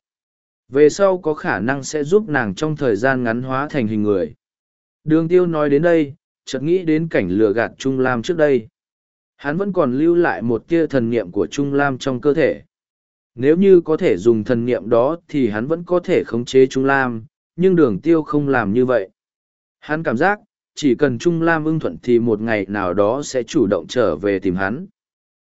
A: Về sau có khả năng sẽ giúp nàng trong thời gian ngắn hóa thành hình người. Đường tiêu nói đến đây chợt nghĩ đến cảnh lừa gạt trung lam trước đây. Hắn vẫn còn lưu lại một tia thần niệm của trung lam trong cơ thể. Nếu như có thể dùng thần niệm đó thì hắn vẫn có thể khống chế trung lam, nhưng đường tiêu không làm như vậy. Hắn cảm giác, chỉ cần trung lam ưng thuận thì một ngày nào đó sẽ chủ động trở về tìm hắn.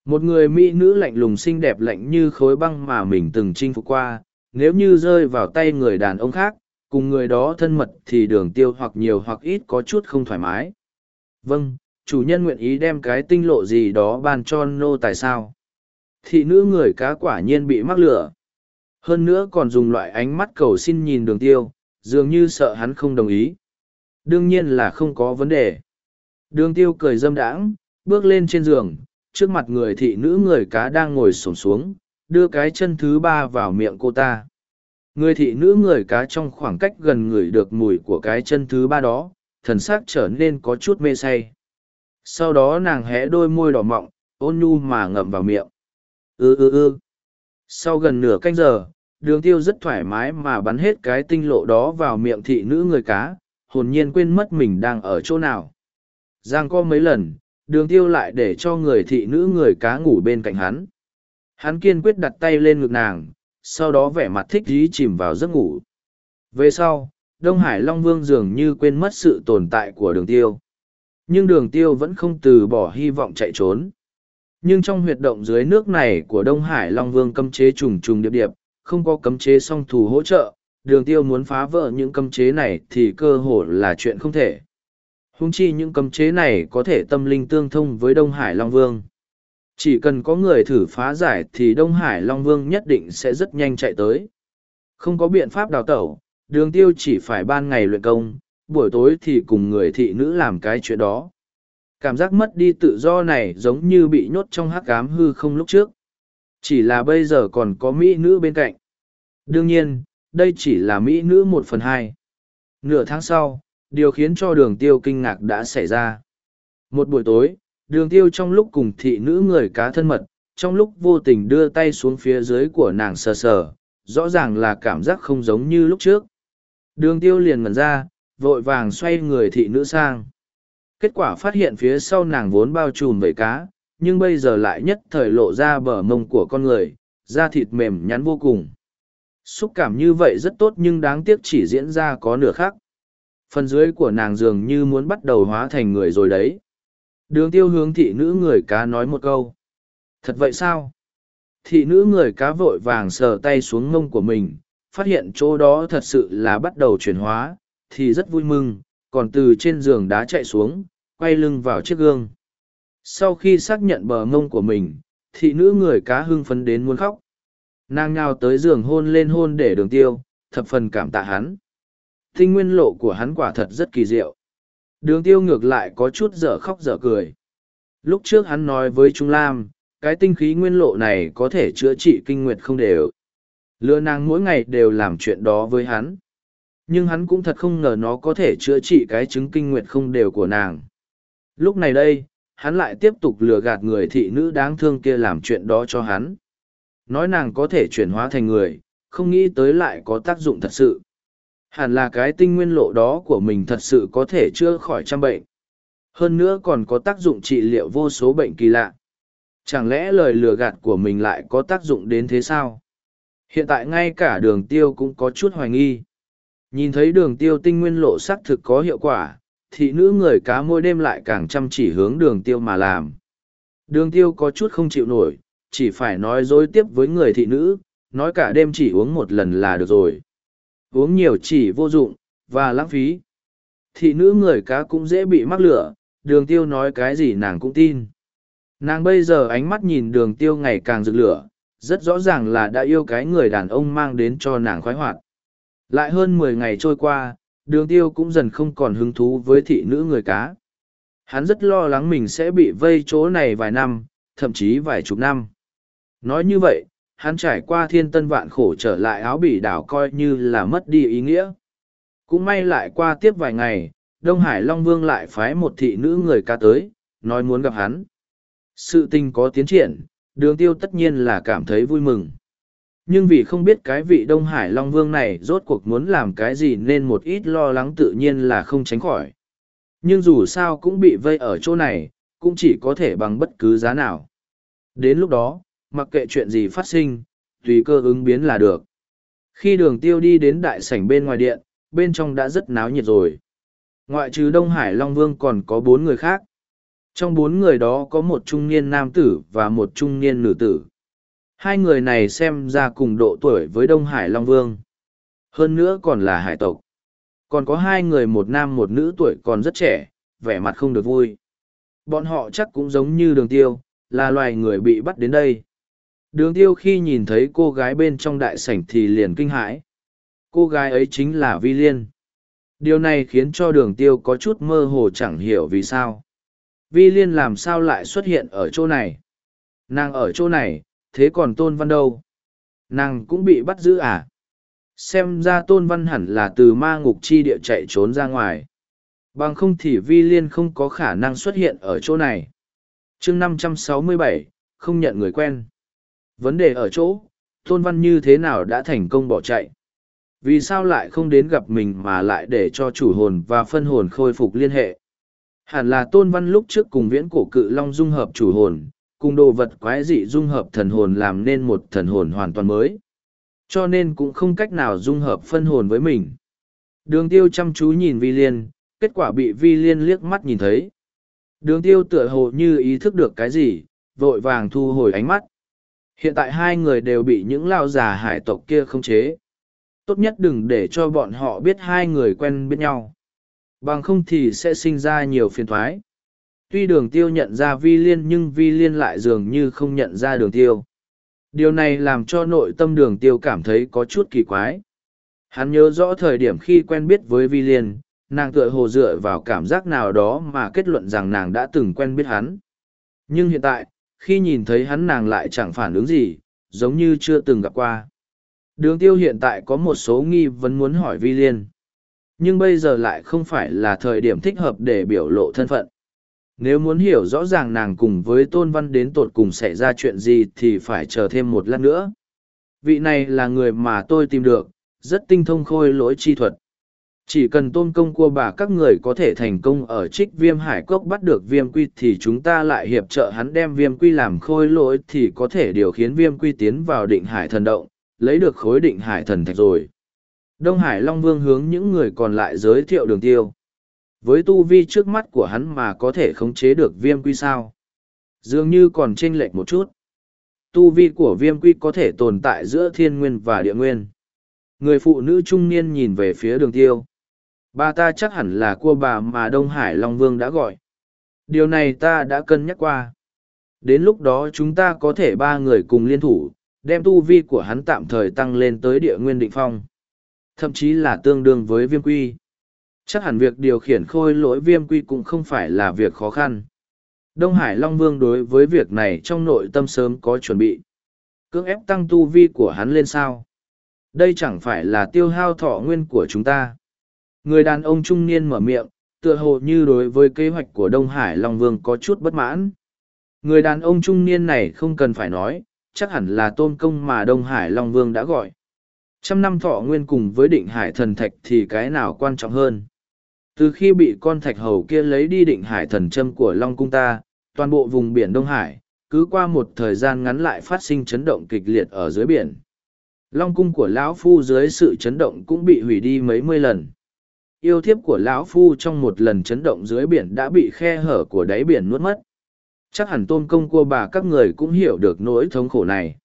A: Một người mỹ nữ lạnh lùng xinh đẹp lạnh như khối băng mà mình từng chinh phục qua, nếu như rơi vào tay người đàn ông khác, cùng người đó thân mật thì đường tiêu hoặc nhiều hoặc ít có chút không thoải mái vâng chủ nhân nguyện ý đem cái tinh lộ gì đó ban cho nô tài sao? Thị nữ người cá quả nhiên bị mắc lửa. Hơn nữa còn dùng loại ánh mắt cầu xin nhìn đường tiêu, dường như sợ hắn không đồng ý. Đương nhiên là không có vấn đề. Đường tiêu cười dâm đãng, bước lên trên giường, trước mặt người thị nữ người cá đang ngồi sổm xuống, đưa cái chân thứ ba vào miệng cô ta. Người thị nữ người cá trong khoảng cách gần ngửi được mùi của cái chân thứ ba đó thần s ắ c trở nên có chút mê say. Sau đó nàng hé đôi môi đỏ mọng, ôn nhu mà ngậm vào miệng. Ư ư ư sau gần nửa canh giờ, đường tiêu rất thoải mái mà bắn hết cái tinh lộ đó vào miệng thị nữ người cá, hồn nhiên quên mất mình đang ở chỗ nào. Giang co mấy lần, đường tiêu lại để cho người thị nữ người cá ngủ bên cạnh hắn. Hắn kiên quyết đặt tay lên ngực nàng, sau đó vẻ mặt thích dí chìm vào giấc ngủ. Về sau đông hải long vương dường như quên mất sự tồn tại của đường tiêu. Nhưng đường tiêu vẫn không từ bỏ hy vọng chạy trốn. Nhưng trong huyệt động dưới nước này của đông hải long vương cấm chế trùng trùng điệp điệp, không có cấm chế song thù hỗ trợ, đường tiêu muốn phá vỡ những cấm chế này thì cơ hồ là chuyện không thể. Húng chi những cấm chế này có thể tâm linh tương thông với đông hải long vương. Chỉ cần có người thử phá giải thì đông hải long vương nhất định sẽ rất nhanh chạy tới. Không có biện pháp đào tẩu đường tiêu chỉ phải ban ngày luyện công, buổi tối thì cùng người thị nữ làm cái chuyện đó. Cảm giác mất đi tự do này giống như bị nhốt trong hắc ám hư không lúc trước. Chỉ là bây giờ còn có mỹ nữ bên cạnh. Đương nhiên, đây chỉ là mỹ nữ một phần hai. Nửa tháng sau, điều khiến cho đường tiêu kinh ngạc đã xảy ra. Một buổi tối, đường tiêu trong lúc cùng thị nữ người cá thân mật, trong lúc vô tình đưa tay xuống phía dưới của nàng sờ sờ, rõ ràng là cảm giác không giống như lúc trước đường tiêu liền ngẩn ra vội vàng xoay người thị nữ sang kết quả phát hiện phía sau nàng vốn bao trùm với cá nhưng bây giờ lại nhất thời lộ ra bờ mông của con người da thịt mềm nhắn vô cùng Xúc cảm như vậy rất tốt nhưng đáng tiếc chỉ diễn ra có nửa khác. Phần dưới của nàng dường như muốn bắt đầu hóa thành người rồi đấy. Đường tiêu hướng thị nữ người cá nói một câu. Thật vậy sao? Thị nữ người cá vội vàng sờ tay xuống ngông của mình, phát hiện chỗ đó thật sự là bắt đầu chuyển hóa, thì rất vui mừng, còn từ trên giường đá chạy xuống, quay lưng vào chiếc gương. Sau khi xác nhận bờ ngông của mình, thị nữ người cá hưng phấn đến muốn khóc. Nàng nhào tới giường hôn lên hôn để đường tiêu, thập phần cảm tạ hắn. Tinh nguyên lộ của hắn quả thật rất kỳ diệu. Đường tiêu ngược lại có chút dở khóc dở cười. Lúc trước hắn nói với Trung Lam, cái tinh khí nguyên lộ này có thể chữa trị kinh nguyệt không đều. Lừa nàng mỗi ngày đều làm chuyện đó với hắn. Nhưng hắn cũng thật không ngờ nó có thể chữa trị cái chứng kinh nguyệt không đều của nàng. Lúc này đây, hắn lại tiếp tục lừa gạt người thị nữ đáng thương kia làm chuyện đó cho hắn. Nói nàng có thể chuyển hóa thành người, không nghĩ tới lại có tác dụng thật sự. Hẳn là cái tinh nguyên lộ đó của mình thật sự có thể chữa khỏi trăm bệnh. Hơn nữa còn có tác dụng trị liệu vô số bệnh kỳ lạ. Chẳng lẽ lời lừa gạt của mình lại có tác dụng đến thế sao? Hiện tại ngay cả đường tiêu cũng có chút hoài nghi. Nhìn thấy đường tiêu tinh nguyên lộ xác thực có hiệu quả, thị nữ người cá môi đêm lại càng chăm chỉ hướng đường tiêu mà làm. Đường tiêu có chút không chịu nổi, chỉ phải nói dối tiếp với người thị nữ, nói cả đêm chỉ uống một lần là được rồi. Uống nhiều chỉ vô dụng, và lãng phí. Thị nữ người cá cũng dễ bị mắc lửa, đường tiêu nói cái gì nàng cũng tin. Nàng bây giờ ánh mắt nhìn đường tiêu ngày càng rực lửa, rất rõ ràng là đã yêu cái người đàn ông mang đến cho nàng khoái hoạt. Lại hơn mười ngày trôi qua, đường tiêu cũng dần không còn hứng thú với thị nữ người cá. Hắn rất lo lắng mình sẽ bị vây chỗ này vài năm, thậm chí vài chục năm. Nói như vậy, hắn trải qua thiên tân vạn khổ trở lại áo bỉ đảo coi như là mất đi ý nghĩa. Cũng may lại qua tiếp vài ngày, Đông Hải Long Vương lại phái một thị nữ người ca tới, nói muốn gặp hắn. Sự tình có tiến triển, đường tiêu tất nhiên là cảm thấy vui mừng. Nhưng vì không biết cái vị Đông Hải Long Vương này rốt cuộc muốn làm cái gì nên một ít lo lắng tự nhiên là không tránh khỏi. Nhưng dù sao cũng bị vây ở chỗ này, cũng chỉ có thể bằng bất cứ giá nào. Đến lúc đó, mặc kệ chuyện gì phát sinh, tùy cơ ứng biến là được. Khi đường tiêu đi đến đại sảnh bên ngoài điện, bên trong đã rất náo nhiệt rồi. Ngoại trừ Đông Hải Long Vương còn có bốn người khác. Trong bốn người đó có một trung niên nam tử và một trung niên nữ tử. Hai người này xem ra cùng độ tuổi với Đông Hải Long Vương. Hơn nữa còn là hải tộc. Còn có hai người một nam một nữ tuổi còn rất trẻ, vẻ mặt không được vui. Bọn họ chắc cũng giống như đường tiêu, là loài người bị bắt đến đây. Đường tiêu khi nhìn thấy cô gái bên trong đại sảnh thì liền kinh hãi. Cô gái ấy chính là Vi Liên. Điều này khiến cho đường tiêu có chút mơ hồ chẳng hiểu vì sao. Vi Liên làm sao lại xuất hiện ở chỗ này? Nàng ở chỗ này, thế còn Tôn Văn đâu? Nàng cũng bị bắt giữ à? Xem ra Tôn Văn hẳn là từ ma ngục chi địa chạy trốn ra ngoài. Bằng không thì Vi Liên không có khả năng xuất hiện ở chỗ này. chương 567, không nhận người quen. Vấn đề ở chỗ, Tôn Văn như thế nào đã thành công bỏ chạy? Vì sao lại không đến gặp mình mà lại để cho chủ hồn và phân hồn khôi phục liên hệ? Hẳn là Tôn Văn lúc trước cùng viễn cổ cự long dung hợp chủ hồn, cùng đồ vật quái dị dung hợp thần hồn làm nên một thần hồn hoàn toàn mới. Cho nên cũng không cách nào dung hợp phân hồn với mình. Đường tiêu chăm chú nhìn Vi Liên, kết quả bị Vi Liên liếc mắt nhìn thấy. Đường tiêu tựa hồ như ý thức được cái gì, vội vàng thu hồi ánh mắt. Hiện tại hai người đều bị những lao già hải tộc kia khống chế. Tốt nhất đừng để cho bọn họ biết hai người quen biết nhau. Bằng không thì sẽ sinh ra nhiều phiền thoái. Tuy đường tiêu nhận ra vi liên nhưng vi liên lại dường như không nhận ra đường tiêu. Điều này làm cho nội tâm đường tiêu cảm thấy có chút kỳ quái. Hắn nhớ rõ thời điểm khi quen biết với vi liên, nàng tựa hồ dựa vào cảm giác nào đó mà kết luận rằng nàng đã từng quen biết hắn. Nhưng hiện tại, khi nhìn thấy hắn nàng lại chẳng phản ứng gì, giống như chưa từng gặp qua. Đường tiêu hiện tại có một số nghi vấn muốn hỏi vi liên. Nhưng bây giờ lại không phải là thời điểm thích hợp để biểu lộ thân phận. Nếu muốn hiểu rõ ràng nàng cùng với Tôn Văn đến tột cùng xảy ra chuyện gì thì phải chờ thêm một lát nữa. Vị này là người mà tôi tìm được, rất tinh thông khôi lỗi chi thuật. Chỉ cần tôn công của bà các người có thể thành công ở trích viêm hải cốc bắt được viêm quy thì chúng ta lại hiệp trợ hắn đem viêm quy làm khôi lỗi thì có thể điều khiến viêm quy tiến vào định hải thần động, lấy được khối định hải thần thạch rồi. Đông Hải Long Vương hướng những người còn lại giới thiệu đường tiêu. Với tu vi trước mắt của hắn mà có thể khống chế được viêm quy sao. Dường như còn chênh lệch một chút. Tu vi của viêm quy có thể tồn tại giữa thiên nguyên và địa nguyên. Người phụ nữ trung niên nhìn về phía đường tiêu. Bà ta chắc hẳn là cua bà mà Đông Hải Long Vương đã gọi. Điều này ta đã cân nhắc qua. Đến lúc đó chúng ta có thể ba người cùng liên thủ, đem tu vi của hắn tạm thời tăng lên tới địa nguyên định phong. Thậm chí là tương đương với viêm quy. Chắc hẳn việc điều khiển khôi lỗi viêm quy cũng không phải là việc khó khăn. Đông Hải Long Vương đối với việc này trong nội tâm sớm có chuẩn bị. Cưỡng ép tăng tu vi của hắn lên sao. Đây chẳng phải là tiêu hao thọ nguyên của chúng ta. Người đàn ông trung niên mở miệng, tựa hồ như đối với kế hoạch của Đông Hải Long Vương có chút bất mãn. Người đàn ông trung niên này không cần phải nói, chắc hẳn là tôn công mà Đông Hải Long Vương đã gọi. Trăm năm thọ nguyên cùng với định hải thần thạch thì cái nào quan trọng hơn. Từ khi bị con thạch hầu kia lấy đi định hải thần châm của Long Cung ta, toàn bộ vùng biển Đông Hải, cứ qua một thời gian ngắn lại phát sinh chấn động kịch liệt ở dưới biển. Long Cung của Lão Phu dưới sự chấn động cũng bị hủy đi mấy mươi lần. Yêu thiếp của Lão Phu trong một lần chấn động dưới biển đã bị khe hở của đáy biển nuốt mất. Chắc hẳn tôn công của bà các người cũng hiểu được nỗi thống khổ này.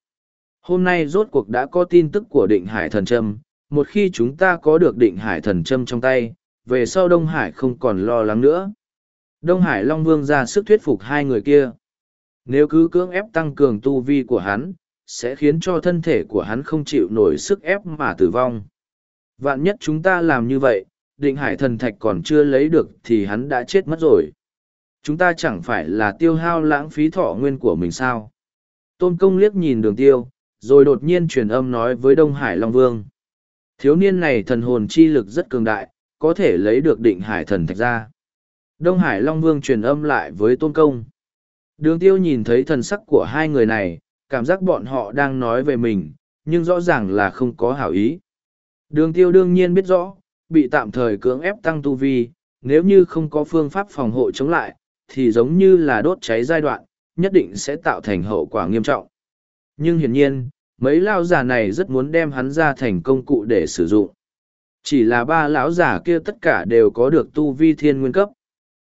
A: Hôm nay rốt cuộc đã có tin tức của định hải thần trâm, một khi chúng ta có được định hải thần trâm trong tay, về sau Đông Hải không còn lo lắng nữa. Đông Hải Long Vương ra sức thuyết phục hai người kia. Nếu cứ cưỡng ép tăng cường tu vi của hắn, sẽ khiến cho thân thể của hắn không chịu nổi sức ép mà tử vong. Vạn nhất chúng ta làm như vậy, định hải thần thạch còn chưa lấy được thì hắn đã chết mất rồi. Chúng ta chẳng phải là tiêu hao lãng phí thọ nguyên của mình sao. Tôn công liếc nhìn đường tiêu, rồi đột nhiên truyền âm nói với Đông Hải Long Vương. Thiếu niên này thần hồn chi lực rất cường đại, có thể lấy được định hải thần thạch ra. Đông Hải Long Vương truyền âm lại với Tôn Công. Đường tiêu nhìn thấy thần sắc của hai người này, cảm giác bọn họ đang nói về mình, nhưng rõ ràng là không có hảo ý. Đường tiêu đương nhiên biết rõ, bị tạm thời cưỡng ép tăng tu vi, nếu như không có phương pháp phòng hộ chống lại, thì giống như là đốt cháy giai đoạn, nhất định sẽ tạo thành hậu quả nghiêm trọng. Nhưng hiển nhiên, mấy lao già này rất muốn đem hắn ra thành công cụ để sử dụng. Chỉ là ba lão giả kia tất cả đều có được tu vi thiên nguyên cấp.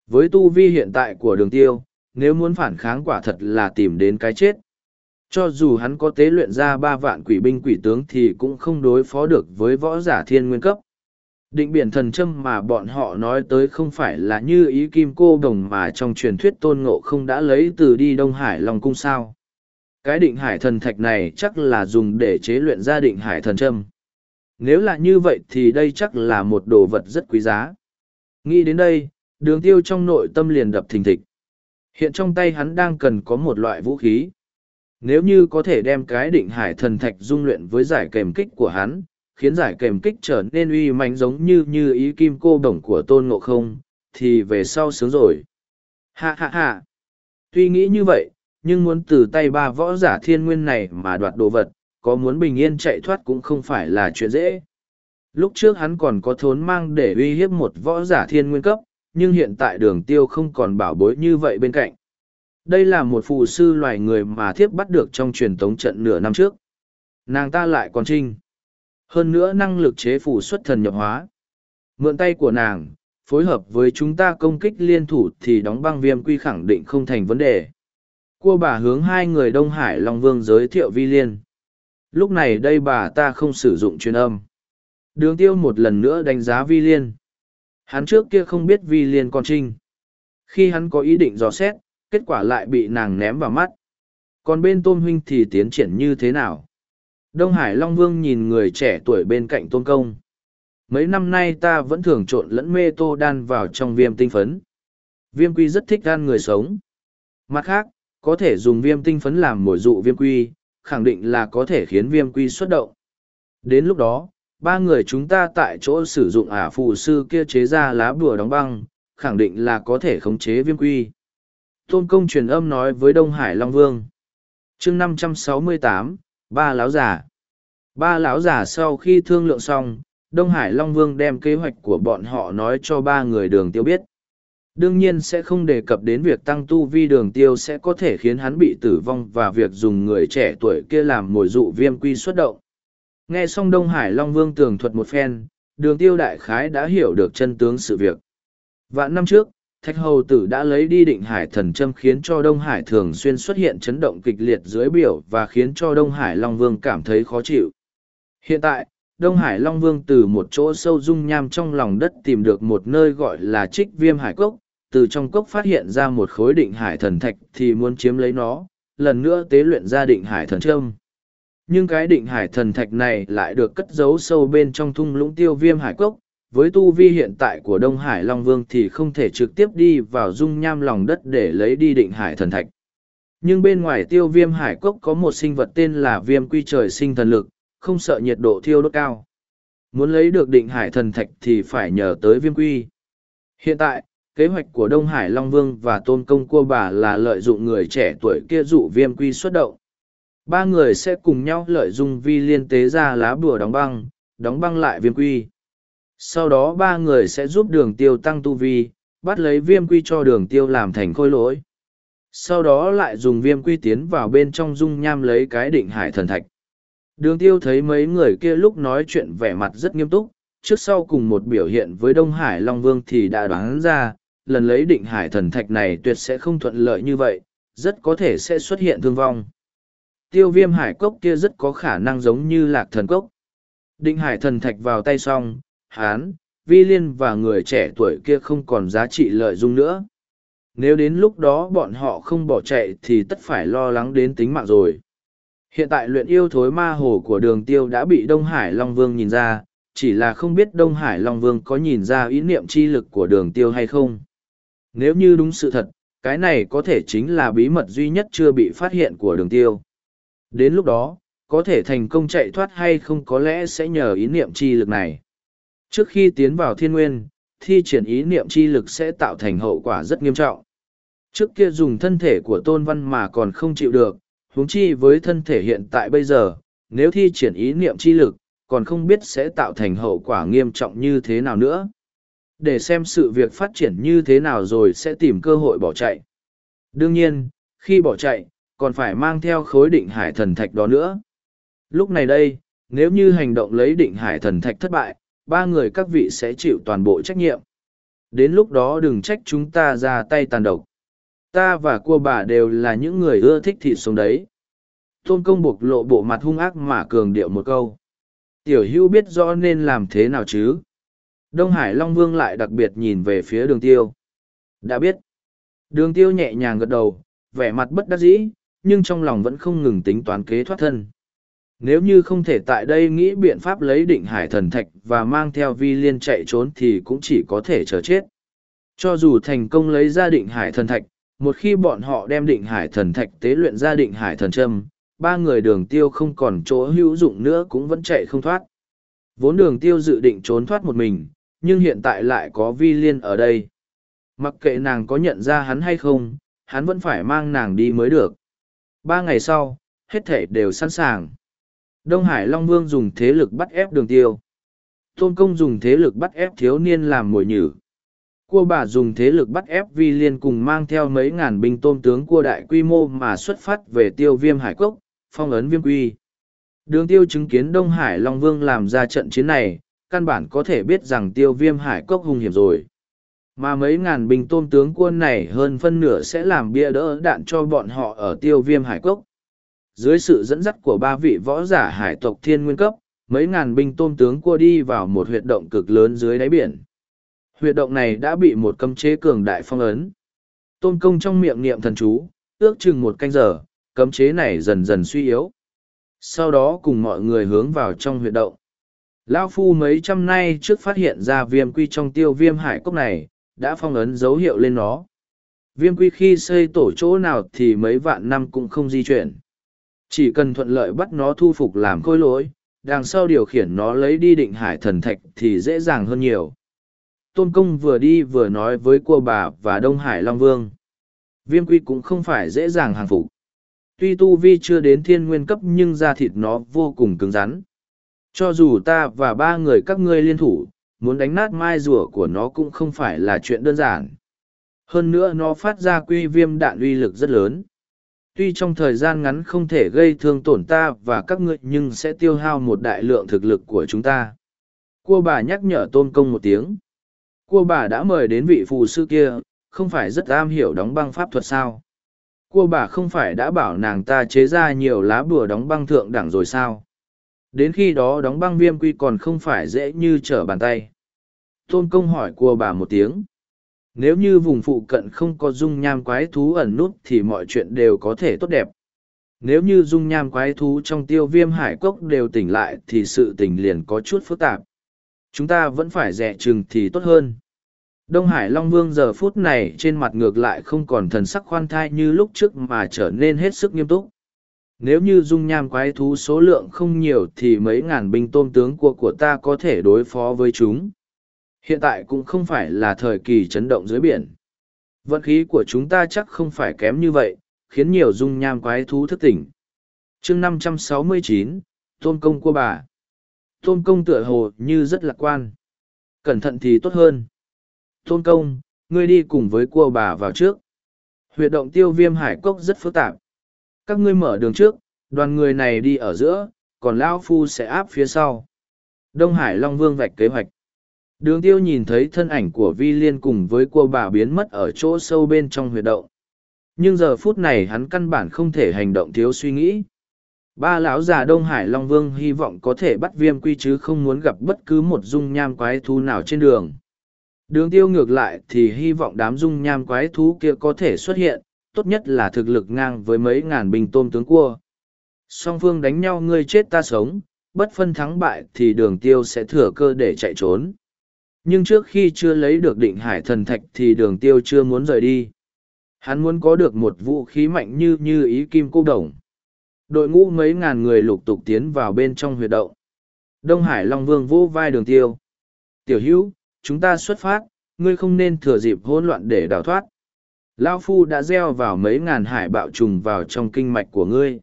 A: Với tu vi hiện tại của đường tiêu, nếu muốn phản kháng quả thật là tìm đến cái chết. Cho dù hắn có tế luyện ra ba vạn quỷ binh quỷ tướng thì cũng không đối phó được với võ giả thiên nguyên cấp. Định biển thần châm mà bọn họ nói tới không phải là như ý kim cô đồng mà trong truyền thuyết tôn ngộ không đã lấy từ đi Đông Hải Long Cung sao. Cái định hải thần thạch này chắc là dùng để chế luyện ra định hải thần châm. Nếu là như vậy thì đây chắc là một đồ vật rất quý giá. Nghĩ đến đây, đường tiêu trong nội tâm liền đập thình thịch. Hiện trong tay hắn đang cần có một loại vũ khí. Nếu như có thể đem cái định hải thần thạch dung luyện với giải kèm kích của hắn, khiến giải kèm kích trở nên uy mạnh giống như như ý kim cô đồng của tôn ngộ không, thì về sau sướng rồi. Hạ hạ hạ. Tuy nghĩ như vậy, nhưng muốn từ tay ba võ giả thiên nguyên này mà đoạt đồ vật, có muốn bình yên chạy thoát cũng không phải là chuyện dễ. Lúc trước hắn còn có thốn mang để uy hiếp một võ giả thiên nguyên cấp, nhưng hiện tại đường tiêu không còn bảo bối như vậy bên cạnh. Đây là một phụ sư loài người mà thiếp bắt được trong truyền tống trận nửa năm trước. Nàng ta lại còn trinh. Hơn nữa năng lực chế phù xuất thần nhập hóa. Mượn tay của nàng, phối hợp với chúng ta công kích liên thủ thì đóng băng viêm quy khẳng định không thành vấn đề. Cua bà hướng hai người Đông Hải Long Vương giới thiệu vi liên. Lúc này đây bà ta không sử dụng truyền âm. Đường tiêu một lần nữa đánh giá vi liên. Hắn trước kia không biết vi liên con trinh. Khi hắn có ý định dò xét, kết quả lại bị nàng ném vào mắt. Còn bên tôn huynh thì tiến triển như thế nào? Đông Hải Long Vương nhìn người trẻ tuổi bên cạnh tôn công. Mấy năm nay ta vẫn thường trộn lẫn mê tô đan vào trong viêm tinh phấn. Viêm quy rất thích gan người sống. Mặt khác, có thể dùng viêm tinh phấn làm mồi dụ viêm quy, khẳng định là có thể khiến viêm quy xuất động. Đến lúc đó, ba người chúng ta tại chỗ sử dụng ả phù sư kia chế ra lá bùa đóng băng, khẳng định là có thể khống chế viêm quy. Tôn công truyền âm nói với Đông Hải Long Vương. chương năm trăm sáu mươi tám ba lão giả. Ba lão giả sau khi thương lượng xong, Đông Hải Long Vương đem kế hoạch của bọn họ nói cho ba người đường tiêu biết. Đương nhiên sẽ không đề cập đến việc tăng tu vi đường tiêu sẽ có thể khiến hắn bị tử vong và việc dùng người trẻ tuổi kia làm mồi dụ viêm quy xuất động. Nghe xong Đông Hải Long Vương tường thuật một phen, đường tiêu đại khái đã hiểu được chân tướng sự việc. Vạn năm trước, Thạch Hầu Tử đã lấy đi định hải thần châm khiến cho Đông Hải thường xuyên xuất hiện chấn động kịch liệt dưới biểu và khiến cho Đông Hải Long Vương cảm thấy khó chịu. Hiện tại, Đông Hải Long Vương từ một chỗ sâu dung nham trong lòng đất tìm được một nơi gọi là trích viêm hải cốc, từ trong cốc phát hiện ra một khối định hải thần thạch thì muốn chiếm lấy nó, lần nữa tế luyện ra định hải thần trâm. Nhưng cái định hải thần thạch này lại được cất giấu sâu bên trong thung lũng tiêu viêm hải cốc, với tu vi hiện tại của Đông Hải Long Vương thì không thể trực tiếp đi vào dung nham lòng đất để lấy đi định hải thần thạch. Nhưng bên ngoài tiêu viêm hải cốc có một sinh vật tên là viêm quy trời sinh thần lực, không sợ nhiệt độ thiêu đốt cao. Muốn lấy được định hải thần thạch thì phải nhờ tới viêm quy. Hiện tại, kế hoạch của Đông Hải Long Vương và Tôn Công Cua Bà là lợi dụng người trẻ tuổi kia dụ viêm quy xuất động. Ba người sẽ cùng nhau lợi dụng vi liên tế ra lá bùa đóng băng, đóng băng lại viêm quy. Sau đó ba người sẽ giúp đường tiêu tăng tu vi, bắt lấy viêm quy cho đường tiêu làm thành khôi lỗi. Sau đó lại dùng viêm quy tiến vào bên trong dung nham lấy cái định hải thần thạch. Đường tiêu thấy mấy người kia lúc nói chuyện vẻ mặt rất nghiêm túc, trước sau cùng một biểu hiện với Đông Hải Long Vương thì đã đoán ra, lần lấy định hải thần thạch này tuyệt sẽ không thuận lợi như vậy, rất có thể sẽ xuất hiện thương vong. Tiêu viêm hải cốc kia rất có khả năng giống như lạc thần cốc. Định hải thần thạch vào tay xong, hán, vi liên và người trẻ tuổi kia không còn giá trị lợi dụng nữa. Nếu đến lúc đó bọn họ không bỏ chạy thì tất phải lo lắng đến tính mạng rồi. Hiện tại luyện yêu thối ma hồ của đường tiêu đã bị Đông Hải Long Vương nhìn ra, chỉ là không biết Đông Hải Long Vương có nhìn ra ý niệm chi lực của đường tiêu hay không. Nếu như đúng sự thật, cái này có thể chính là bí mật duy nhất chưa bị phát hiện của đường tiêu. Đến lúc đó, có thể thành công chạy thoát hay không có lẽ sẽ nhờ ý niệm chi lực này. Trước khi tiến vào thiên nguyên, thi triển ý niệm chi lực sẽ tạo thành hậu quả rất nghiêm trọng. Trước kia dùng thân thể của tôn văn mà còn không chịu được, huống chi với thân thể hiện tại bây giờ, nếu thi triển ý niệm chi lực, còn không biết sẽ tạo thành hậu quả nghiêm trọng như thế nào nữa. Để xem sự việc phát triển như thế nào rồi sẽ tìm cơ hội bỏ chạy. Đương nhiên, khi bỏ chạy, còn phải mang theo khối định hải thần thạch đó nữa. Lúc này đây, nếu như hành động lấy định hải thần thạch thất bại, ba người các vị sẽ chịu toàn bộ trách nhiệm. Đến lúc đó đừng trách chúng ta ra tay tàn độc. Ta và cua bà đều là những người ưa thích thịt sống đấy. Tôn công buộc lộ bộ mặt hung ác mà cường điệu một câu. Tiểu hưu biết rõ nên làm thế nào chứ? Đông Hải Long Vương lại đặc biệt nhìn về phía đường tiêu. Đã biết. Đường tiêu nhẹ nhàng gật đầu, vẻ mặt bất đắc dĩ, nhưng trong lòng vẫn không ngừng tính toán kế thoát thân. Nếu như không thể tại đây nghĩ biện pháp lấy định hải thần thạch và mang theo vi liên chạy trốn thì cũng chỉ có thể chờ chết. Cho dù thành công lấy ra định hải thần thạch, một khi bọn họ đem định hải thần thạch tế luyện ra định hải thần trâm, ba người đường tiêu không còn chỗ hữu dụng nữa cũng vẫn chạy không thoát. Vốn đường tiêu dự định trốn thoát một mình, nhưng hiện tại lại có vi liên ở đây. Mặc kệ nàng có nhận ra hắn hay không, hắn vẫn phải mang nàng đi mới được. Ba ngày sau, hết thể đều sẵn sàng. Đông Hải Long Vương dùng thế lực bắt ép đường tiêu. Tôn Công dùng thế lực bắt ép thiếu niên làm mồi nhử. Cua bà dùng thế lực bắt ép vi liên cùng mang theo mấy ngàn binh tôn tướng cua đại quy mô mà xuất phát về tiêu viêm hải cốc, phong ấn viêm quy. Đường tiêu chứng kiến Đông Hải Long Vương làm ra trận chiến này, căn bản có thể biết rằng tiêu viêm hải cốc hung hiểm rồi. Mà mấy ngàn binh tôn tướng quân này hơn phân nửa sẽ làm bia đỡ đạn cho bọn họ ở tiêu viêm hải cốc. Dưới sự dẫn dắt của ba vị võ giả hải tộc thiên nguyên cấp, mấy ngàn binh tôn tướng cua đi vào một huyệt động cực lớn dưới đáy biển. Huyệt động này đã bị một cấm chế cường đại phong ấn. Tôn công trong miệng niệm thần chú, ước chừng một canh giờ, cấm chế này dần dần suy yếu. Sau đó cùng mọi người hướng vào trong huyệt động. Lao Phu mấy trăm nay trước phát hiện ra viêm quy trong tiêu viêm hải cốc này, đã phong ấn dấu hiệu lên nó. Viêm quy khi xây tổ chỗ nào thì mấy vạn năm cũng không di chuyển. Chỉ cần thuận lợi bắt nó thu phục làm khôi lỗi, đằng sau điều khiển nó lấy đi định hải thần thạch thì dễ dàng hơn nhiều. Tôn Công vừa đi vừa nói với cô bà và Đông Hải Long Vương. Viêm quy cũng không phải dễ dàng hàng phục. Tuy tu vi chưa đến thiên nguyên cấp nhưng da thịt nó vô cùng cứng rắn. Cho dù ta và ba người các ngươi liên thủ, muốn đánh nát mai rùa của nó cũng không phải là chuyện đơn giản. Hơn nữa nó phát ra quy viêm đạn uy lực rất lớn. Tuy trong thời gian ngắn không thể gây thương tổn ta và các ngươi nhưng sẽ tiêu hao một đại lượng thực lực của chúng ta. Cua bà nhắc nhở tôn công một tiếng. Cua bà đã mời đến vị phù sư kia, không phải rất am hiểu đóng băng pháp thuật sao. Cua bà không phải đã bảo nàng ta chế ra nhiều lá bùa đóng băng thượng đẳng rồi sao. Đến khi đó đóng băng viêm quy còn không phải dễ như trở bàn tay. Tôn công hỏi của bà một tiếng. Nếu như vùng phụ cận không có dung nham quái thú ẩn nút thì mọi chuyện đều có thể tốt đẹp. Nếu như dung nham quái thú trong tiêu viêm hải cốc đều tỉnh lại thì sự tỉnh liền có chút phức tạp. Chúng ta vẫn phải rẻ chừng thì tốt hơn. Đông Hải Long Vương giờ phút này trên mặt ngược lại không còn thần sắc khoan thai như lúc trước mà trở nên hết sức nghiêm túc. Nếu như dung nham quái thú số lượng không nhiều thì mấy ngàn binh tôm tướng của của ta có thể đối phó với chúng. Hiện tại cũng không phải là thời kỳ chấn động dưới biển. Vận khí của chúng ta chắc không phải kém như vậy, khiến nhiều dung nham quái thú thức tỉnh. chương 569, Tôn Công của bà. Tôn Công tựa hồ như rất lạc quan. Cẩn thận thì tốt hơn. Tôn Công, ngươi đi cùng với cua bà vào trước. Huyệt động tiêu viêm hải cốc rất phức tạp. Các ngươi mở đường trước, đoàn người này đi ở giữa, còn Lão Phu sẽ áp phía sau. Đông Hải Long Vương vạch kế hoạch. Đường tiêu nhìn thấy thân ảnh của vi liên cùng với cô bà biến mất ở chỗ sâu bên trong huyệt động. Nhưng giờ phút này hắn căn bản không thể hành động thiếu suy nghĩ. Ba lão già Đông Hải Long Vương hy vọng có thể bắt viêm quy chứ không muốn gặp bất cứ một dung nham quái thú nào trên đường. Đường tiêu ngược lại thì hy vọng đám dung nham quái thú kia có thể xuất hiện, tốt nhất là thực lực ngang với mấy ngàn binh tôm tướng cua. Song phương đánh nhau ngươi chết ta sống, bất phân thắng bại thì đường tiêu sẽ thừa cơ để chạy trốn. Nhưng trước khi chưa lấy được định hải thần thạch thì đường tiêu chưa muốn rời đi. Hắn muốn có được một vũ khí mạnh như như ý kim cô đồng. Đội ngũ mấy ngàn người lục tục tiến vào bên trong huyệt động. Đông Hải Long Vương vô vai đường tiêu. Tiểu hữu, chúng ta xuất phát, ngươi không nên thừa dịp hỗn loạn để đào thoát. Lao Phu đã gieo vào mấy ngàn hải bạo trùng vào trong kinh mạch của ngươi.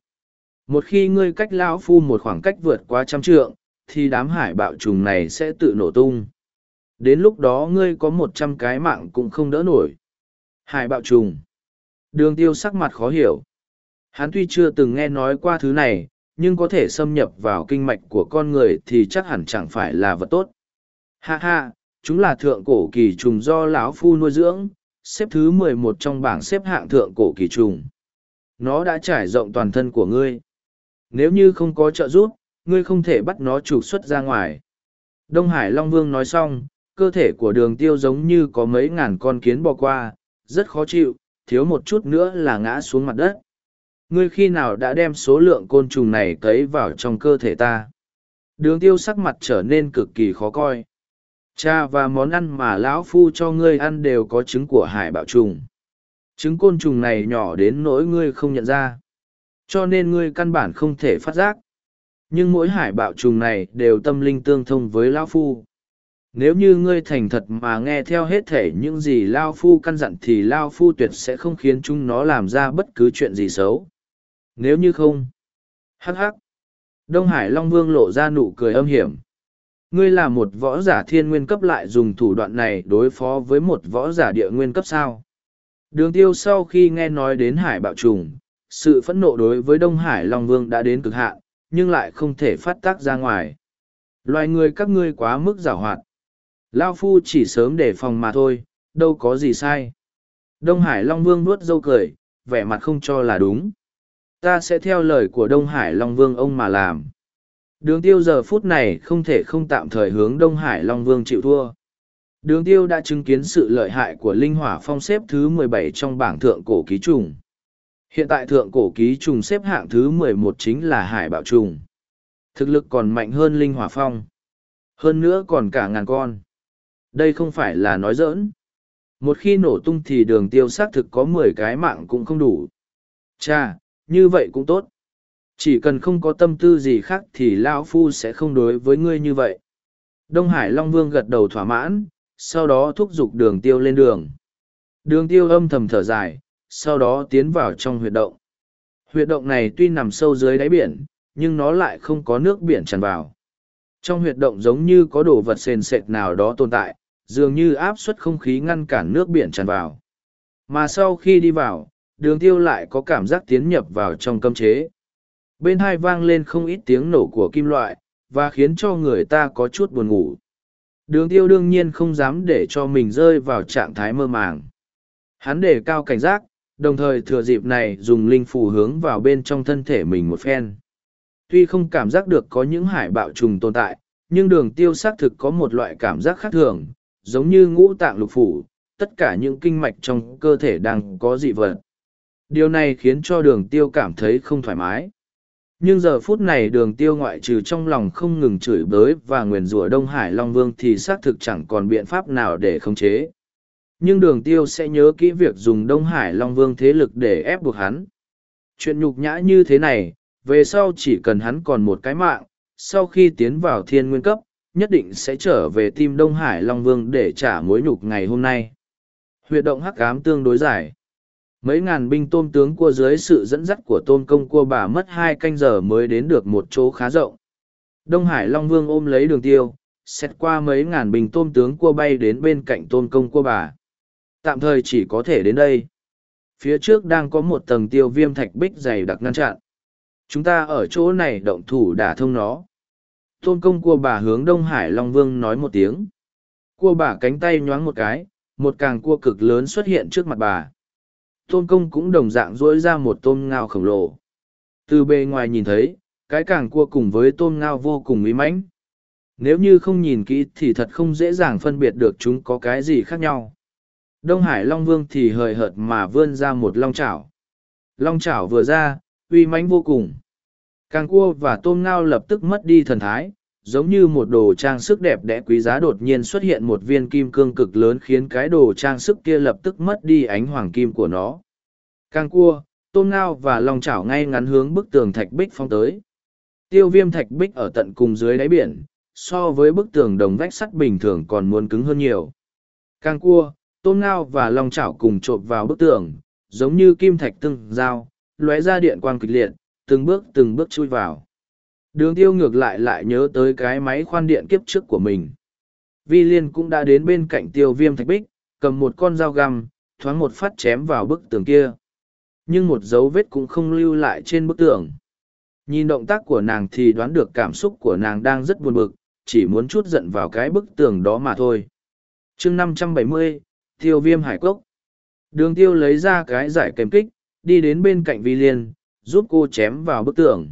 A: Một khi ngươi cách Lão Phu một khoảng cách vượt qua trăm trượng, thì đám hải bạo trùng này sẽ tự nổ tung. Đến lúc đó ngươi có một trăm cái mạng cũng không đỡ nổi. Hải bạo trùng. Đường tiêu sắc mặt khó hiểu. Hắn tuy chưa từng nghe nói qua thứ này, nhưng có thể xâm nhập vào kinh mạch của con người thì chắc hẳn chẳng phải là vật tốt. Ha ha, chúng là thượng cổ kỳ trùng do lão phu nuôi dưỡng, xếp thứ mười một trong bảng xếp hạng thượng cổ kỳ trùng. Nó đã trải rộng toàn thân của ngươi. Nếu như không có trợ giúp, ngươi không thể bắt nó trục xuất ra ngoài. Đông Hải Long Vương nói xong, cơ thể của đường tiêu giống như có mấy ngàn con kiến bò qua, rất khó chịu, thiếu một chút nữa là ngã xuống mặt đất. Ngươi khi nào đã đem số lượng côn trùng này cấy vào trong cơ thể ta? Đường tiêu sắc mặt trở nên cực kỳ khó coi. Cha và món ăn mà lão phu cho ngươi ăn đều có trứng của hải bạo trùng. Trứng côn trùng này nhỏ đến nỗi ngươi không nhận ra. Cho nên ngươi căn bản không thể phát giác. Nhưng mỗi hải bạo trùng này đều tâm linh tương thông với lão phu. Nếu như ngươi thành thật mà nghe theo hết thể những gì Lao Phu căn dặn thì Lao Phu tuyệt sẽ không khiến chúng nó làm ra bất cứ chuyện gì xấu. Nếu như không, hắc hắc. Đông Hải Long Vương lộ ra nụ cười âm hiểm. Ngươi là một võ giả thiên nguyên cấp lại dùng thủ đoạn này đối phó với một võ giả địa nguyên cấp sao. Đường tiêu sau khi nghe nói đến hải bạo trùng, sự phẫn nộ đối với Đông Hải Long Vương đã đến cực hạn, nhưng lại không thể phát tác ra ngoài. Loài người các ngươi quá mức giảo hoạt. Lao Phu chỉ sớm để phòng mà thôi, đâu có gì sai. Đông Hải Long Vương nuốt dâu cười, vẻ mặt không cho là đúng. Ta sẽ theo lời của Đông Hải Long Vương ông mà làm. Đường tiêu giờ phút này không thể không tạm thời hướng Đông Hải Long Vương chịu thua. Đường tiêu đã chứng kiến sự lợi hại của linh hỏa phong xếp thứ 17 trong bảng thượng cổ ký trùng. Hiện tại thượng cổ ký trùng xếp hạng thứ 11 chính là hải bạo trùng. Thực lực còn mạnh hơn linh hỏa phong. Hơn nữa còn cả ngàn con. Đây không phải là nói giỡn. Một khi nổ tung thì đường tiêu xác thực có mười cái mạng cũng không đủ. Cha, như vậy cũng tốt. Chỉ cần không có tâm tư gì khác thì Lão Phu sẽ không đối với ngươi như vậy. Đông Hải Long Vương gật đầu thỏa mãn, sau đó thúc giục đường tiêu lên đường. Đường tiêu âm thầm thở dài, sau đó tiến vào trong huyệt động. Huyệt động này tuy nằm sâu dưới đáy biển, nhưng nó lại không có nước biển tràn vào. Trong huyệt động giống như có đồ vật sền sệt nào đó tồn tại, dường như áp suất không khí ngăn cản nước biển tràn vào. Mà sau khi đi vào, đường tiêu lại có cảm giác tiến nhập vào trong cơm chế. Bên hai vang lên không ít tiếng nổ của kim loại, và khiến cho người ta có chút buồn ngủ. Đường tiêu đương nhiên không dám để cho mình rơi vào trạng thái mơ màng. Hắn để cao cảnh giác, đồng thời thừa dịp này dùng linh phù hướng vào bên trong thân thể mình một phen. Tuy không cảm giác được có những hải bạo trùng tồn tại, nhưng đường tiêu xác thực có một loại cảm giác khác thường, giống như ngũ tạng lục phủ, tất cả những kinh mạch trong cơ thể đang có dị vật. Điều này khiến cho đường tiêu cảm thấy không thoải mái. Nhưng giờ phút này đường tiêu ngoại trừ trong lòng không ngừng chửi bới và nguyền rủa Đông Hải Long Vương thì xác thực chẳng còn biện pháp nào để khống chế. Nhưng đường tiêu sẽ nhớ kỹ việc dùng Đông Hải Long Vương thế lực để ép buộc hắn. Chuyện nhục nhã như thế này, về sau chỉ cần hắn còn một cái mạng, sau khi tiến vào thiên nguyên cấp, nhất định sẽ trở về tim Đông Hải Long Vương để trả mối nhục ngày hôm nay. Huyệt động hắc ám tương đối dài. Mấy ngàn binh tôm tướng cua dưới sự dẫn dắt của tôn công cua bà mất hai canh giờ mới đến được một chỗ khá rộng. Đông Hải Long Vương ôm lấy đường tiêu, xét qua mấy ngàn bình tôm tướng cua bay đến bên cạnh tôn công cua bà. Tạm thời chỉ có thể đến đây. Phía trước đang có một tầng tiêu viêm thạch bích dày đặc ngăn chặn. Chúng ta ở chỗ này động thủ đả thông nó. Tôn công cua bà hướng Đông Hải Long Vương nói một tiếng. Cua bà cánh tay nhoáng một cái, một càng cua cực lớn xuất hiện trước mặt bà. Tôn công cũng đồng dạng dỗi ra một tôm ngao khổng lồ. Từ bề ngoài nhìn thấy, cái càng cua cùng với tôm ngao vô cùng mỹ mãnh. Nếu như không nhìn kỹ thì thật không dễ dàng phân biệt được chúng có cái gì khác nhau. Đông Hải Long Vương thì hời hợt mà vươn ra một long chảo. Long chảo vừa ra, uy mãnh vô cùng. Càng cua và tôm ngao lập tức mất đi thần thái, giống như một đồ trang sức đẹp đẽ quý giá đột nhiên xuất hiện một viên kim cương cực lớn khiến cái đồ trang sức kia lập tức mất đi ánh hoàng kim của nó. Càng cua, tôm ngao và lòng chảo ngay ngắn hướng bức tường thạch bích phong tới. Tiêu viêm thạch bích ở tận cùng dưới đáy biển, so với bức tường đồng vách sắt bình thường còn muốn cứng hơn nhiều. Càng cua, tôm ngao và lòng chảo cùng trộm vào bức tường, giống như kim thạch từng dao, lóe ra điện quang kịch liệt, từng bước từng bước chui vào. Đường tiêu ngược lại lại nhớ tới cái máy khoan điện kiếp trước của mình. Vi liên cũng đã đến bên cạnh tiêu viêm thạch bích, cầm một con dao găm, thoáng một phát chém vào bức tường kia. Nhưng một dấu vết cũng không lưu lại trên bức tường. Nhìn động tác của nàng thì đoán được cảm xúc của nàng đang rất buồn bực, chỉ muốn chút giận vào cái bức tường đó mà thôi. chương năm trăm bảy mươi, tiêu viêm hải cốc. Đường tiêu lấy ra cái giải kèm kích, đi đến bên cạnh vi liên, giúp cô chém vào bức tường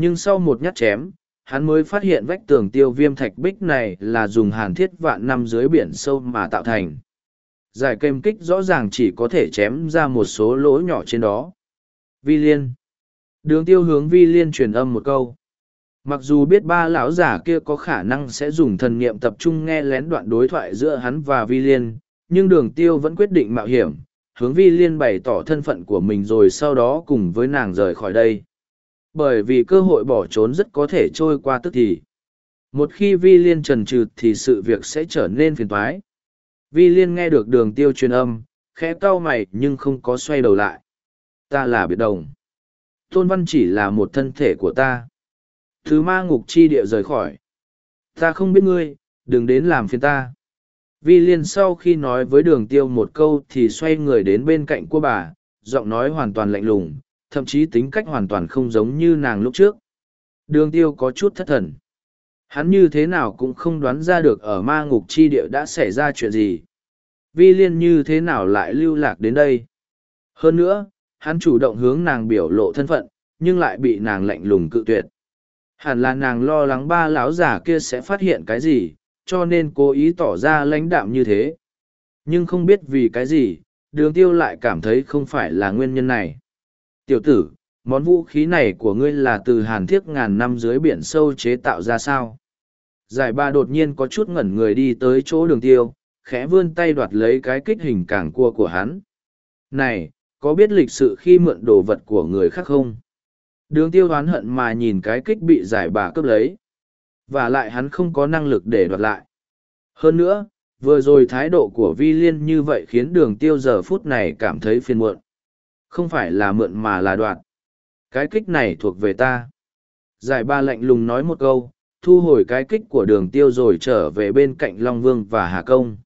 A: nhưng sau một nhát chém, hắn mới phát hiện vách tường tiêu viêm thạch bích này là dùng hàn thiết vạn năm dưới biển sâu mà tạo thành. Giải kềm kích rõ ràng chỉ có thể chém ra một số lỗ nhỏ trên đó. Vi liên. Đường tiêu hướng vi liên truyền âm một câu. Mặc dù biết ba lão giả kia có khả năng sẽ dùng thần niệm tập trung nghe lén đoạn đối thoại giữa hắn và vi liên, nhưng đường tiêu vẫn quyết định mạo hiểm, hướng vi liên bày tỏ thân phận của mình rồi sau đó cùng với nàng rời khỏi đây bởi vì cơ hội bỏ trốn rất có thể trôi qua tức thì. Một khi vi liên trần trừ thì sự việc sẽ trở nên phiền toái. Vi liên nghe được đường tiêu truyền âm, khẽ cau mày nhưng không có xoay đầu lại. Ta là biệt đồng. Tôn văn chỉ là một thân thể của ta. Thứ ma ngục chi địa rời khỏi. Ta không biết ngươi, đừng đến làm phiền ta. Vi liên sau khi nói với đường tiêu một câu thì xoay người đến bên cạnh cô bà, giọng nói hoàn toàn lạnh lùng thậm chí tính cách hoàn toàn không giống như nàng lúc trước. Đường tiêu có chút thất thần. Hắn như thế nào cũng không đoán ra được ở ma ngục chi địa đã xảy ra chuyện gì. Vi liên như thế nào lại lưu lạc đến đây. Hơn nữa, hắn chủ động hướng nàng biểu lộ thân phận, nhưng lại bị nàng lạnh lùng cự tuyệt. Hẳn là nàng lo lắng ba lão giả kia sẽ phát hiện cái gì, cho nên cố ý tỏ ra lãnh đạm như thế. Nhưng không biết vì cái gì, đường tiêu lại cảm thấy không phải là nguyên nhân này. Tiểu tử, món vũ khí này của ngươi là từ hàn thiếc ngàn năm dưới biển sâu chế tạo ra sao? Giải ba đột nhiên có chút ngẩn người đi tới chỗ đường tiêu, khẽ vươn tay đoạt lấy cái kích hình càng cua của hắn. Này, có biết lịch sự khi mượn đồ vật của người khác không? Đường tiêu hoán hận mà nhìn cái kích bị giải bà cướp lấy. Và lại hắn không có năng lực để đoạt lại. Hơn nữa, vừa rồi thái độ của vi liên như vậy khiến đường tiêu giờ phút này cảm thấy phiền muộn. Không phải là mượn mà là đoạt. Cái kích này thuộc về ta. Giải ba lạnh lùng nói một câu, thu hồi cái kích của đường tiêu rồi trở về bên cạnh Long Vương và Hà Công.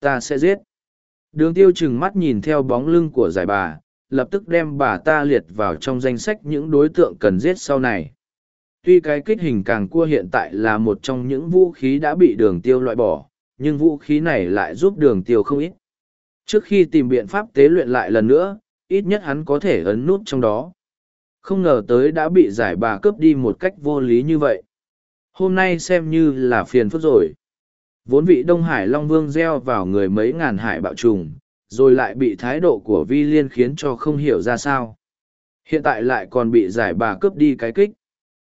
A: Ta sẽ giết. Đường tiêu chừng mắt nhìn theo bóng lưng của giải bà, lập tức đem bà ta liệt vào trong danh sách những đối tượng cần giết sau này. Tuy cái kích hình càng cua hiện tại là một trong những vũ khí đã bị đường tiêu loại bỏ, nhưng vũ khí này lại giúp đường tiêu không ít. Trước khi tìm biện pháp tế luyện lại lần nữa, ít nhất hắn có thể ấn nút trong đó. Không ngờ tới đã bị giải bà cướp đi một cách vô lý như vậy. Hôm nay xem như là phiền phức rồi. Vốn vị Đông Hải Long Vương gieo vào người mấy ngàn hải bạo trùng, rồi lại bị thái độ của vi liên khiến cho không hiểu ra sao. Hiện tại lại còn bị giải bà cướp đi cái kích.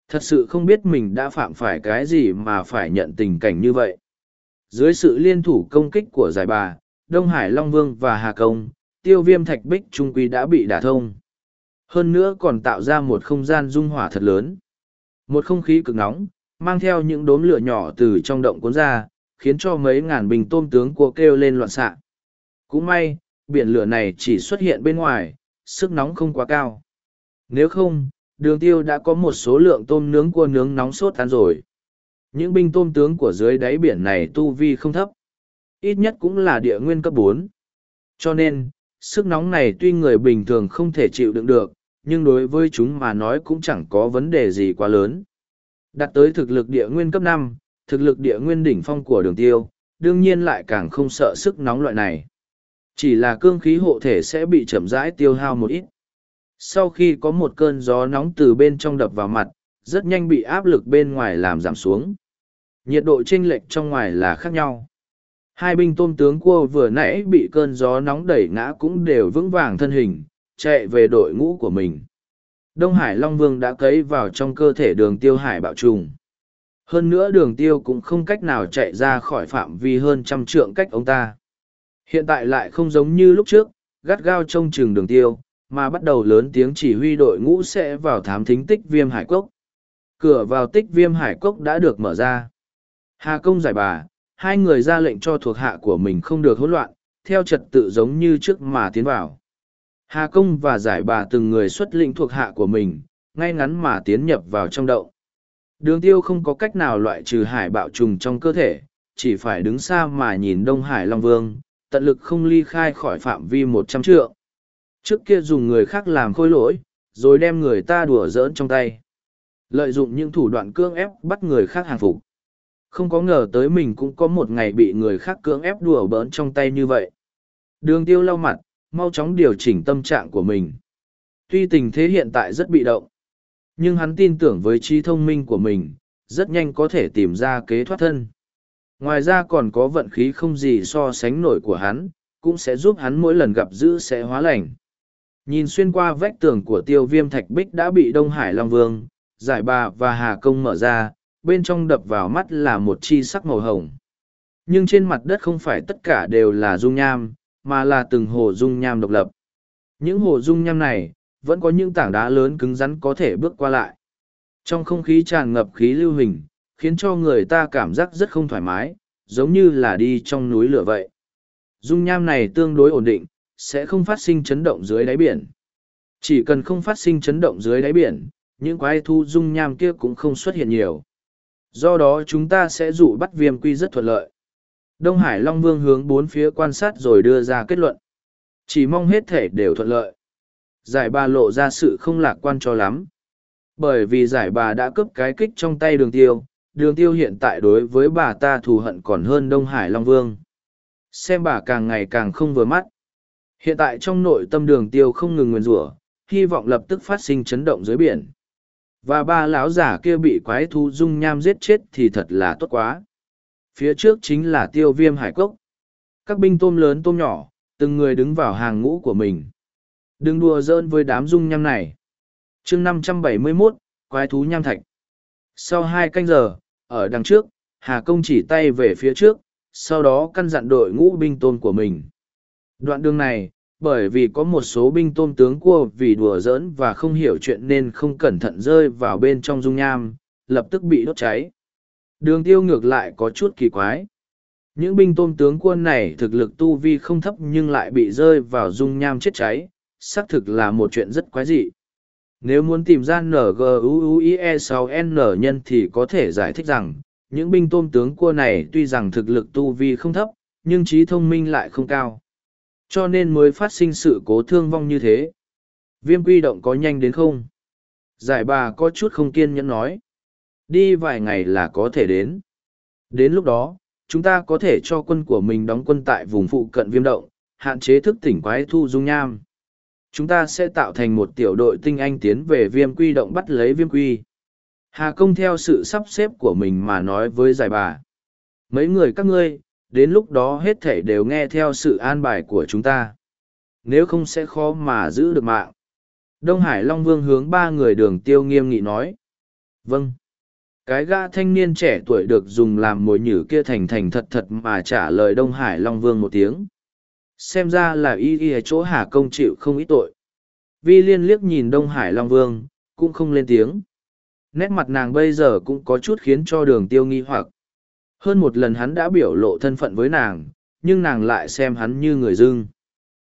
A: Thật sự không biết mình đã phạm phải cái gì mà phải nhận tình cảnh như vậy. Dưới sự liên thủ công kích của giải bà, Đông Hải Long Vương và Hà Công, tiêu viêm thạch bích trung quy đã bị đả thông. Hơn nữa còn tạo ra một không gian dung hỏa thật lớn. Một không khí cực nóng, mang theo những đốm lửa nhỏ từ trong động cuốn ra, khiến cho mấy ngàn bình tôm tướng của kêu lên loạn xạ. Cũng may, biển lửa này chỉ xuất hiện bên ngoài, sức nóng không quá cao. Nếu không, đường tiêu đã có một số lượng tôm nướng cua nướng nóng sốt tan rồi. Những binh tôm tướng của dưới đáy biển này tu vi không thấp. Ít nhất cũng là địa nguyên cấp bốn. Cho nên, sức nóng này tuy người bình thường không thể chịu đựng được, nhưng đối với chúng mà nói cũng chẳng có vấn đề gì quá lớn. Đặt tới thực lực địa nguyên cấp năm, thực lực địa nguyên đỉnh phong của đường tiêu, đương nhiên lại càng không sợ sức nóng loại này. Chỉ là cương khí hộ thể sẽ bị chậm rãi tiêu hao một ít. Sau khi có một cơn gió nóng từ bên trong đập vào mặt, rất nhanh bị áp lực bên ngoài làm giảm xuống. Nhiệt độ chênh lệch trong ngoài là khác nhau. Hai binh tôm tướng cua vừa nãy bị cơn gió nóng đẩy ngã cũng đều vững vàng thân hình, chạy về đội ngũ của mình. Đông Hải Long Vương đã cấy vào trong cơ thể đường tiêu hải bạo trùng. Hơn nữa đường tiêu cũng không cách nào chạy ra khỏi phạm vi hơn trăm trượng cách ông ta. Hiện tại lại không giống như lúc trước, gắt gao trông chừng đường tiêu, mà bắt đầu lớn tiếng chỉ huy đội ngũ sẽ vào thám thính tích viêm hải cốc. Cửa vào tích viêm hải cốc đã được mở ra. Hà công giải bà, hai người ra lệnh cho thuộc hạ của mình không được hỗn loạn, theo trật tự giống như trước mà tiến vào. Hà công và giải bà từng người xuất lĩnh thuộc hạ của mình, ngay ngắn mà tiến nhập vào trong đậu. Đường tiêu không có cách nào loại trừ hải bạo trùng trong cơ thể, chỉ phải đứng xa mà nhìn Đông Hải Long Vương, tận lực không ly khai khỏi phạm vi một trăm trượng. Trước kia dùng người khác làm khôi lỗi, rồi đem người ta đùa giỡn trong tay. Lợi dụng những thủ đoạn cương ép bắt người khác hàng phục. Không có ngờ tới mình cũng có một ngày bị người khác cưỡng ép đùa bỡn trong tay như vậy. Đường tiêu lau mặt, mau chóng điều chỉnh tâm trạng của mình. Tuy tình thế hiện tại rất bị động, nhưng hắn tin tưởng với trí thông minh của mình, rất nhanh có thể tìm ra kế thoát thân. Ngoài ra còn có vận khí không gì so sánh nổi của hắn, cũng sẽ giúp hắn mỗi lần gặp dữ sẽ hóa lành. Nhìn xuyên qua vách tường của tiêu viêm thạch bích đã bị Đông Hải Long Vương, giải bà và Hà Công mở ra, bên trong đập vào mắt là một chi sắc màu hồng. Nhưng trên mặt đất không phải tất cả đều là dung nham, mà là từng hồ dung nham độc lập. Những hồ dung nham này, vẫn có những tảng đá lớn cứng rắn có thể bước qua lại. Trong không khí tràn ngập khí lưu hình, khiến cho người ta cảm giác rất không thoải mái, giống như là đi trong núi lửa vậy. Dung nham này tương đối ổn định, sẽ không phát sinh chấn động dưới đáy biển. Chỉ cần không phát sinh chấn động dưới đáy biển, những quái thu dung nham kia cũng không xuất hiện nhiều. Do đó chúng ta sẽ dụ bắt viêm quy rất thuận lợi. Đông Hải Long Vương hướng bốn phía quan sát rồi đưa ra kết luận. Chỉ mong hết thể đều thuận lợi. Giải bà lộ ra sự không lạc quan cho lắm. Bởi vì giải bà đã cướp cái kích trong tay đường tiêu, đường tiêu hiện tại đối với bà ta thù hận còn hơn Đông Hải Long Vương. Xem bà càng ngày càng không vừa mắt. Hiện tại trong nội tâm đường tiêu không ngừng nguyền rủa hy vọng lập tức phát sinh chấn động dưới biển. Và ba lão giả kia bị quái thú dung nham giết chết thì thật là tốt quá. Phía trước chính là tiêu viêm hải cốc. Các binh tôm lớn tôm nhỏ, từng người đứng vào hàng ngũ của mình. Đừng đùa giỡn với đám dung nham này. chương 571, quái thú nham thạch. Sau hai canh giờ, ở đằng trước, Hà Công chỉ tay về phía trước, sau đó căn dặn đội ngũ binh tôm của mình. Đoạn đường này, bởi vì có một số binh tôm tướng cua vì đùa giỡn và không hiểu chuyện nên không cẩn thận rơi vào bên trong dung nham, lập tức bị đốt cháy. Đường tiêu ngược lại có chút kỳ quái. Những binh tôm tướng quân này thực lực tu vi không thấp nhưng lại bị rơi vào dung nham chết cháy, xác thực là một chuyện rất quái dị. Nếu muốn tìm ra nguie 6N nhân thì có thể giải thích rằng, những binh tôm tướng cua này tuy rằng thực lực tu vi không thấp, nhưng trí thông minh lại không cao. Cho nên mới phát sinh sự cố thương vong như thế. Viêm quy động có nhanh đến không? Giải bà có chút không kiên nhẫn nói. Đi vài ngày là có thể đến. Đến lúc đó, chúng ta có thể cho quân của mình đóng quân tại vùng phụ cận viêm động, hạn chế thức tỉnh quái thu dung nham. Chúng ta sẽ tạo thành một tiểu đội tinh anh tiến về viêm quy động bắt lấy viêm quy. Hà công theo sự sắp xếp của mình mà nói với giải bà. Mấy người các ngươi, đến lúc đó hết thể đều nghe theo sự an bài của chúng ta. Nếu không sẽ khó mà giữ được mạng. Đông Hải Long Vương hướng ba người đường tiêu nghiêm nghị nói. Vâng. Cái gã thanh niên trẻ tuổi được dùng làm mồi nhử kia thành thành thật thật mà trả lời Đông Hải Long Vương một tiếng. Xem ra là y y chỗ Hà Công chịu không ít tội. Vi liên liếc nhìn Đông Hải Long Vương, cũng không lên tiếng. Nét mặt nàng bây giờ cũng có chút khiến cho đường tiêu nghi hoặc. Hơn một lần hắn đã biểu lộ thân phận với nàng, nhưng nàng lại xem hắn như người dưng.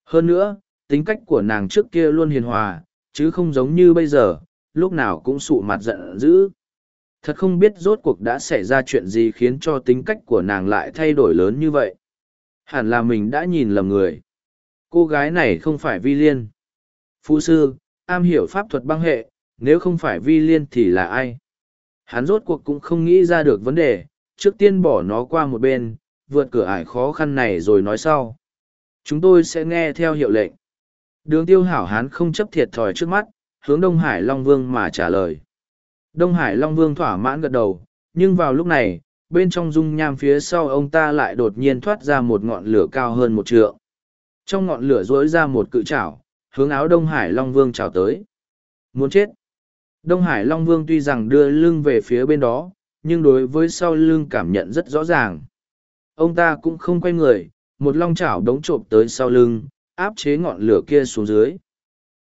A: Hơn nữa, tính cách của nàng trước kia luôn hiền hòa, chứ không giống như bây giờ, lúc nào cũng sụ mặt giận dữ. Thật không biết rốt cuộc đã xảy ra chuyện gì khiến cho tính cách của nàng lại thay đổi lớn như vậy. Hẳn là mình đã nhìn lầm người. Cô gái này không phải vi liên. Phu sư, am hiểu pháp thuật băng hệ, nếu không phải vi liên thì là ai? Hắn rốt cuộc cũng không nghĩ ra được vấn đề, trước tiên bỏ nó qua một bên, vượt cửa ải khó khăn này rồi nói sau. Chúng tôi sẽ nghe theo hiệu lệnh. Đường tiêu hảo hán không chấp thiệt thòi trước mắt, hướng Đông Hải Long Vương mà trả lời. Đông Hải Long Vương thỏa mãn gật đầu, nhưng vào lúc này, bên trong dung nham phía sau ông ta lại đột nhiên thoát ra một ngọn lửa cao hơn một trượng. Trong ngọn lửa rỗi ra một cự chảo, hướng áo Đông Hải Long Vương chảo tới. Muốn chết! Đông Hải Long Vương tuy rằng đưa lưng về phía bên đó, nhưng đối với sau lưng cảm nhận rất rõ ràng. Ông ta cũng không quay người, một long chảo đống trộm tới sau lưng, áp chế ngọn lửa kia xuống dưới.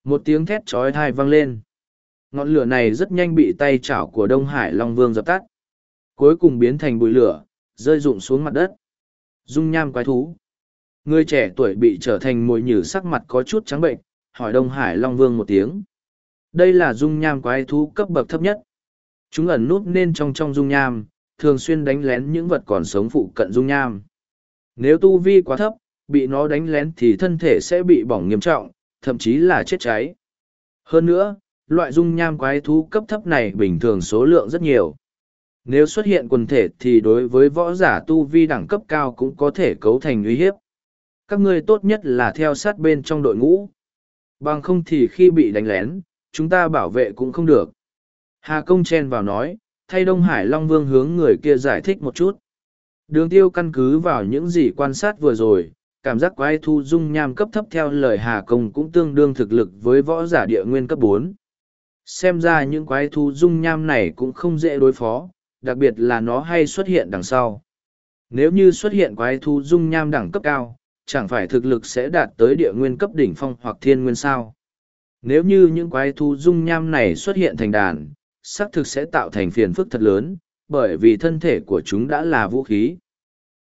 A: Một tiếng thét trói thai vang lên. Ngọn lửa này rất nhanh bị tay chảo của Đông Hải Long Vương dập tắt. Cuối cùng biến thành bụi lửa, rơi rụng xuống mặt đất. Dung nham quái thú. Người trẻ tuổi bị trở thành mồi nhử sắc mặt có chút trắng bệnh, hỏi Đông Hải Long Vương một tiếng. Đây là dung nham quái thú cấp bậc thấp nhất. Chúng ẩn núp nên trong trong dung nham, thường xuyên đánh lén những vật còn sống phụ cận dung nham. Nếu tu vi quá thấp, bị nó đánh lén thì thân thể sẽ bị bỏng nghiêm trọng, thậm chí là chết cháy. Hơn nữa, loại dung nham quái thú cấp thấp này bình thường số lượng rất nhiều. Nếu xuất hiện quần thể thì đối với võ giả tu vi đẳng cấp cao cũng có thể cấu thành uy hiếp. Các ngươi tốt nhất là theo sát bên trong đội ngũ. Bằng không thì khi bị đánh lén, chúng ta bảo vệ cũng không được. Hà Công chen vào nói, thay Đông Hải Long Vương hướng người kia giải thích một chút. Đường tiêu căn cứ vào những gì quan sát vừa rồi, cảm giác quái thu dung nham cấp thấp theo lời Hà Công cũng tương đương thực lực với võ giả địa nguyên cấp bốn. Xem ra những quái thu dung nham này cũng không dễ đối phó, đặc biệt là nó hay xuất hiện đằng sau. Nếu như xuất hiện quái thu dung nham đẳng cấp cao, chẳng phải thực lực sẽ đạt tới địa nguyên cấp đỉnh phong hoặc thiên nguyên sao. Nếu như những quái thú dung nham này xuất hiện thành đàn, xác thực sẽ tạo thành phiền phức thật lớn, bởi vì thân thể của chúng đã là vũ khí.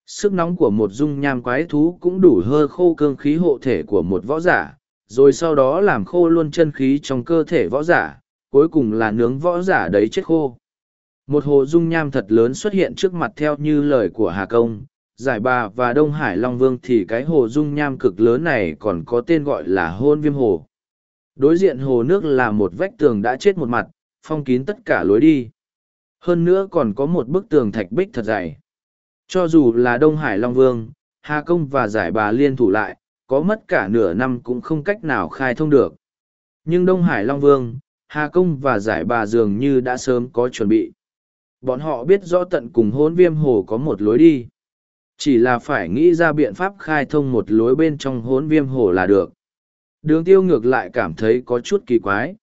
A: Sức nóng của một dung nham quái thú cũng đủ hơ khô cương khí hộ thể của một võ giả, rồi sau đó làm khô luôn chân khí trong cơ thể võ giả, cuối cùng là nướng võ giả đấy chết khô. Một hồ dung nham thật lớn xuất hiện trước mặt theo như lời của Hà Công, Giải Bà và Đông Hải Long Vương thì cái hồ dung nham cực lớn này còn có tên gọi là hôn viêm hồ. Đối diện hồ nước là một vách tường đã chết một mặt, phong kín tất cả lối đi. Hơn nữa còn có một bức tường thạch bích thật dày. Cho dù là Đông Hải Long Vương, Hà Công và Giải Bà liên thủ lại, có mất cả nửa năm cũng không cách nào khai thông được. Nhưng Đông Hải Long Vương, Hà Công và Giải Bà dường như đã sớm có chuẩn bị. Bọn họ biết rõ tận cùng hôn viêm hồ có một lối đi. Chỉ là phải nghĩ ra biện pháp khai thông một lối bên trong hốn viêm hồ là được. Đường tiêu ngược lại cảm thấy có chút kỳ quái.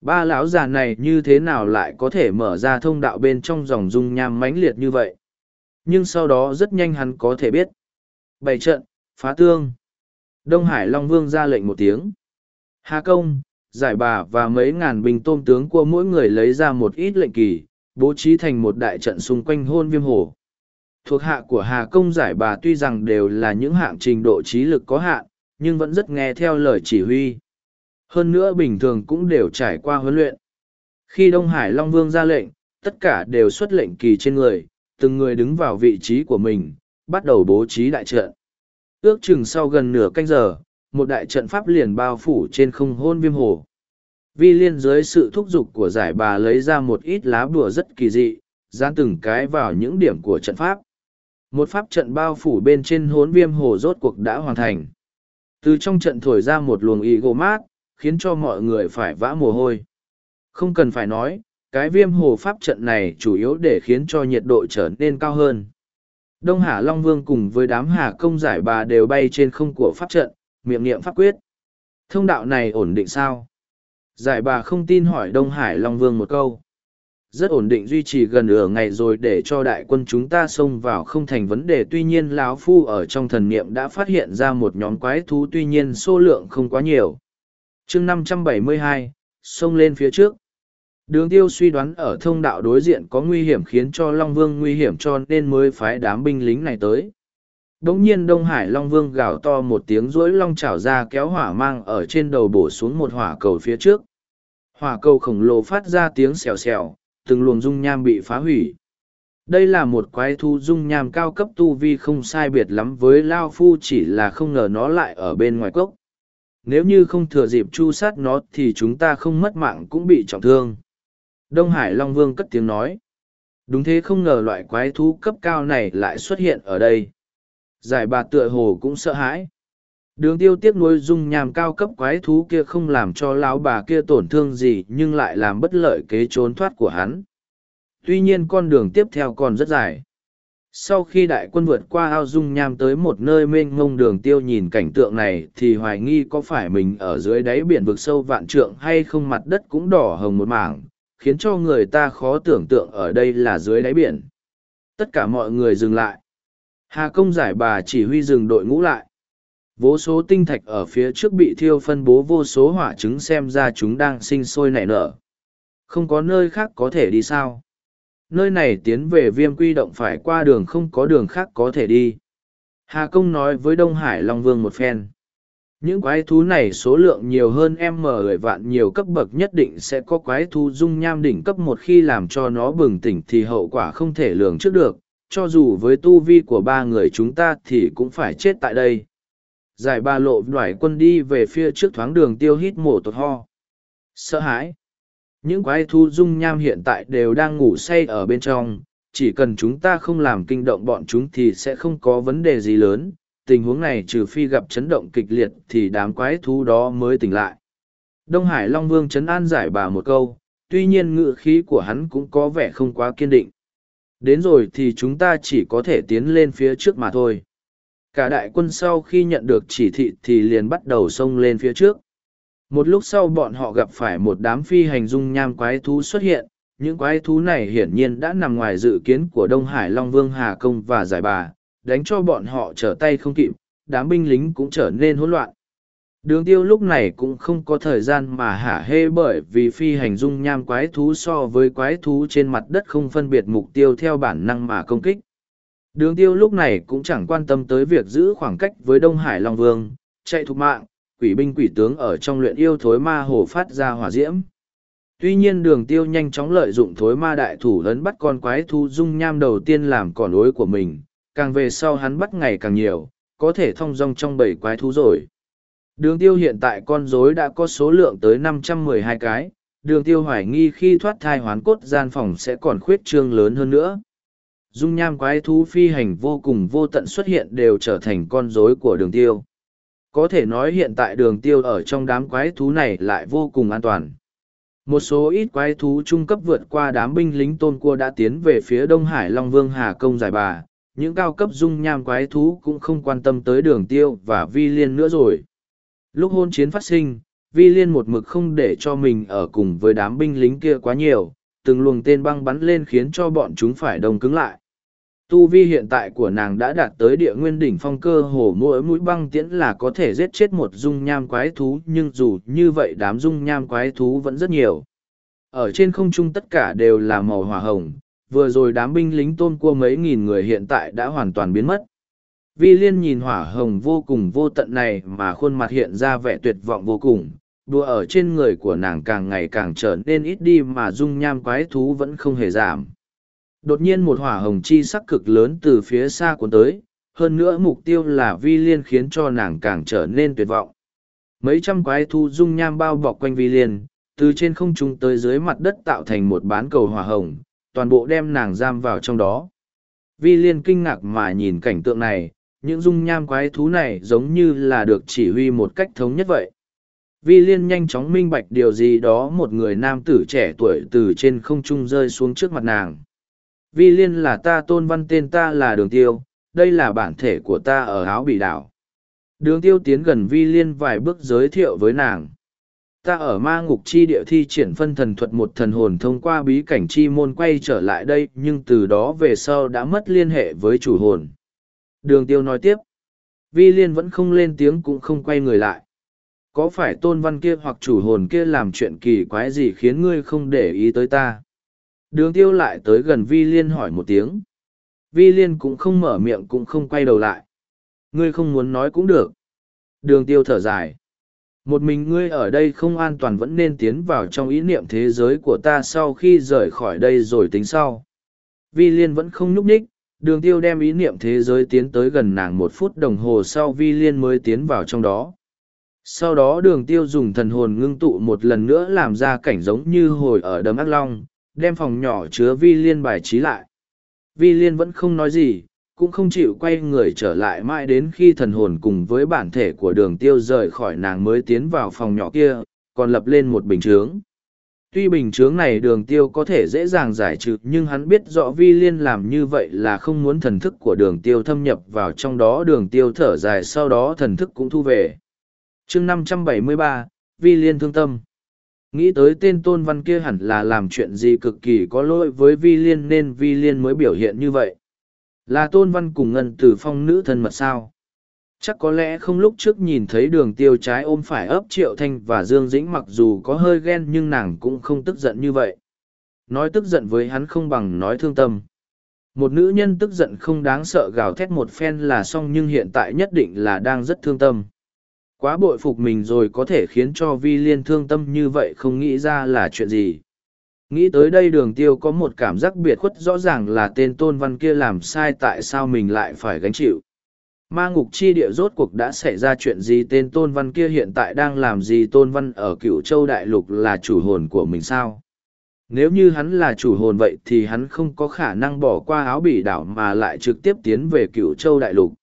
A: Ba lão già này như thế nào lại có thể mở ra thông đạo bên trong dòng dung nham mãnh liệt như vậy? Nhưng sau đó rất nhanh hắn có thể biết. Bảy trận, phá tương. Đông Hải Long Vương ra lệnh một tiếng. Hà công, giải bà và mấy ngàn binh tôm tướng của mỗi người lấy ra một ít lệnh kỳ, bố trí thành một đại trận xung quanh hôn viêm hồ. Thuộc hạ của Hà công giải bà tuy rằng đều là những hạng trình độ trí lực có hạn, nhưng vẫn rất nghe theo lời chỉ huy. Hơn nữa bình thường cũng đều trải qua huấn luyện. Khi Đông Hải Long Vương ra lệnh, tất cả đều xuất lệnh kỳ trên người, từng người đứng vào vị trí của mình, bắt đầu bố trí đại trận. Ước chừng sau gần nửa canh giờ, một đại trận pháp liền bao phủ trên không hôn viêm hồ. Vi liên dưới sự thúc giục của giải bà lấy ra một ít lá bùa rất kỳ dị, dán từng cái vào những điểm của trận pháp. Một pháp trận bao phủ bên trên hốn viêm hồ rốt cuộc đã hoàn thành. Từ trong trận thổi ra một luồng y gỗ mát, khiến cho mọi người phải vã mồ hôi. Không cần phải nói, cái viêm hồ pháp trận này chủ yếu để khiến cho nhiệt độ trở nên cao hơn. Đông Hà Long Vương cùng với đám Hà công giải bà đều bay trên không của pháp trận, miệng niệm pháp quyết. Thông đạo này ổn định sao? Giải bà không tin hỏi Đông Hải Long Vương một câu. Rất ổn định duy trì gần nửa ngày rồi để cho đại quân chúng ta xông vào không thành vấn đề. Tuy nhiên lão Phu ở trong thần niệm đã phát hiện ra một nhóm quái thú tuy nhiên số lượng không quá nhiều chương 572, xông lên phía trước. Đường tiêu suy đoán ở thông đạo đối diện có nguy hiểm khiến cho Long Vương nguy hiểm cho nên mới phái đám binh lính này tới. Đống nhiên Đông Hải Long Vương gào to một tiếng rỗi long chảo ra kéo hỏa mang ở trên đầu bổ xuống một hỏa cầu phía trước. Hỏa cầu khổng lồ phát ra tiếng xèo xèo, từng luồng dung nham bị phá hủy. Đây là một quái thu dung nham cao cấp tu vi không sai biệt lắm với Lao Phu chỉ là không ngờ nó lại ở bên ngoài cốc. Nếu như không thừa dịp chu sát nó thì chúng ta không mất mạng cũng bị trọng thương. Đông Hải Long Vương cất tiếng nói. Đúng thế không ngờ loại quái thú cấp cao này lại xuất hiện ở đây. Giải bà tựa hồ cũng sợ hãi. Đường tiêu tiếc nuối dung nhàm cao cấp quái thú kia không làm cho lão bà kia tổn thương gì nhưng lại làm bất lợi kế trốn thoát của hắn. Tuy nhiên con đường tiếp theo còn rất dài. Sau khi đại quân vượt qua ao dung nham tới một nơi mênh mông đường tiêu nhìn cảnh tượng này thì hoài nghi có phải mình ở dưới đáy biển vực sâu vạn trượng hay không mặt đất cũng đỏ hồng một mảng, khiến cho người ta khó tưởng tượng ở đây là dưới đáy biển. Tất cả mọi người dừng lại. Hà công giải bà chỉ huy dừng đội ngũ lại. Vô số tinh thạch ở phía trước bị thiêu phân bố vô số hỏa trứng xem ra chúng đang sinh sôi nảy nở. Không có nơi khác có thể đi sao. Nơi này tiến về viêm quy động phải qua đường không có đường khác có thể đi. Hà công nói với Đông Hải Long Vương một phen. Những quái thú này số lượng nhiều hơn em mở gửi vạn nhiều cấp bậc nhất định sẽ có quái thú dung nham đỉnh cấp một khi làm cho nó bừng tỉnh thì hậu quả không thể lường trước được, cho dù với tu vi của ba người chúng ta thì cũng phải chết tại đây. Giải ba lộ đoải quân đi về phía trước thoáng đường tiêu hít mổ tột ho. Sợ hãi. Những quái thú dung nham hiện tại đều đang ngủ say ở bên trong, chỉ cần chúng ta không làm kinh động bọn chúng thì sẽ không có vấn đề gì lớn, tình huống này trừ phi gặp chấn động kịch liệt thì đám quái thú đó mới tỉnh lại. Đông Hải Long Vương chấn an giải bà một câu, tuy nhiên ngự khí của hắn cũng có vẻ không quá kiên định. Đến rồi thì chúng ta chỉ có thể tiến lên phía trước mà thôi. Cả đại quân sau khi nhận được chỉ thị thì liền bắt đầu xông lên phía trước. Một lúc sau bọn họ gặp phải một đám phi hành dung nham quái thú xuất hiện, những quái thú này hiển nhiên đã nằm ngoài dự kiến của Đông Hải Long Vương Hà Công và Giải Bà, đánh cho bọn họ trở tay không kịp, đám binh lính cũng trở nên hỗn loạn. Đường tiêu lúc này cũng không có thời gian mà hả hê bởi vì phi hành dung nham quái thú so với quái thú trên mặt đất không phân biệt mục tiêu theo bản năng mà công kích. Đường tiêu lúc này cũng chẳng quan tâm tới việc giữ khoảng cách với Đông Hải Long Vương, chạy thục mạng, quỷ binh quỷ tướng ở trong luyện yêu thối ma hồ phát ra hỏa diễm. Tuy nhiên đường tiêu nhanh chóng lợi dụng thối ma đại thủ lấn bắt con quái thú dung nham đầu tiên làm cỏ nối của mình, càng về sau hắn bắt ngày càng nhiều, có thể thông dong trong bảy quái thú rồi. Đường tiêu hiện tại con rối đã có số lượng tới 512 cái, đường tiêu hoài nghi khi thoát thai hoán cốt gian phòng sẽ còn khuyết trương lớn hơn nữa. Dung nham quái thú phi hành vô cùng vô tận xuất hiện đều trở thành con rối của đường tiêu. Có thể nói hiện tại đường tiêu ở trong đám quái thú này lại vô cùng an toàn. Một số ít quái thú trung cấp vượt qua đám binh lính tôn cua đã tiến về phía Đông Hải Long Vương Hà Công giải bà, những cao cấp dung nham quái thú cũng không quan tâm tới đường tiêu và vi liên nữa rồi. Lúc hôn chiến phát sinh, vi liên một mực không để cho mình ở cùng với đám binh lính kia quá nhiều, từng luồng tên băng bắn lên khiến cho bọn chúng phải đông cứng lại. Tu vi hiện tại của nàng đã đạt tới địa nguyên đỉnh phong cơ hồ mỗi mũi băng tiễn là có thể giết chết một dung nham quái thú nhưng dù như vậy đám dung nham quái thú vẫn rất nhiều. Ở trên không trung tất cả đều là màu hỏa hồng, vừa rồi đám binh lính tôn cua mấy nghìn người hiện tại đã hoàn toàn biến mất. Vi liên nhìn hỏa hồng vô cùng vô tận này mà khuôn mặt hiện ra vẻ tuyệt vọng vô cùng, đùa ở trên người của nàng càng ngày càng trở nên ít đi mà dung nham quái thú vẫn không hề giảm. Đột nhiên một hỏa hồng chi sắc cực lớn từ phía xa cuốn tới, hơn nữa mục tiêu là vi liên khiến cho nàng càng trở nên tuyệt vọng. mấy trăm quái thu dung nham bao bọc quanh vi liên từ trên không trung tới dưới mặt đất tạo thành một bán cầu hỏa hồng toàn bộ đem nàng giam vào trong đó. Vi liên kinh ngạc mà nhìn cảnh tượng này những dung nham quái thú này giống như là được chỉ huy một cách thống nhất vậy. Vi liên nhanh chóng minh bạch điều gì đó một người nam tử trẻ tuổi từ trên không trung rơi xuống trước mặt nàng vi liên là ta tôn văn tên ta là đường tiêu, đây là bản thể của ta ở áo bị đảo. Đường tiêu tiến gần vi liên vài bước giới thiệu với nàng. Ta ở ma ngục chi địa thi triển phân thần thuật một thần hồn thông qua bí cảnh chi môn quay trở lại đây, nhưng từ đó về sau đã mất liên hệ với chủ hồn. Đường tiêu nói tiếp. Vi liên vẫn không lên tiếng cũng không quay người lại. Có phải tôn văn kia hoặc chủ hồn kia làm chuyện kỳ quái gì khiến ngươi không để ý tới ta? Đường tiêu lại tới gần vi liên hỏi một tiếng. Vi liên cũng không mở miệng cũng không quay đầu lại. Ngươi không muốn nói cũng được. Đường tiêu thở dài. Một mình ngươi ở đây không an toàn vẫn nên tiến vào trong ý niệm thế giới của ta sau khi rời khỏi đây rồi tính sau. Vi liên vẫn không nhúc nhích. Đường tiêu đem ý niệm thế giới tiến tới gần nàng một phút đồng hồ sau vi liên mới tiến vào trong đó. Sau đó đường tiêu dùng thần hồn ngưng tụ một lần nữa làm ra cảnh giống như hồi ở đấm ác long đem phòng nhỏ chứa vi liên bài trí lại. Vi liên vẫn không nói gì cũng không chịu quay người trở lại mãi đến khi thần hồn cùng với bản thể của đường tiêu rời khỏi nàng mới tiến vào phòng nhỏ kia còn lập lên một bình chướng. Tuy bình chướng này đường tiêu có thể dễ dàng giải trừ nhưng hắn biết rõ vi liên làm như vậy là không muốn thần thức của đường tiêu thâm nhập vào trong đó đường tiêu thở dài sau đó thần thức cũng thu về. Chương 573, vi liên thương tâm nghĩ tới tên tôn văn kia hẳn là làm chuyện gì cực kỳ có lỗi với vi liên nên vi liên mới biểu hiện như vậy. Là tôn văn cùng ngân tử phong nữ thân mật sao? Chắc có lẽ không lúc trước nhìn thấy đường tiêu trái ôm phải ấp triệu thanh và dương dĩnh mặc dù có hơi ghen nhưng nàng cũng không tức giận như vậy. Nói tức giận với hắn không bằng nói thương tâm. Một nữ nhân tức giận không đáng sợ gào thét một phen là xong nhưng hiện tại nhất định là đang rất thương tâm quá bội phục mình rồi có thể khiến cho vi liên thương tâm như vậy không nghĩ ra là chuyện gì. Nghĩ tới đây đường tiêu có một cảm giác biệt khuất rõ ràng là tên tôn văn kia làm sai tại sao mình lại phải gánh chịu. Ma ngục chi địa rốt cuộc đã xảy ra chuyện gì, tên tôn văn kia hiện tại đang làm gì, tôn văn ở cựu châu đại lục là chủ hồn của mình sao? Nếu như hắn là chủ hồn vậy thì hắn không có khả năng bỏ qua áo bỉ đảo mà lại trực tiếp tiến về cựu châu đại lục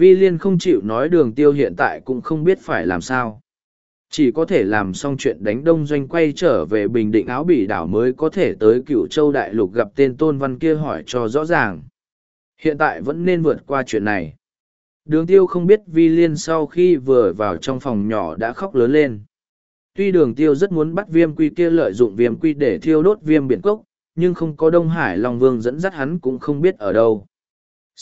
A: vi liên không chịu nói đường tiêu hiện tại cũng không biết phải làm sao. Chỉ có thể làm xong chuyện đánh đông doanh quay trở về bình định áo bỉ đảo mới có thể tới cựu châu đại lục gặp tên tôn văn kia hỏi cho rõ ràng. Hiện tại vẫn nên vượt qua chuyện này. Đường tiêu không biết vi liên sau khi vừa vào trong phòng nhỏ đã khóc lớn lên. Tuy đường tiêu rất muốn bắt viêm quy kia lợi dụng viêm quy để thiêu đốt viêm biển cốc, nhưng không có đông hải long vương dẫn dắt hắn cũng không biết ở đâu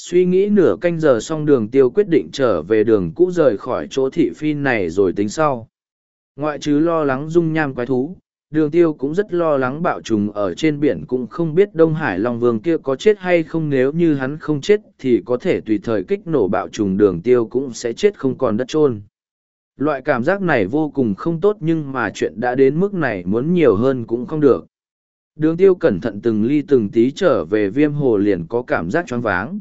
A: suy nghĩ nửa canh giờ xong đường tiêu quyết định trở về đường cũ rời khỏi chỗ thị phi này rồi tính sau. Ngoại trừ lo lắng dung nham quái thú, đường tiêu cũng rất lo lắng bạo trùng ở trên biển cũng không biết đông hải long vương kia có chết hay không. Nếu như hắn không chết thì có thể tùy thời kích nổ bạo trùng, đường tiêu cũng sẽ chết không còn đất trôn loại cảm giác này vô cùng không tốt nhưng mà chuyện đã đến mức này muốn nhiều hơn cũng không được. Đường tiêu cẩn thận từng ly từng tí trở về viêm hồ liền có cảm giác choáng váng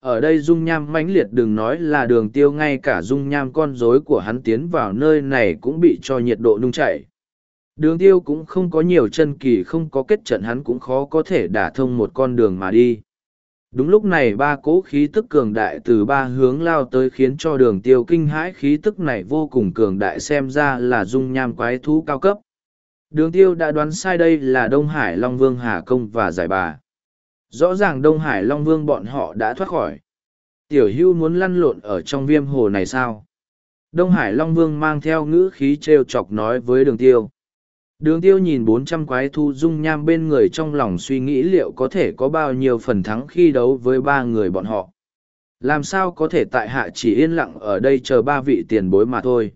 A: ở đây dung nham mãnh liệt đừng nói là đường tiêu ngay cả dung nham con rối của hắn tiến vào nơi này cũng bị cho nhiệt độ nung chảy. Đường tiêu cũng không có nhiều chân kỳ, không có kết trận hắn cũng khó có thể đả thông một con đường mà đi. Đúng lúc này ba cỗ khí tức cường đại từ ba hướng lao tới khiến cho đường tiêu kinh hãi, khí tức này vô cùng cường đại xem ra là dung nham quái thú cao cấp. Đường tiêu đã đoán sai đây là đông hải long vương hà công và giải bà. Rõ ràng Đông Hải Long Vương bọn họ đã thoát khỏi. Tiểu hưu muốn lăn lộn ở trong viêm hồ này sao? Đông Hải Long Vương mang theo ngữ khí trêu chọc nói với đường tiêu. Đường tiêu nhìn bốn trăm quái thu dung nham bên người trong lòng suy nghĩ liệu có thể có bao nhiêu phần thắng khi đấu với ba người bọn họ. Làm sao có thể tại hạ chỉ yên lặng ở đây chờ ba vị tiền bối mà thôi.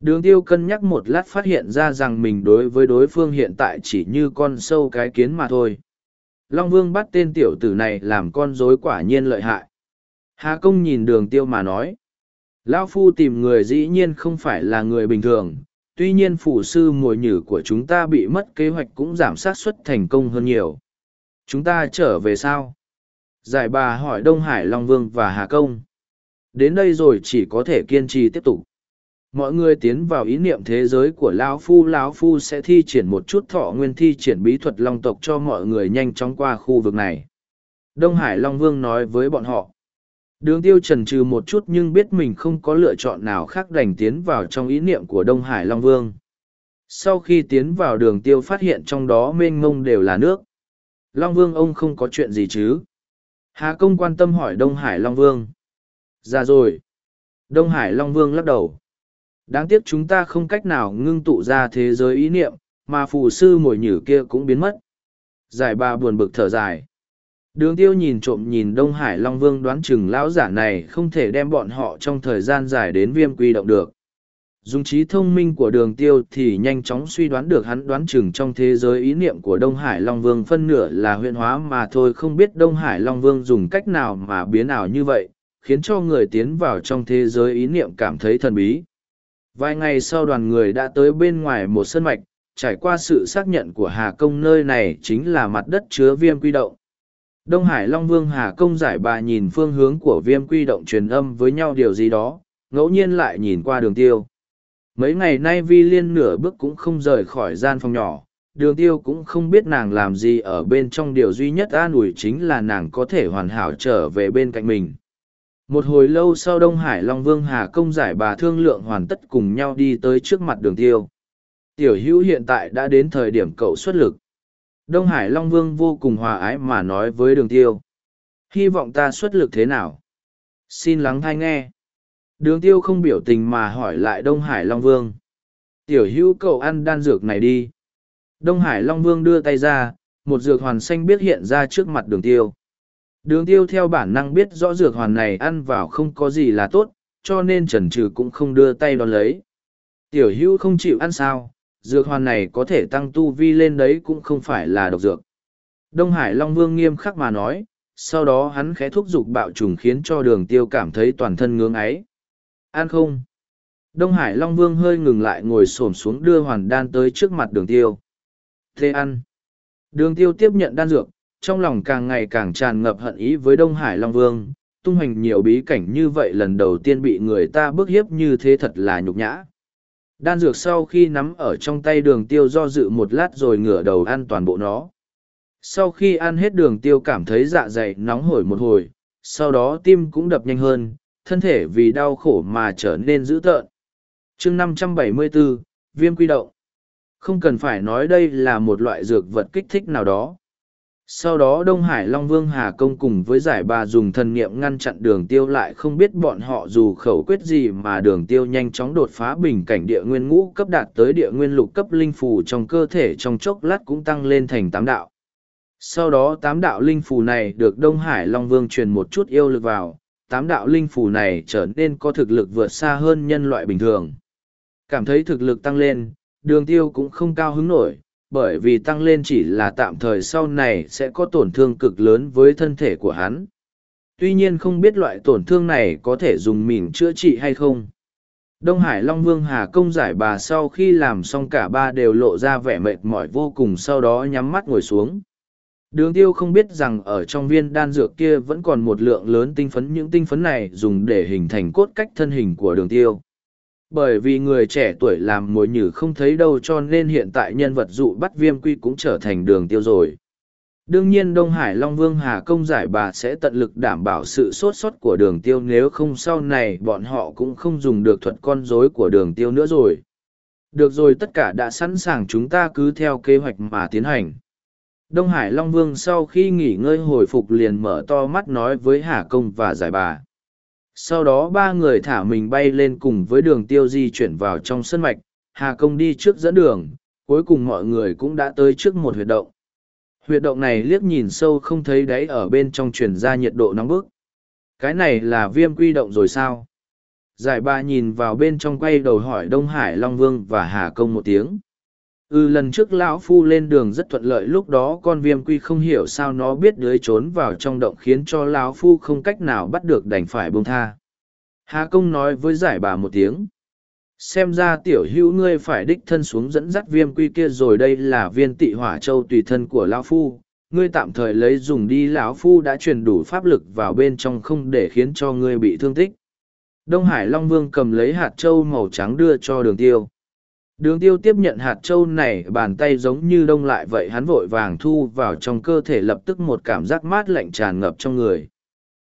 A: Đường tiêu cân nhắc một lát phát hiện ra rằng mình đối với đối phương hiện tại chỉ như con sâu cái kiến mà thôi. Long Vương bắt tên tiểu tử này làm con rối quả nhiên lợi hại. Hà công nhìn đường tiêu mà nói. Lão Phu tìm người dĩ nhiên không phải là người bình thường, tuy nhiên phủ sư mồi nhử của chúng ta bị mất kế hoạch cũng giảm sát suất thành công hơn nhiều. Chúng ta trở về sao? Giải bà hỏi Đông Hải Long Vương và Hà Công. Đến đây rồi chỉ có thể kiên trì tiếp tục mọi người tiến vào ý niệm thế giới của lão phu lão phu sẽ thi triển một chút thọ nguyên, thi triển bí thuật long tộc cho mọi người nhanh chóng qua khu vực này. Đông hải long vương nói với bọn họ, đường tiêu trần trừ một chút nhưng biết mình không có lựa chọn nào khác đành tiến vào trong ý niệm của đông hải long vương. Sau khi tiến vào đường tiêu phát hiện trong đó mênh mông đều là nước. Long vương ông không có chuyện gì chứ? Hà công quan tâm hỏi đông hải long vương. Ra rồi. Đông hải long vương lắc đầu. Đáng tiếc chúng ta không cách nào ngưng tụ ra thế giới ý niệm, mà phù sư mồi nhử kia cũng biến mất. Giải ba buồn bực thở dài. Đường tiêu nhìn trộm nhìn Đông Hải Long Vương đoán chừng lão giả này không thể đem bọn họ trong thời gian dài đến viêm quy động được. Dùng trí thông minh của đường tiêu thì nhanh chóng suy đoán được hắn đoán chừng trong thế giới ý niệm của Đông Hải Long Vương phân nửa là huyện hóa mà thôi không biết Đông Hải Long Vương dùng cách nào mà biến ảo như vậy, khiến cho người tiến vào trong thế giới ý niệm cảm thấy thần bí. Vài ngày sau đoàn người đã tới bên ngoài một sân mạch, trải qua sự xác nhận của Hà Công nơi này chính là mặt đất chứa viêm quy động. Đông Hải Long Vương Hà Công giải bà nhìn phương hướng của viêm quy động truyền âm với nhau điều gì đó, ngẫu nhiên lại nhìn qua đường tiêu. Mấy ngày nay Vi Liên nửa bước cũng không rời khỏi gian phòng nhỏ, đường tiêu cũng không biết nàng làm gì ở bên trong điều duy nhất an ủi chính là nàng có thể hoàn hảo trở về bên cạnh mình. Một hồi lâu sau Đông Hải Long Vương Hà Công giải bà thương lượng hoàn tất cùng nhau đi tới trước mặt đường tiêu. Tiểu hữu hiện tại đã đến thời điểm cậu xuất lực. Đông Hải Long Vương vô cùng hòa ái mà nói với đường tiêu. Hy vọng ta xuất lực thế nào? Xin lắng thai nghe. Đường tiêu không biểu tình mà hỏi lại Đông Hải Long Vương. Tiểu hữu cậu ăn đan dược này đi. Đông Hải Long Vương đưa tay ra, một dược hoàn xanh biết hiện ra trước mặt đường tiêu. Đường tiêu theo bản năng biết rõ dược hoàn này ăn vào không có gì là tốt, cho nên trần trừ cũng không đưa tay đón lấy. Tiểu hữu không chịu ăn sao, dược hoàn này có thể tăng tu vi lên đấy cũng không phải là độc dược. Đông Hải Long Vương nghiêm khắc mà nói, sau đó hắn khẽ thúc giục bạo trùng khiến cho đường tiêu cảm thấy toàn thân ngưỡng ấy. Ăn không? Đông Hải Long Vương hơi ngừng lại ngồi xổm xuống đưa hoàn đan tới trước mặt đường tiêu. Thế ăn. Đường tiêu tiếp nhận đan dược, trong lòng càng ngày càng tràn ngập hận ý với Đông Hải Long Vương, tung hành nhiều bí cảnh như vậy lần đầu tiên bị người ta bức hiếp như thế thật là nhục nhã. Đan dược sau khi nắm ở trong tay đường tiêu do dự một lát rồi ngửa đầu ăn toàn bộ nó. Sau khi ăn hết đường tiêu cảm thấy dạ dày nóng hổi một hồi, sau đó tim cũng đập nhanh hơn, thân thể vì đau khổ mà trở nên dữ tợn. chương 574, Viêm Quy Động. Không cần phải nói đây là một loại dược vật kích thích nào đó. Sau đó Đông Hải Long Vương Hà Công cùng với giải bà dùng thần niệm ngăn chặn đường tiêu lại không biết bọn họ dù khẩu quyết gì mà đường tiêu nhanh chóng đột phá bình cảnh địa nguyên ngũ cấp đạt tới địa nguyên lục cấp linh phù trong cơ thể trong chốc lát cũng tăng lên thành tám đạo. Sau đó tám đạo linh phù này được Đông Hải Long Vương truyền một chút yêu lực vào, tám đạo linh phù này trở nên có thực lực vượt xa hơn nhân loại bình thường. Cảm thấy thực lực tăng lên, đường tiêu cũng không cao hứng nổi bởi vì tăng lên chỉ là tạm thời sau này sẽ có tổn thương cực lớn với thân thể của hắn. Tuy nhiên không biết loại tổn thương này có thể dùng mình chữa trị hay không. Đông Hải Long Vương Hà công giải bà sau khi làm xong cả ba đều lộ ra vẻ mệt mỏi vô cùng sau đó nhắm mắt ngồi xuống. Đường tiêu không biết rằng ở trong viên đan dược kia vẫn còn một lượng lớn tinh phấn, những tinh phấn này dùng để hình thành cốt cách thân hình của đường tiêu bởi vì người trẻ tuổi làm mồi nhử không thấy đâu cho nên hiện tại nhân vật dụ bắt viêm quy cũng trở thành đường tiêu rồi. Đương nhiên đông hải long vương hà công giải bà sẽ tận lực đảm bảo sự sốt sót của đường tiêu nếu không sau này bọn họ cũng không dùng được thuật con rối của đường tiêu nữa rồi. Được rồi tất cả đã sẵn sàng chúng ta cứ theo kế hoạch mà tiến hành. Đông hải long vương sau khi nghỉ ngơi hồi phục liền mở to mắt nói với hà công và giải bà sau đó ba người thả mình bay lên cùng với đường tiêu di chuyển vào trong sân mạch, Hà Công đi trước dẫn đường, cuối cùng mọi người cũng đã tới trước một huyệt động. Huyệt động này liếc nhìn sâu không thấy đáy ở bên trong truyền ra nhiệt độ nóng bức. Cái này là viêm quy động rồi sao? Giải ba nhìn vào bên trong quay đầu hỏi Đông Hải Long Vương và Hà Công một tiếng. Ừ lần trước lão phu lên đường rất thuận lợi, lúc đó con viêm quy không hiểu sao nó biết đới trốn vào trong động khiến cho lão phu không cách nào bắt được đành phải bông tha. Hà công nói với giải bà một tiếng. Xem ra tiểu hữu ngươi phải đích thân xuống dẫn dắt viêm quy kia rồi đây là viên tị hỏa châu tùy thân của lão phu. Ngươi tạm thời lấy dùng đi, lão phu đã truyền đủ pháp lực vào bên trong không để khiến cho ngươi bị thương tích. Đông Hải Long Vương cầm lấy hạt châu màu trắng đưa cho đường tiêu. Đường tiêu tiếp nhận hạt trâu này, bàn tay giống như đông lại vậy, hắn vội vàng thu vào trong cơ thể lập tức một cảm giác mát lạnh tràn ngập trong người.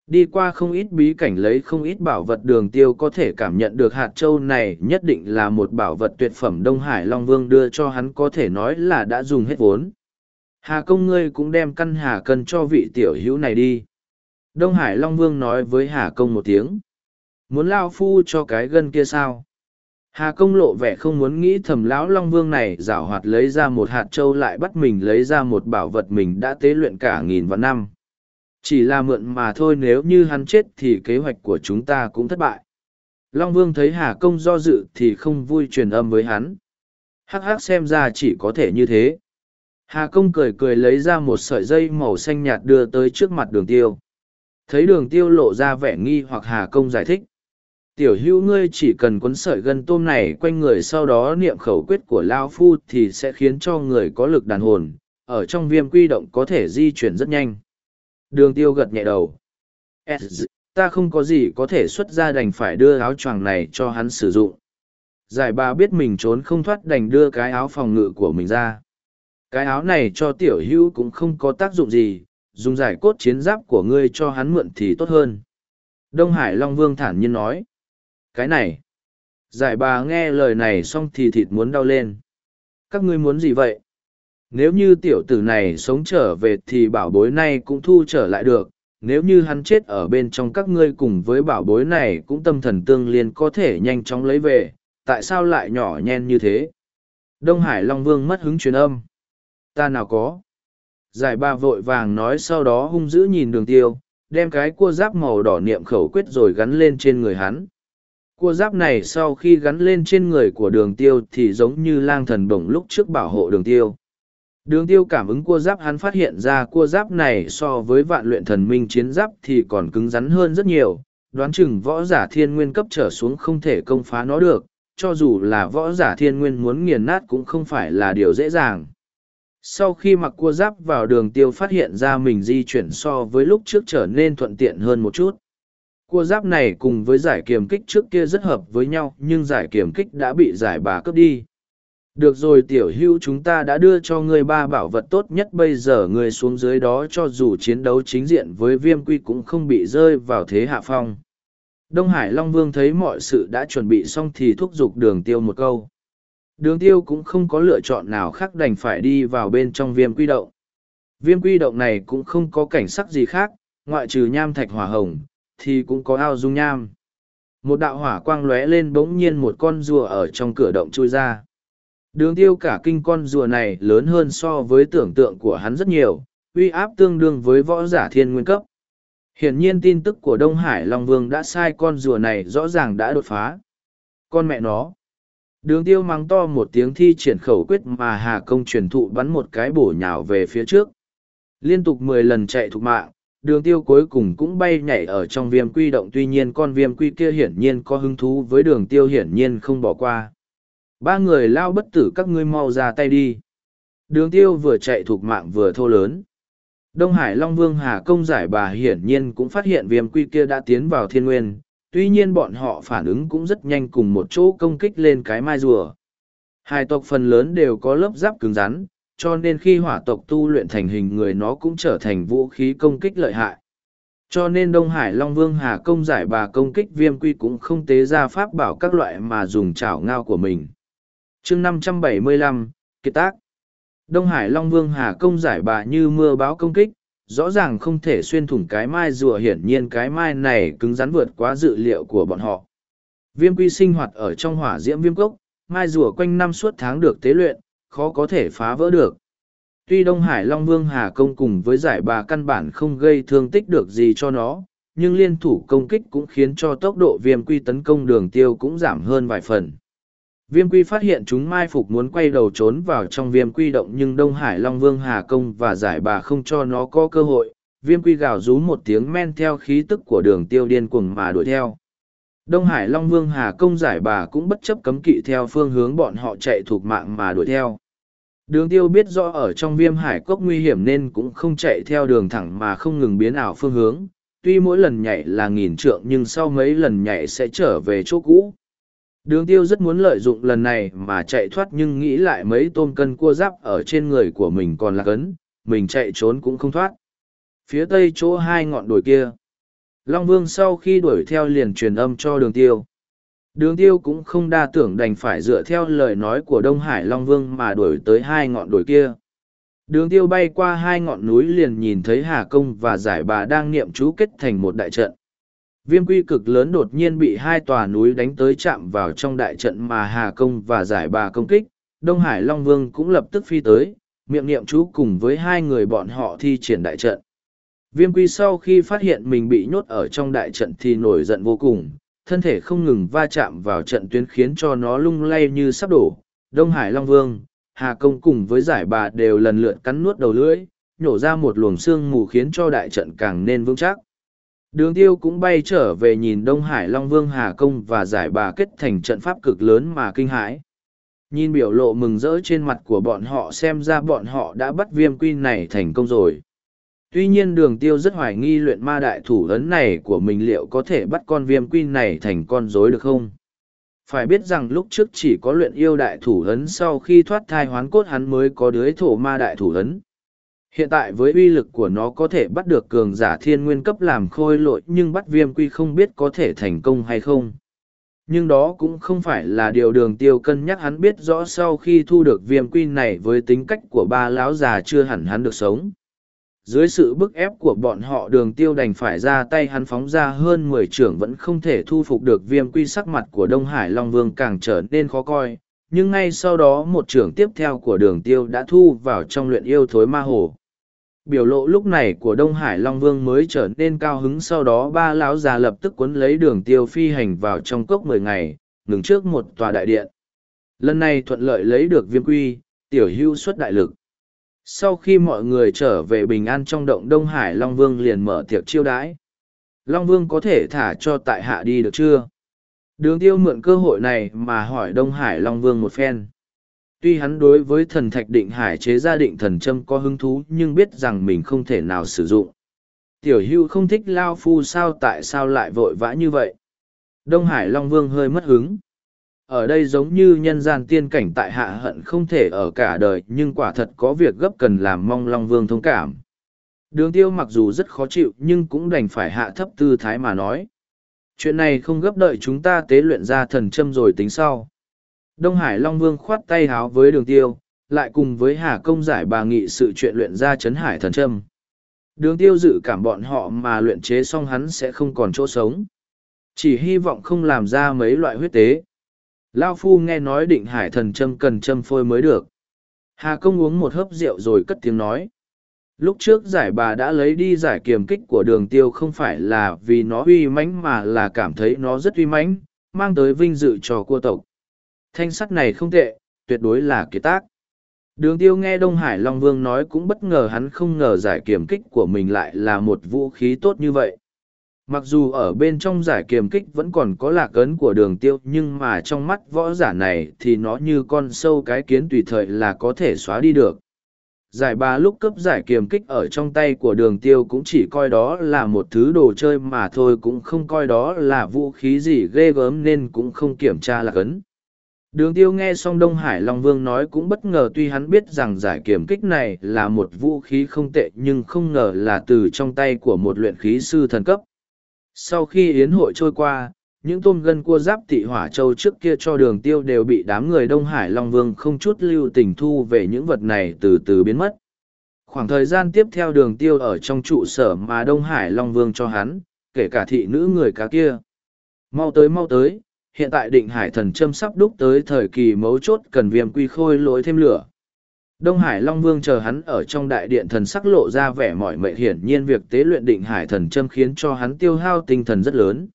A: Đi qua không ít bí cảnh lấy không ít bảo vật, đường tiêu có thể cảm nhận được hạt châu này nhất định là một bảo vật tuyệt phẩm Đông Hải Long Vương đưa cho hắn, có thể nói là đã dùng hết vốn. Hà công ngươi cũng đem căn hà cân cho vị tiểu hữu này đi. Đông Hải Long Vương nói với Hà công một tiếng. Muốn lao phu cho cái gân kia sao? Hà công lộ vẻ không muốn nghĩ thầm lão Long Vương này giảo hoạt lấy ra một hạt châu lại bắt mình lấy ra một bảo vật mình đã tế luyện cả nghìn vạn năm. Chỉ là mượn mà thôi nếu như hắn chết thì kế hoạch của chúng ta cũng thất bại. Long Vương thấy Hà Công do dự thì không vui truyền âm với hắn. Hắc hắc xem ra chỉ có thể như thế. Hà Công cười cười lấy ra một sợi dây màu xanh nhạt đưa tới trước mặt đường tiêu. Thấy đường tiêu lộ ra vẻ nghi hoặc Hà Công giải thích. Tiểu hữu ngươi chỉ cần cuốn sợi gân tôm này quanh người sau đó niệm khẩu quyết của Lao Phu thì sẽ khiến cho người có lực đàn hồn, ở trong viêm quy động có thể di chuyển rất nhanh. Đường tiêu gật nhẹ đầu. Ta không có gì có thể xuất ra đành phải đưa áo choàng này cho hắn sử dụng. Giải bà biết mình trốn không thoát đành đưa cái áo phòng ngự của mình ra. Cái áo này cho tiểu hữu cũng không có tác dụng gì, dùng giải cốt chiến giáp của ngươi cho hắn mượn thì tốt hơn. Đông Hải Long Vương thản nhiên nói. Cái này. Giải bà nghe lời này xong thì thịt muốn đau lên. Các ngươi muốn gì vậy? nếu như tiểu tử này sống trở về thì bảo bối này cũng thu trở lại được nếu như hắn chết ở bên trong các ngươi cùng với bảo bối này cũng tâm thần tương liên có thể nhanh chóng lấy về tại sao lại nhỏ nhen như thế đông hải long vương mất hứng truyền âm ta nào có giải ba vội vàng nói sau đó hung dữ nhìn đường tiêu, đem cái cua giáp màu đỏ niệm khẩu quyết rồi gắn lên trên người hắn cua giáp này sau khi gắn lên trên người của đường tiêu thì giống như lang thần bổng lúc trước bảo hộ đường tiêu Đường tiêu cảm ứng cua giáp hắn phát hiện ra cua giáp này so với vạn luyện thần minh chiến giáp thì còn cứng rắn hơn rất nhiều, đoán chừng võ giả thiên nguyên cấp trở xuống không thể công phá nó được, cho dù là võ giả thiên nguyên muốn nghiền nát cũng không phải là điều dễ dàng. Sau khi mặc cua giáp vào đường tiêu phát hiện ra mình di chuyển so với lúc trước trở nên thuận tiện hơn một chút. Cua giáp này cùng với giải kiềm kích trước kia rất hợp với nhau nhưng giải kiềm kích đã bị giải bà cướp đi. Được rồi tiểu hưu chúng ta đã đưa cho ngươi ba bảo vật tốt nhất bây giờ ngươi xuống dưới đó cho dù chiến đấu chính diện với viêm quy cũng không bị rơi vào thế hạ phong. Đông Hải Long Vương thấy mọi sự đã chuẩn bị xong thì thúc giục đường tiêu một câu. Đường tiêu cũng không có lựa chọn nào khác đành phải đi vào bên trong viêm quy động. Viêm quy động này cũng không có cảnh sắc gì khác, ngoại trừ nham thạch hỏa hồng, thì cũng có ao dung nham. Một đạo hỏa quang lóe lên bỗng nhiên một con rùa ở trong cửa động chui ra. Đường tiêu cả kinh con rùa này lớn hơn so với tưởng tượng của hắn rất nhiều, uy áp tương đương với võ giả thiên nguyên cấp. Hiển nhiên tin tức của Đông Hải Long Vương đã sai con rùa này rõ ràng đã đột phá. Con mẹ nó. Đường tiêu mắng to một tiếng thi triển khẩu quyết mà Hà Công truyền thụ bắn một cái bổ nhào về phía trước. Liên tục mười lần chạy thục mạng, đường tiêu cuối cùng cũng bay nhảy ở trong viêm quy động tuy nhiên con viêm quy kia hiển nhiên có hứng thú với đường tiêu hiển nhiên không bỏ qua. Ba người lao bất tử các ngươi mau ra tay đi. Đường tiêu vừa chạy thuộc mạng vừa thô lớn. Đông Hải Long Vương Hà Công giải bà hiển nhiên cũng phát hiện viêm quy kia đã tiến vào thiên nguyên, tuy nhiên bọn họ phản ứng cũng rất nhanh cùng một chỗ công kích lên cái mai rùa. Hai tộc phần lớn đều có lớp giáp cứng rắn, cho nên khi hỏa tộc tu luyện thành hình người nó cũng trở thành vũ khí công kích lợi hại. Cho nên Đông Hải Long Vương Hà Công giải bà công kích viêm quy cũng không tế ra pháp bảo các loại mà dùng chảo ngao của mình. Chương năm trăm bảy mươi lăm, kiệt tác. Đông hải long vương hà công giải bà như mưa báo công kích, rõ ràng không thể xuyên thủng cái mai rùa hiển nhiên cái mai này cứng rắn vượt quá dự liệu của bọn họ. Viêm quy sinh hoạt ở trong hỏa diễm viêm cốc, mai rùa quanh năm suốt tháng được tế luyện khó có thể phá vỡ được tuy đông hải long vương hà công cùng với giải bà căn bản không gây thương tích được gì cho nó, nhưng liên thủ công kích cũng khiến cho tốc độ viêm quy tấn công đường tiêu cũng giảm hơn vài phần Viêm quy phát hiện chúng mai phục muốn quay đầu trốn vào trong viêm quy động nhưng Đông Hải Long Vương Hà Công và giải bà không cho nó có cơ hội. Viêm quy gào rú một tiếng men theo khí tức của đường tiêu điên cuồng mà đuổi theo. Đông Hải Long Vương Hà Công giải bà cũng bất chấp cấm kỵ theo phương hướng bọn họ chạy thuộc mạng mà đuổi theo. Đường tiêu biết rõ ở trong viêm hải cốc nguy hiểm nên cũng không chạy theo đường thẳng mà không ngừng biến ảo phương hướng, tuy mỗi lần nhảy là nghìn trượng nhưng sau mấy lần nhảy sẽ trở về chỗ cũ. Đường tiêu rất muốn lợi dụng lần này mà chạy thoát nhưng nghĩ lại mấy tôm cân cua giáp ở trên người của mình còn là cấn, mình chạy trốn cũng không thoát. Phía tây chỗ hai ngọn đồi kia. Long Vương sau khi đuổi theo liền truyền âm cho đường tiêu. Đường tiêu cũng không đa tưởng đành phải dựa theo lời nói của Đông Hải Long Vương mà đuổi tới hai ngọn đồi kia. Đường tiêu bay qua hai ngọn núi liền nhìn thấy Hà Công và giải bà đang niệm chú kết thành một đại trận. Viêm quy cực lớn đột nhiên bị hai tòa núi đánh tới chạm vào trong đại trận mà Hà Công và giải bà công kích. Đông Hải Long Vương cũng lập tức phi tới, miệng niệm chú cùng với hai người bọn họ thi triển đại trận. Viêm quy sau khi phát hiện mình bị nhốt ở trong đại trận thì nổi giận vô cùng, thân thể không ngừng va chạm vào trận tuyến khiến cho nó lung lay như sắp đổ. Đông Hải Long Vương, Hà Công cùng với giải bà đều lần lượt cắn nuốt đầu lưỡi, nhổ ra một luồng xương mù khiến cho đại trận càng nên vững chắc. Đường tiêu cũng bay trở về nhìn Đông Hải Long Vương Hà Công và giải bà kết thành trận pháp cực lớn mà kinh hãi. Nhìn biểu lộ mừng rỡ trên mặt của bọn họ xem ra bọn họ đã bắt viêm quy này thành công rồi. Tuy nhiên đường tiêu rất hoài nghi luyện ma đại thủ ấn này của mình liệu có thể bắt con viêm quy này thành con rối được không? Phải biết rằng lúc trước chỉ có luyện yêu đại thủ ấn sau khi thoát thai hoán cốt hắn mới có đứa thổ ma đại thủ ấn. Hiện tại với uy lực của nó có thể bắt được cường giả thiên nguyên cấp làm khôi lội nhưng bắt viêm quy không biết có thể thành công hay không. Nhưng đó cũng không phải là điều đường tiêu cân nhắc hắn biết rõ sau khi thu được viêm quy này với tính cách của ba lão già chưa hẳn hắn được sống dưới sự bức ép của bọn họ đường tiêu đành phải ra tay hắn phóng ra hơn mười trưởng vẫn không thể thu phục được viêm quy sắc mặt của Đông Hải Long Vương càng trở nên khó coi, nhưng ngay sau đó một trưởng tiếp theo của đường tiêu đã thu vào trong luyện yêu thối ma hồ. Biểu lộ lúc này của Đông Hải Long Vương mới trở nên cao hứng sau đó ba lão già lập tức cuốn lấy đường tiêu phi hành vào trong cốc mười ngày, ngừng trước một tòa đại điện. Lần này thuận lợi lấy được viêm quy, tiểu hưu xuất đại lực sau khi mọi người trở về bình an trong động đông hải long vương liền mở tiệc chiêu đãi. Long vương có thể thả cho tại hạ đi được chưa? Đường tiêu mượn cơ hội này mà hỏi đông hải long vương một phen. Tuy hắn đối với thần thạch định hải chế gia định thần châm có hứng thú nhưng biết rằng mình không thể nào sử dụng. Tiểu hưu không thích lao phu sao tại sao lại vội vã như vậy? Đông hải long vương hơi mất hứng ở đây giống như nhân gian tiên cảnh tại hạ hận không thể ở cả đời, nhưng quả thật có việc gấp cần làm mong long vương thông cảm. Đường tiêu mặc dù rất khó chịu, nhưng cũng đành phải hạ thấp tư thái mà nói. Chuyện này không gấp đợi chúng ta tế luyện ra thần châm rồi tính sau. Đông hải long vương khoát tay háo với đường tiêu, lại cùng với hà công giải bà nghị sự chuyện luyện ra chấn hải thần châm. Đường tiêu dự cảm bọn họ mà luyện chế xong hắn sẽ không còn chỗ sống. Chỉ hy vọng không làm ra mấy loại huyết tế. Lao phu nghe nói định hải thần châm cần châm phôi mới được. Hà công uống một hớp rượu rồi cất tiếng nói. Lúc trước giải bà đã lấy đi giải kiềm kích của đường tiêu không phải là vì nó uy mãnh mà là cảm thấy nó rất uy mãnh, mang tới vinh dự cho cua tộc. Thanh sắt này không tệ, tuyệt đối là kiệt tác. Đường tiêu nghe Đông Hải Long Vương nói cũng bất ngờ hắn không ngờ giải kiềm kích của mình lại là một vũ khí tốt như vậy. Mặc dù ở bên trong giải kiềm kích vẫn còn có lạc ấn của đường tiêu, nhưng mà trong mắt võ giả này thì nó như con sâu cái kiến tùy thời là có thể xóa đi được. Giải ba lúc cấp giải kiềm kích ở trong tay của đường tiêu cũng chỉ coi đó là một thứ đồ chơi mà thôi, cũng không coi đó là vũ khí gì ghê gớm nên cũng không kiểm tra lạc ấn. Đường tiêu nghe xong Đông Hải Long Vương nói cũng bất ngờ, tuy hắn biết rằng giải kiềm kích này là một vũ khí không tệ, nhưng không ngờ là từ trong tay của một luyện khí sư thần cấp. Sau khi yến hội trôi qua, những tôm gân cua giáp tị hỏa châu trước kia cho đường tiêu đều bị đám người Đông Hải Long Vương không chút lưu tình thu về những vật này từ từ biến mất. Khoảng thời gian tiếp theo đường tiêu ở trong trụ sở mà Đông Hải Long Vương cho hắn, kể cả thị nữ người cá kia. Mau tới mau tới, hiện tại định hải thần châm sắp đúc tới thời kỳ mấu chốt cần viêm quy khôi lối thêm lửa. Đông Hải Long Vương chờ hắn ở trong đại điện thần sắc lộ ra vẻ mỏi mệt hiển nhiên việc tế luyện định hải thần châm khiến cho hắn tiêu hao tinh thần rất lớn.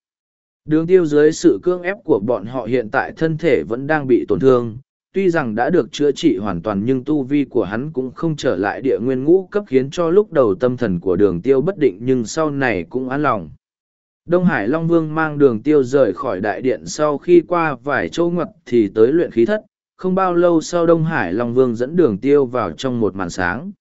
A: Đường tiêu dưới sự cưỡng ép của bọn họ hiện tại thân thể vẫn đang bị tổn thương, tuy rằng đã được chữa trị hoàn toàn nhưng tu vi của hắn cũng không trở lại địa nguyên ngũ cấp khiến cho lúc đầu tâm thần của đường tiêu bất định nhưng sau này cũng an lòng. Đông Hải Long Vương mang đường tiêu rời khỏi đại điện sau khi qua vài châu ngoặt thì tới luyện khí thất, không bao lâu sau Đông Hải Long Vương dẫn đường tiêu vào trong một màn sáng.